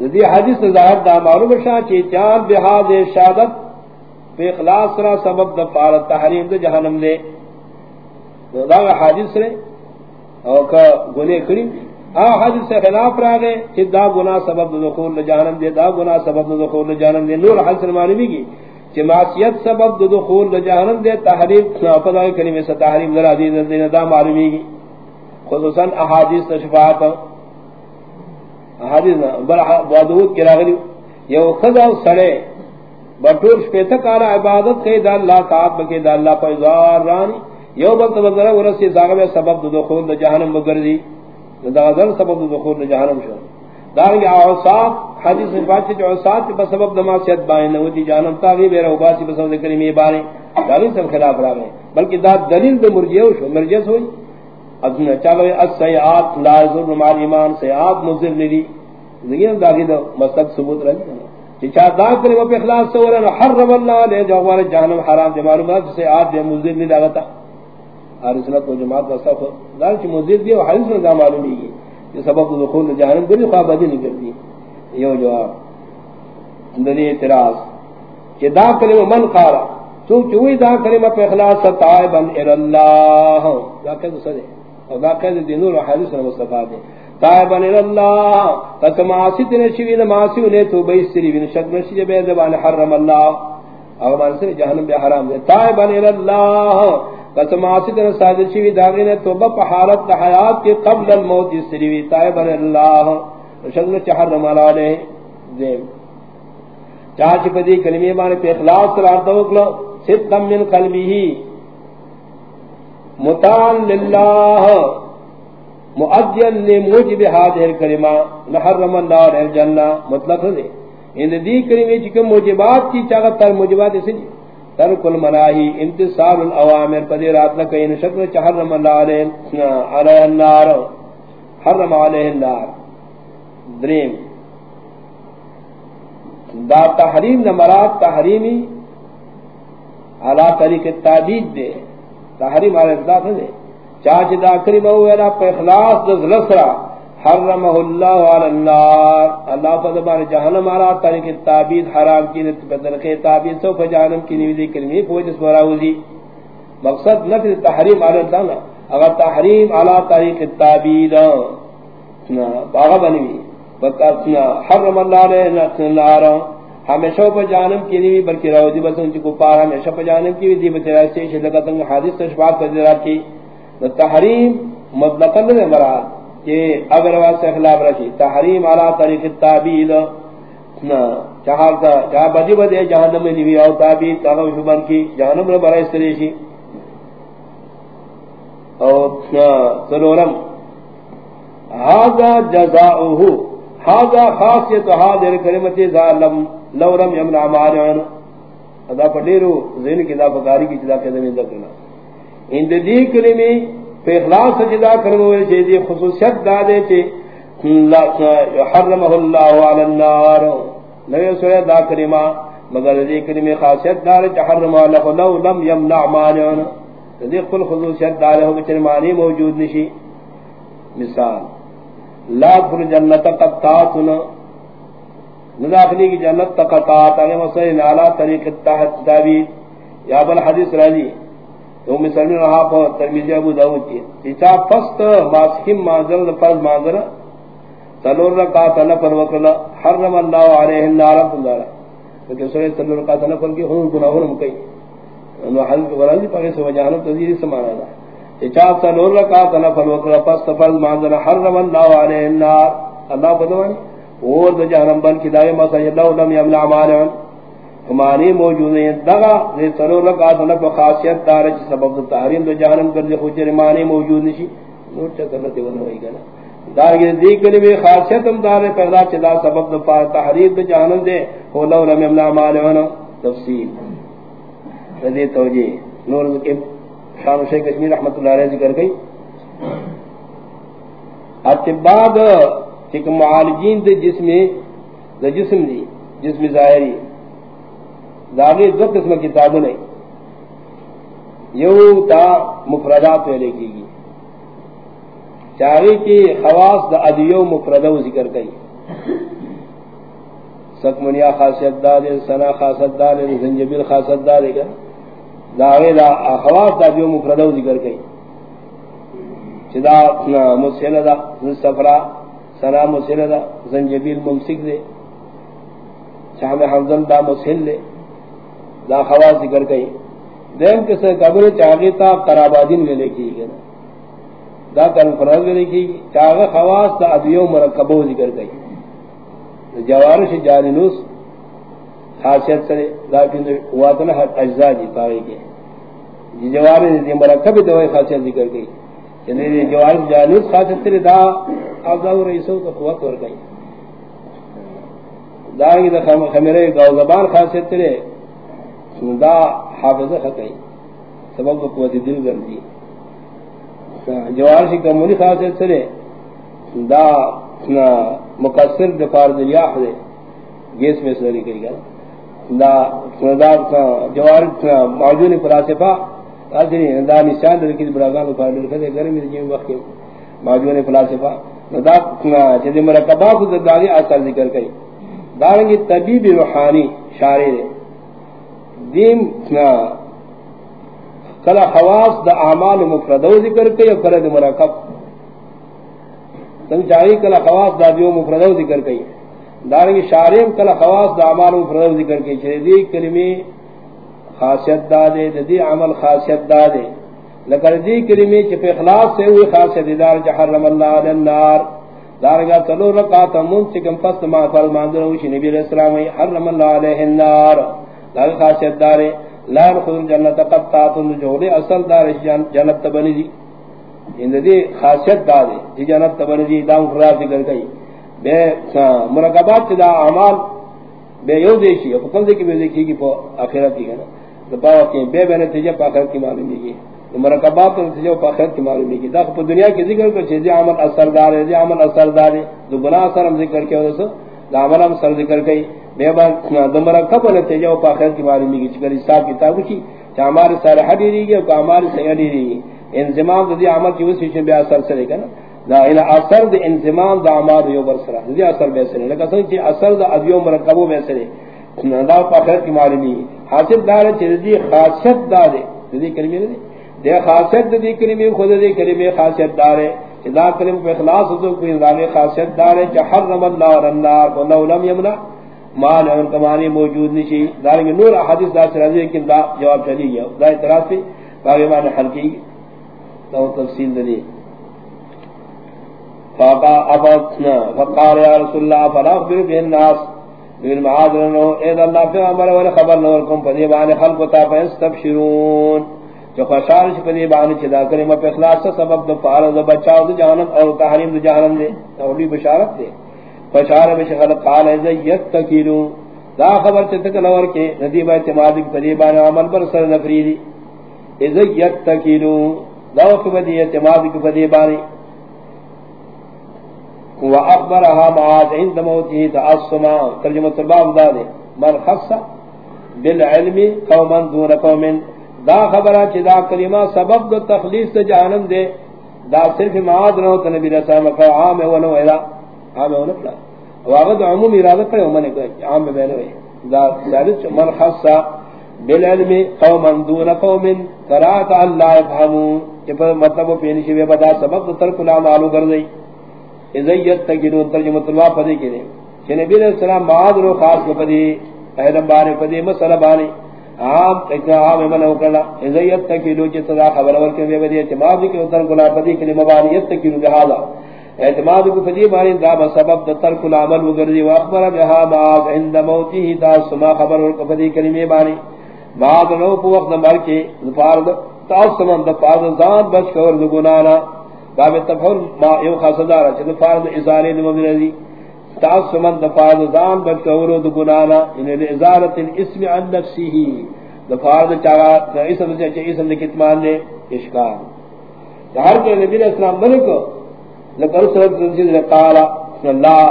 ندی حدیث ظاہر دا معلوم شاہ چی چان بحاد شادت پہ اخلاص را سبب دا پارت تحریم دا جہنم دے. دا حدیث رے او کا گنے کریم آ حدیث سے خلاف را گئے چی دا گناہ سبب دخول جہنم دے، دا گناہ سبب دخول جہنم دے۔ نور حدیث معلومی کی چی معصیت سبب دخول جہنم دے تحریم پدا کلمہ سے تحریم ذرا دے دا معلومی کی خصوصا احادیث تشفاعت حدیث بر بودود کی راغلی۔ یو خدا سڑے بٹور شپیتا کالا عبادت کئی دا اللہ کعب بکی دا اللہ پیزار رانی۔ یو بلت بزرہ ورسی، زاغب سبب دو دخول دا جہنم بگردی دا غزر سبب دخول جہنم شو. دارنگی عوصات حدیث میں بات چیز عوصات بس سبب دماسیت بائن نوتی جہنم تاغی بیرہ وباسی بس سبب کریمی بارے دارنگی سب خلاف را گئے بلکہ دا دلیل دا مرجیو شو. مرجیس ہوئی ادنا چلو السیئات لا یزر مال ایمان سیئات مزر للی زگین داغی دا مستق ثبوت رہی کہ چاہ دا کرے وہ اخلاص سے ورن حرم اللہ لے جوار جہنم حرام دے معلومات سے آت دے مزر لی داغتا آر سنت و جماعت کا صف دار کی مزر دی حدیث میں دا معلوم ہی کہ سبب دخول جہنم کری خواب بدی نہیں کرتی یہ جواب اندنی اعتراض کہ دا کرے وہ من قارا چونکہ وہی دا کرے میں پہ اخلاص سے تائبن الاللہ۔ دا کہہ دو سدے اور باقی دی نور و حدیث نے مصطفیٰ دے تائبا اللہ تک معاسی تنے شوی نماسی انہیں تو بیس سری بن شک نشی جبے زبان حرم اللہ۔ اور مان سے جہنم بے حرام دے تائبا اللہ قسم آسد رسادر شوی داغی نے توبہ پا حالت حیات کے قبل الموت جس سریوی طائب اللہ. شکل چحرم علیہ. دیم چاچ پدی کلمی مانے پہ اخلاص سر آرتا وکلا صدقا من قلبی. ہی متعن للہ. مؤدین لموجب حاضر کلمہ نحرم اللہ علیہ جنہ مطلق دے ان دی کلمی چکم موجبات کی چاگت تر موجبات اسے جی. ترک المناہی انتصال الاوامر، پدی رات لکین شکل چحرم اللہ علیہ علیہ النار، حرم علیہ النار۔ دریم، دا تحریم نمرات تحریمی، علا طریق تعبید دے۔ تحریم علی اصلاف دے چاچ دا کریم اوینا پہ اخلاص دز لسرا حرمہ اللہ علی النار. اللہ فضبان جہنم علا طریق تعبید حرام کی نت بدلقی تعبید سو فجانم کی نویدی کلمی فوج اس مراوزی مقصد نفر تحریم علی اصلاف اگر تحریم علا طریق تعبید باغا بنوی حرم اللہ نے نار ہمیشہ پر جانب کی نہیں بلکہ روزی بس ان کو پار ہمیشہ پر جانب کی دی بچے سے شدہ تنگ حادث تشباب کا کی تحریم مطلق نے مراد. کہ اگر واسطے خلاف رکھی، تحریم اعلی طریق التابیل نہ چاہا کا جہاں بدی بدے جہنم میں نہیں او تابیل تا وہ بن کی، جہنم میں بڑا اس طرح سی اور سرورم هذا جزاؤه هذا خاصیت هذه الكلمه ظالم لو لم يمنع مانعا ادا پډیرو زین کی دا بغاری کی جدا کہنے میں ذکرنا ان دی کلمه په اخلاص جدا کرو چے دی خصوصیت دا دے چے، لا يحرمه الله على النار. لو سویا دا کلمہ، مگر دی کلمه خاصیت دار تحرم الله لو لم يمنع مانعا دی کل خصوصیت دار ہو کہ معنی موجود نشی. مثال، لا پر جنت قطاتنا نداخلی کی جنت قطات اگر مسئلہ نالا طریق تحت دابید یا بل حدیث راجی تو مثلی رہا پر ترمیزی ابو داود کی چیچا پست ماسکم مانزل فرض مانزل سلور رکات نفر وکرلا حرم اللہ علیہ اللہ النار فندارا لیکن سورے سلور رکات نفر کی حضور ہون گناہون مکئی انو حدیث ورازی پاکے سو جانب تذیری سمانا دا چاپ تا نور رکا تنا فل وکر پس حرم اللہ علیہ النار اللہ بدوانی اور دا جہنم بن کی دائم مسا اللہ لم یمنع مانعن کمانی موجود ہیں دغا زی سنور رکا تنا خاصیت دارا چی سبب تحریم دا جہنم کر دی خوچر مانی موجود نشی۔ نور چا کرنا تیون ہوئی گا دار کی دی کلی بھی خاصیت ہم دارے پہلا چلا سبب دا تحریم دا جہنم دے۔ ہو لو لم یمنع مانعن تفصیل۔ رضی توجیہ نور ذکر شان شیخ کشمیر رحمت اللہ علیہ ذکر گئی۔ اتباد ایک معالجین دے جسم دے جسم دی، جسم ظاہری۔ داغی دو قسم کتابوں نے یو تا مفردات میں لکھی گی چاہی کی خواص دا ادیو مفردو ذکر گئی سکمنیا خاصیت دا دے سنا خاصت دا دے زنجبیل خاصت دا دے گا داغے دا اخواص دا جو مفردو ذکر کئی۔ چدا مسئلہ دا سفرا سنا مسئلہ دا زنجبیل ممسک دے۔ شام حمزن دا مسئل دے۔ دا خواص ذکر کئی۔ دیم کسے قبر چاگی تا قرابادین میں لکھی گئے۔ دا کن فرض میں لکھی چاگ خواص دا ادیو مرکبو ذکر کئی۔ جوارش جاننوس خاصیت سرے۔ لیکن واتنا اجزاء جی پاگئی کے۔ جی جواری دی مرکب دوائی خاصیت ذکر گئی یعنی جواری جانوس خاصیت سرے دا افضاو رئیسو کا قوت ور گئی دارنگی دا خمیرے گاو زبان خاصیت سرے۔ دا حافظہ خطائی. سبب قوت دل گردی جوار سی کمونی خاصیت سرے دا مقصر دفار دریاح دے گیس میں سوری کری گا دا سندار جوار موجود فلاسفہ اجری دا نشان دے کہ براغان کو دے کدے گرمی دی وقت موجود فلاسفہ دا جدی مرکبہ کو دادی اثر ذکر کئی دارنگی طبیب روحانی شارع دیم کلا خواص دا اعمال مفردو ذکر کئی اور کلا مرکب. تم چاہیے کلا خواص دا دیو مفردو ذکر کئی. دارنگی شاریم کل خواص دا عمال مفرد ذکر کی چھے دی کلمی خاصیت دا دے دی عمل خاصیت دا دے لکر دی کلمی چی پہ اخلاص سے ہوئی خاص دیدار جحرم اللہ علی النار. دارگا چلو رکاتا من چکم پس ما فرمان دروشی نبی علیہ السلام حرم اللہ علیہ النار. دارگا خاصیت دارے لا نخذ جنت قطعات جو اصل دار جنت تبنی دی۔ اند دی خاصیت دارے جی جنت تبنی دی دام خراب ذکر گئی بے مرکبات دا اعمال بے یو دیشی، اپا کل دیکھی بے دیکھی کی پا آخرت کی گنا دباو کی بے بے نتیجہ پا آخرت کی معلومی کی مرکبات نتیجہ پا آخرت کی معلومی کی دا پا دنیا کی ذکر کر چیزی عمل اثر دارے، دی عمل اثر دارے۔ دو گناہ اثر ہم ذکر کیا ودسو دا سر ذکر کئی. بے با دو مرکب نتیجہ پا آخرت کی معلومی کی چکر حساب کتاب کی چا ہمارے سارے حدی رہی گی اور ہمارے سیادی رہی گی انزمام دی عمل کی وسی بے اثر سے لے گا دا الى اثر د انضمام دا اعمال یو بر سره دی اثر به سره لکه څنګه چې اثر د ادیو مرکبو به سره دا په اخر کې معلومی حاصل دار چې دی خاصیت دار دی کلمې دی دی خاصیت دی کلمې خود دی کلمې خاصیت دار چې دا کلمې په اخلاص او کوئی ځانې خاصیت دار چې حرم الله اور النار ولو لم يمنع ما له کمانی موجود نشي دا نور احادیث دا سره دی دا جواب چلی گیا۔ دا اعتراض پہ باقی معنی حل کی۔ تو تفصیل دی۔ فاقا افاتنا فقار یا رسول اللہ فلا اخبر بی الناس۔ بی المعادر انہو اید اللہ فی عمر ولی خبر نورکم پدی خلق و تافا استبشرون جو خوشار چھ پدی بانی چھ دا کریم پی اخلاص سے سبب دو فارض بچاو دو جہنم اور تحریم دو جہنم دے اولی بشارت دے۔ خوشار بش خلق قال ایزا یتکیلو۔ دا خبر چھ تک نور کے ندیب اعتمادی پدی بانی عمل پر سر نفریدی ایزا یتکیلو۔ دا خبر دی اعتمادی پدی بانی۔ واخبرها معاذ عند موته تعصما ترجمه الباب دادے من خص بالعلم قوما دون قوم۔ دا خبرہ چ دا کلمہ سبب دو تخلیص تے جہنم دے دا صرف معاذ نو تے نبی رسول اللہ کا عام ہے ونو الا عام ہے ونو واغد عموم ارادہ کرے من کو عام میں نو دا ثالث من خص بالعلم قوما دون قوم قرات الله يفهمون. کہ مطلب پینی شی بتا سبب دا ترک العمال کر گئی ازیت تکینو ترجمہ تلوا پدی کے کہ نبی علیہ السلام بعد رو خاص کو پدی اہدم بارے پدی مسئلہ بانی عام ایک عام من وکلا ازیت تکینو چ صدا خبر ور کے بدی اعتماد کی اتر گلا پدی کے مبانی تکینو لہذا اعتماد کو پدی بانی دا سبب ترک العمل وگردی واخبر بها ما عند موته تا سما خبر ور کو پدی کلمے بانی. بعد نو کو وقت مر کے فرض تا سمن د فرض ذات بچ کر گنانا. باب تفہر ما یو خاصدار چھ فرض ازالے دم مرضی تاس من دفاع زان بچ کورو د گنانا یعنی ان ازالت الاسم عن نفسه دفاع چاغا اسم سے چھ اسم نے کتمان نے اشکار ہر کے نبی علیہ السلام ملک لکر سرت زنجید نے قال اللہ،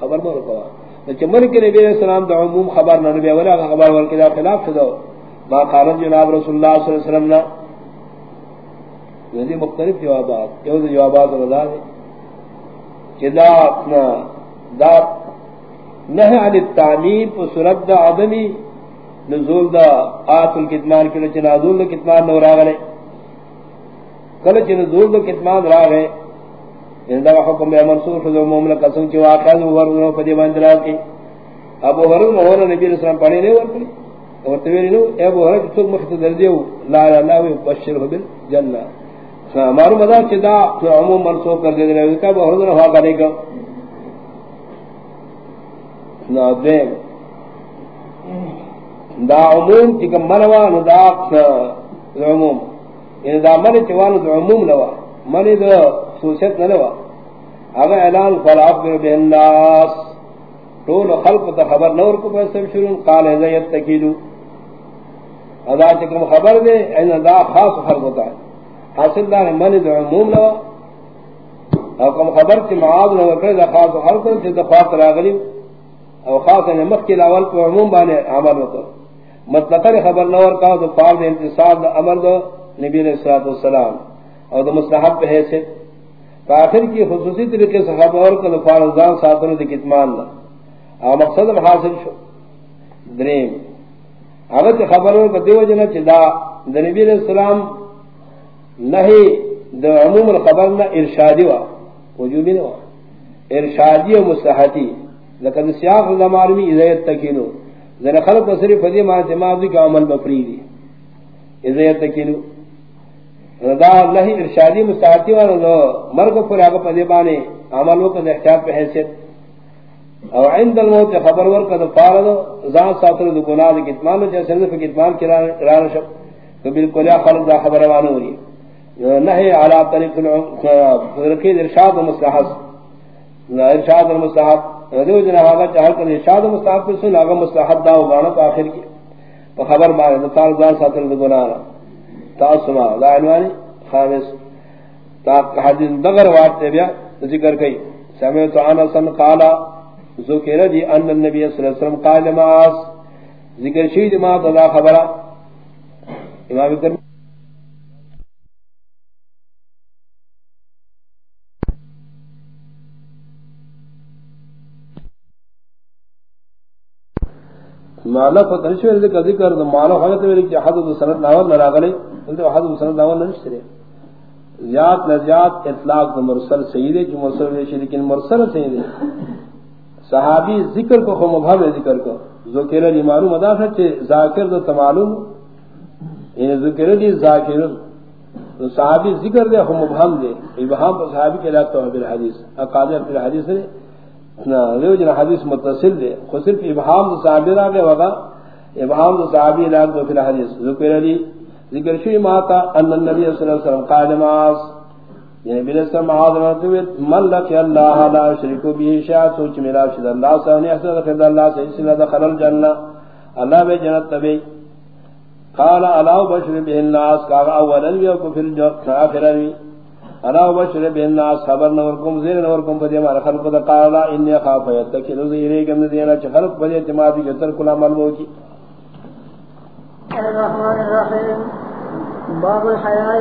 خبر مو رکھا چھ ملک نبی علیہ السلام دا عموم خبر نہ نبی ولا خبر ول کے خلاف شدو. ما قال جناب رسول اللہ صلی اللہ علیہ وسلم یعنی مختلف جوابات یہ جوابات رضا دے چدا اپنا دا نہ عن التعمیم و سرد دا عدمی نزول دا آت الکتمان کلو چھ نازول دا کتمان نو را گلے کلو چھ نزول دا کتمان را گئے. ان دا حکم بے منصور فضل مومن قسم چھ واقعہ دا ورنو پدی باندرا کی. ابو حرم ہونا نبی رسول اللہ پڑھے نہیں ورکلی. اور تویری نو ابو حرم چھ مختص دردیو لا لا لا بشر بالجنہ. ہمارو مدار چدا تو عموم منسوخ کر دے رہے. کا بہت رہا کرے گا نا دین دا عموم کی منوا نو دا عموم. ان دا من چوان دا عموم لوا من دا خصوصیت نہ لوا اگر اعلان فلا بر الناس طول خلق تا خبر نور کو بس شروع. قال ہے یتکیلو ادا چکم خبر دے ان دا خاص خلق ہوتا ہے حاصل دار من دو عموم لو او کم خبر چی معاد لو کرے دا خاص و حل کرن چی دا خاص راغلی او خاص ان مخی الاول کو عموم بانے عمل ہوتا. مطلقر خبر نور کہا تو فارد انتصاب دا عمر دو نبی علیہ السلام او دا مصلحب پہ حیثیت فآخر کی خصوصی طریقے سے خبر کل فارد دان ساتھنو دی کتمان دا. او مقصد حاصل شو. درین اگر خبروں کا دیو جنہ چی دا دا نبی علیہ السلام نہیں دا عموم الخبر نہ ارشادی وا. وجوبی نہ ارشادی و مصلحتی لقد سیاق الزمارمی اذیت تکینو ذرا خلق صرف فدی ما اعتمادی کا عمل مفریدی اذیت تکینو رضا اللہ ارشادی مستحتی والا مرگ پر آگا پدے بانے عمل وقت احتیاط پہ حیثیت. او عند الموت خبر ورکا دو دو زان ساتر دو گناہ دو کتمان دو جیسے دو کتمان کران شب تو بالکل یا خلق دا خبر روانو ہوئی نہی علا طریق رقید ارشاد و مصلحات ارشاد و مصلحات دیو جنہ آگا چاہر کر ارشاد و مصلحات پر سن آگا مصلحات دا گانا تو آخر کی۔ تو خبر بارے دو تار زان ساتر دو گناہ تاسما دا عنوانی، خامس۔ تا حدیث دغر وارتے بیا ذکر کئی۔ سمیت آنسا قالا، ذکر دی ان النبی صلی اللہ علیہ وسلم قال معاص ذکر شید ما تدا خبرہ۔ امام کرمی مالا فتنشویر ذکر ذکر مالا حضرت ویلی کہ حضرت سنت ناول نراغلی انتو حضرت سنت ناول نشترے زیاد نزیاد اطلاق مرسل سیدے جو مرسل ویشی لیکن مرسل سیدے صحابی ذکر کو خو مبہم ذکر کو. ذکر دی معلوم ادا تھا کہ ذاکر تو معلوم یعنی ذکر دی ذاکر. تو صحابی ذکر دے، خو مبہم دے. ابہام پر صحابی کے علاقہ ہے بالحدیث اقادر فی الحدیث نے نا، لیو حدیث متصل دے، خو صرف ابہام تو صحابی را گئے وگا ابہام تو صحابی علاقہ فی الحدیث. ذکر دی، ذکر شوی ماتا ان النبی صلی اللہ علیہ وسلم قائد معاص یعنی بن اسلام معاذ ملک اللہ لا شرکو بھی شاہ سوچ میرا شد اللہ سانی احسن خرد اللہ سے اس لیے دخل الجنہ. اللہ بے جنت تبی قال علاو بشر بہ الناس. قال اولا بھی اوکو پھر جو آخرا بھی علاو بشر بہ الناس خبر نورکم زیر نورکم پدی ہمارا خلق دا قال انی خاف یتکی رضی گم دینا چھ خلق پدی اعتمادی جتر کلا ملمو کی۔ الرحمن الرحیم، باب الحیاء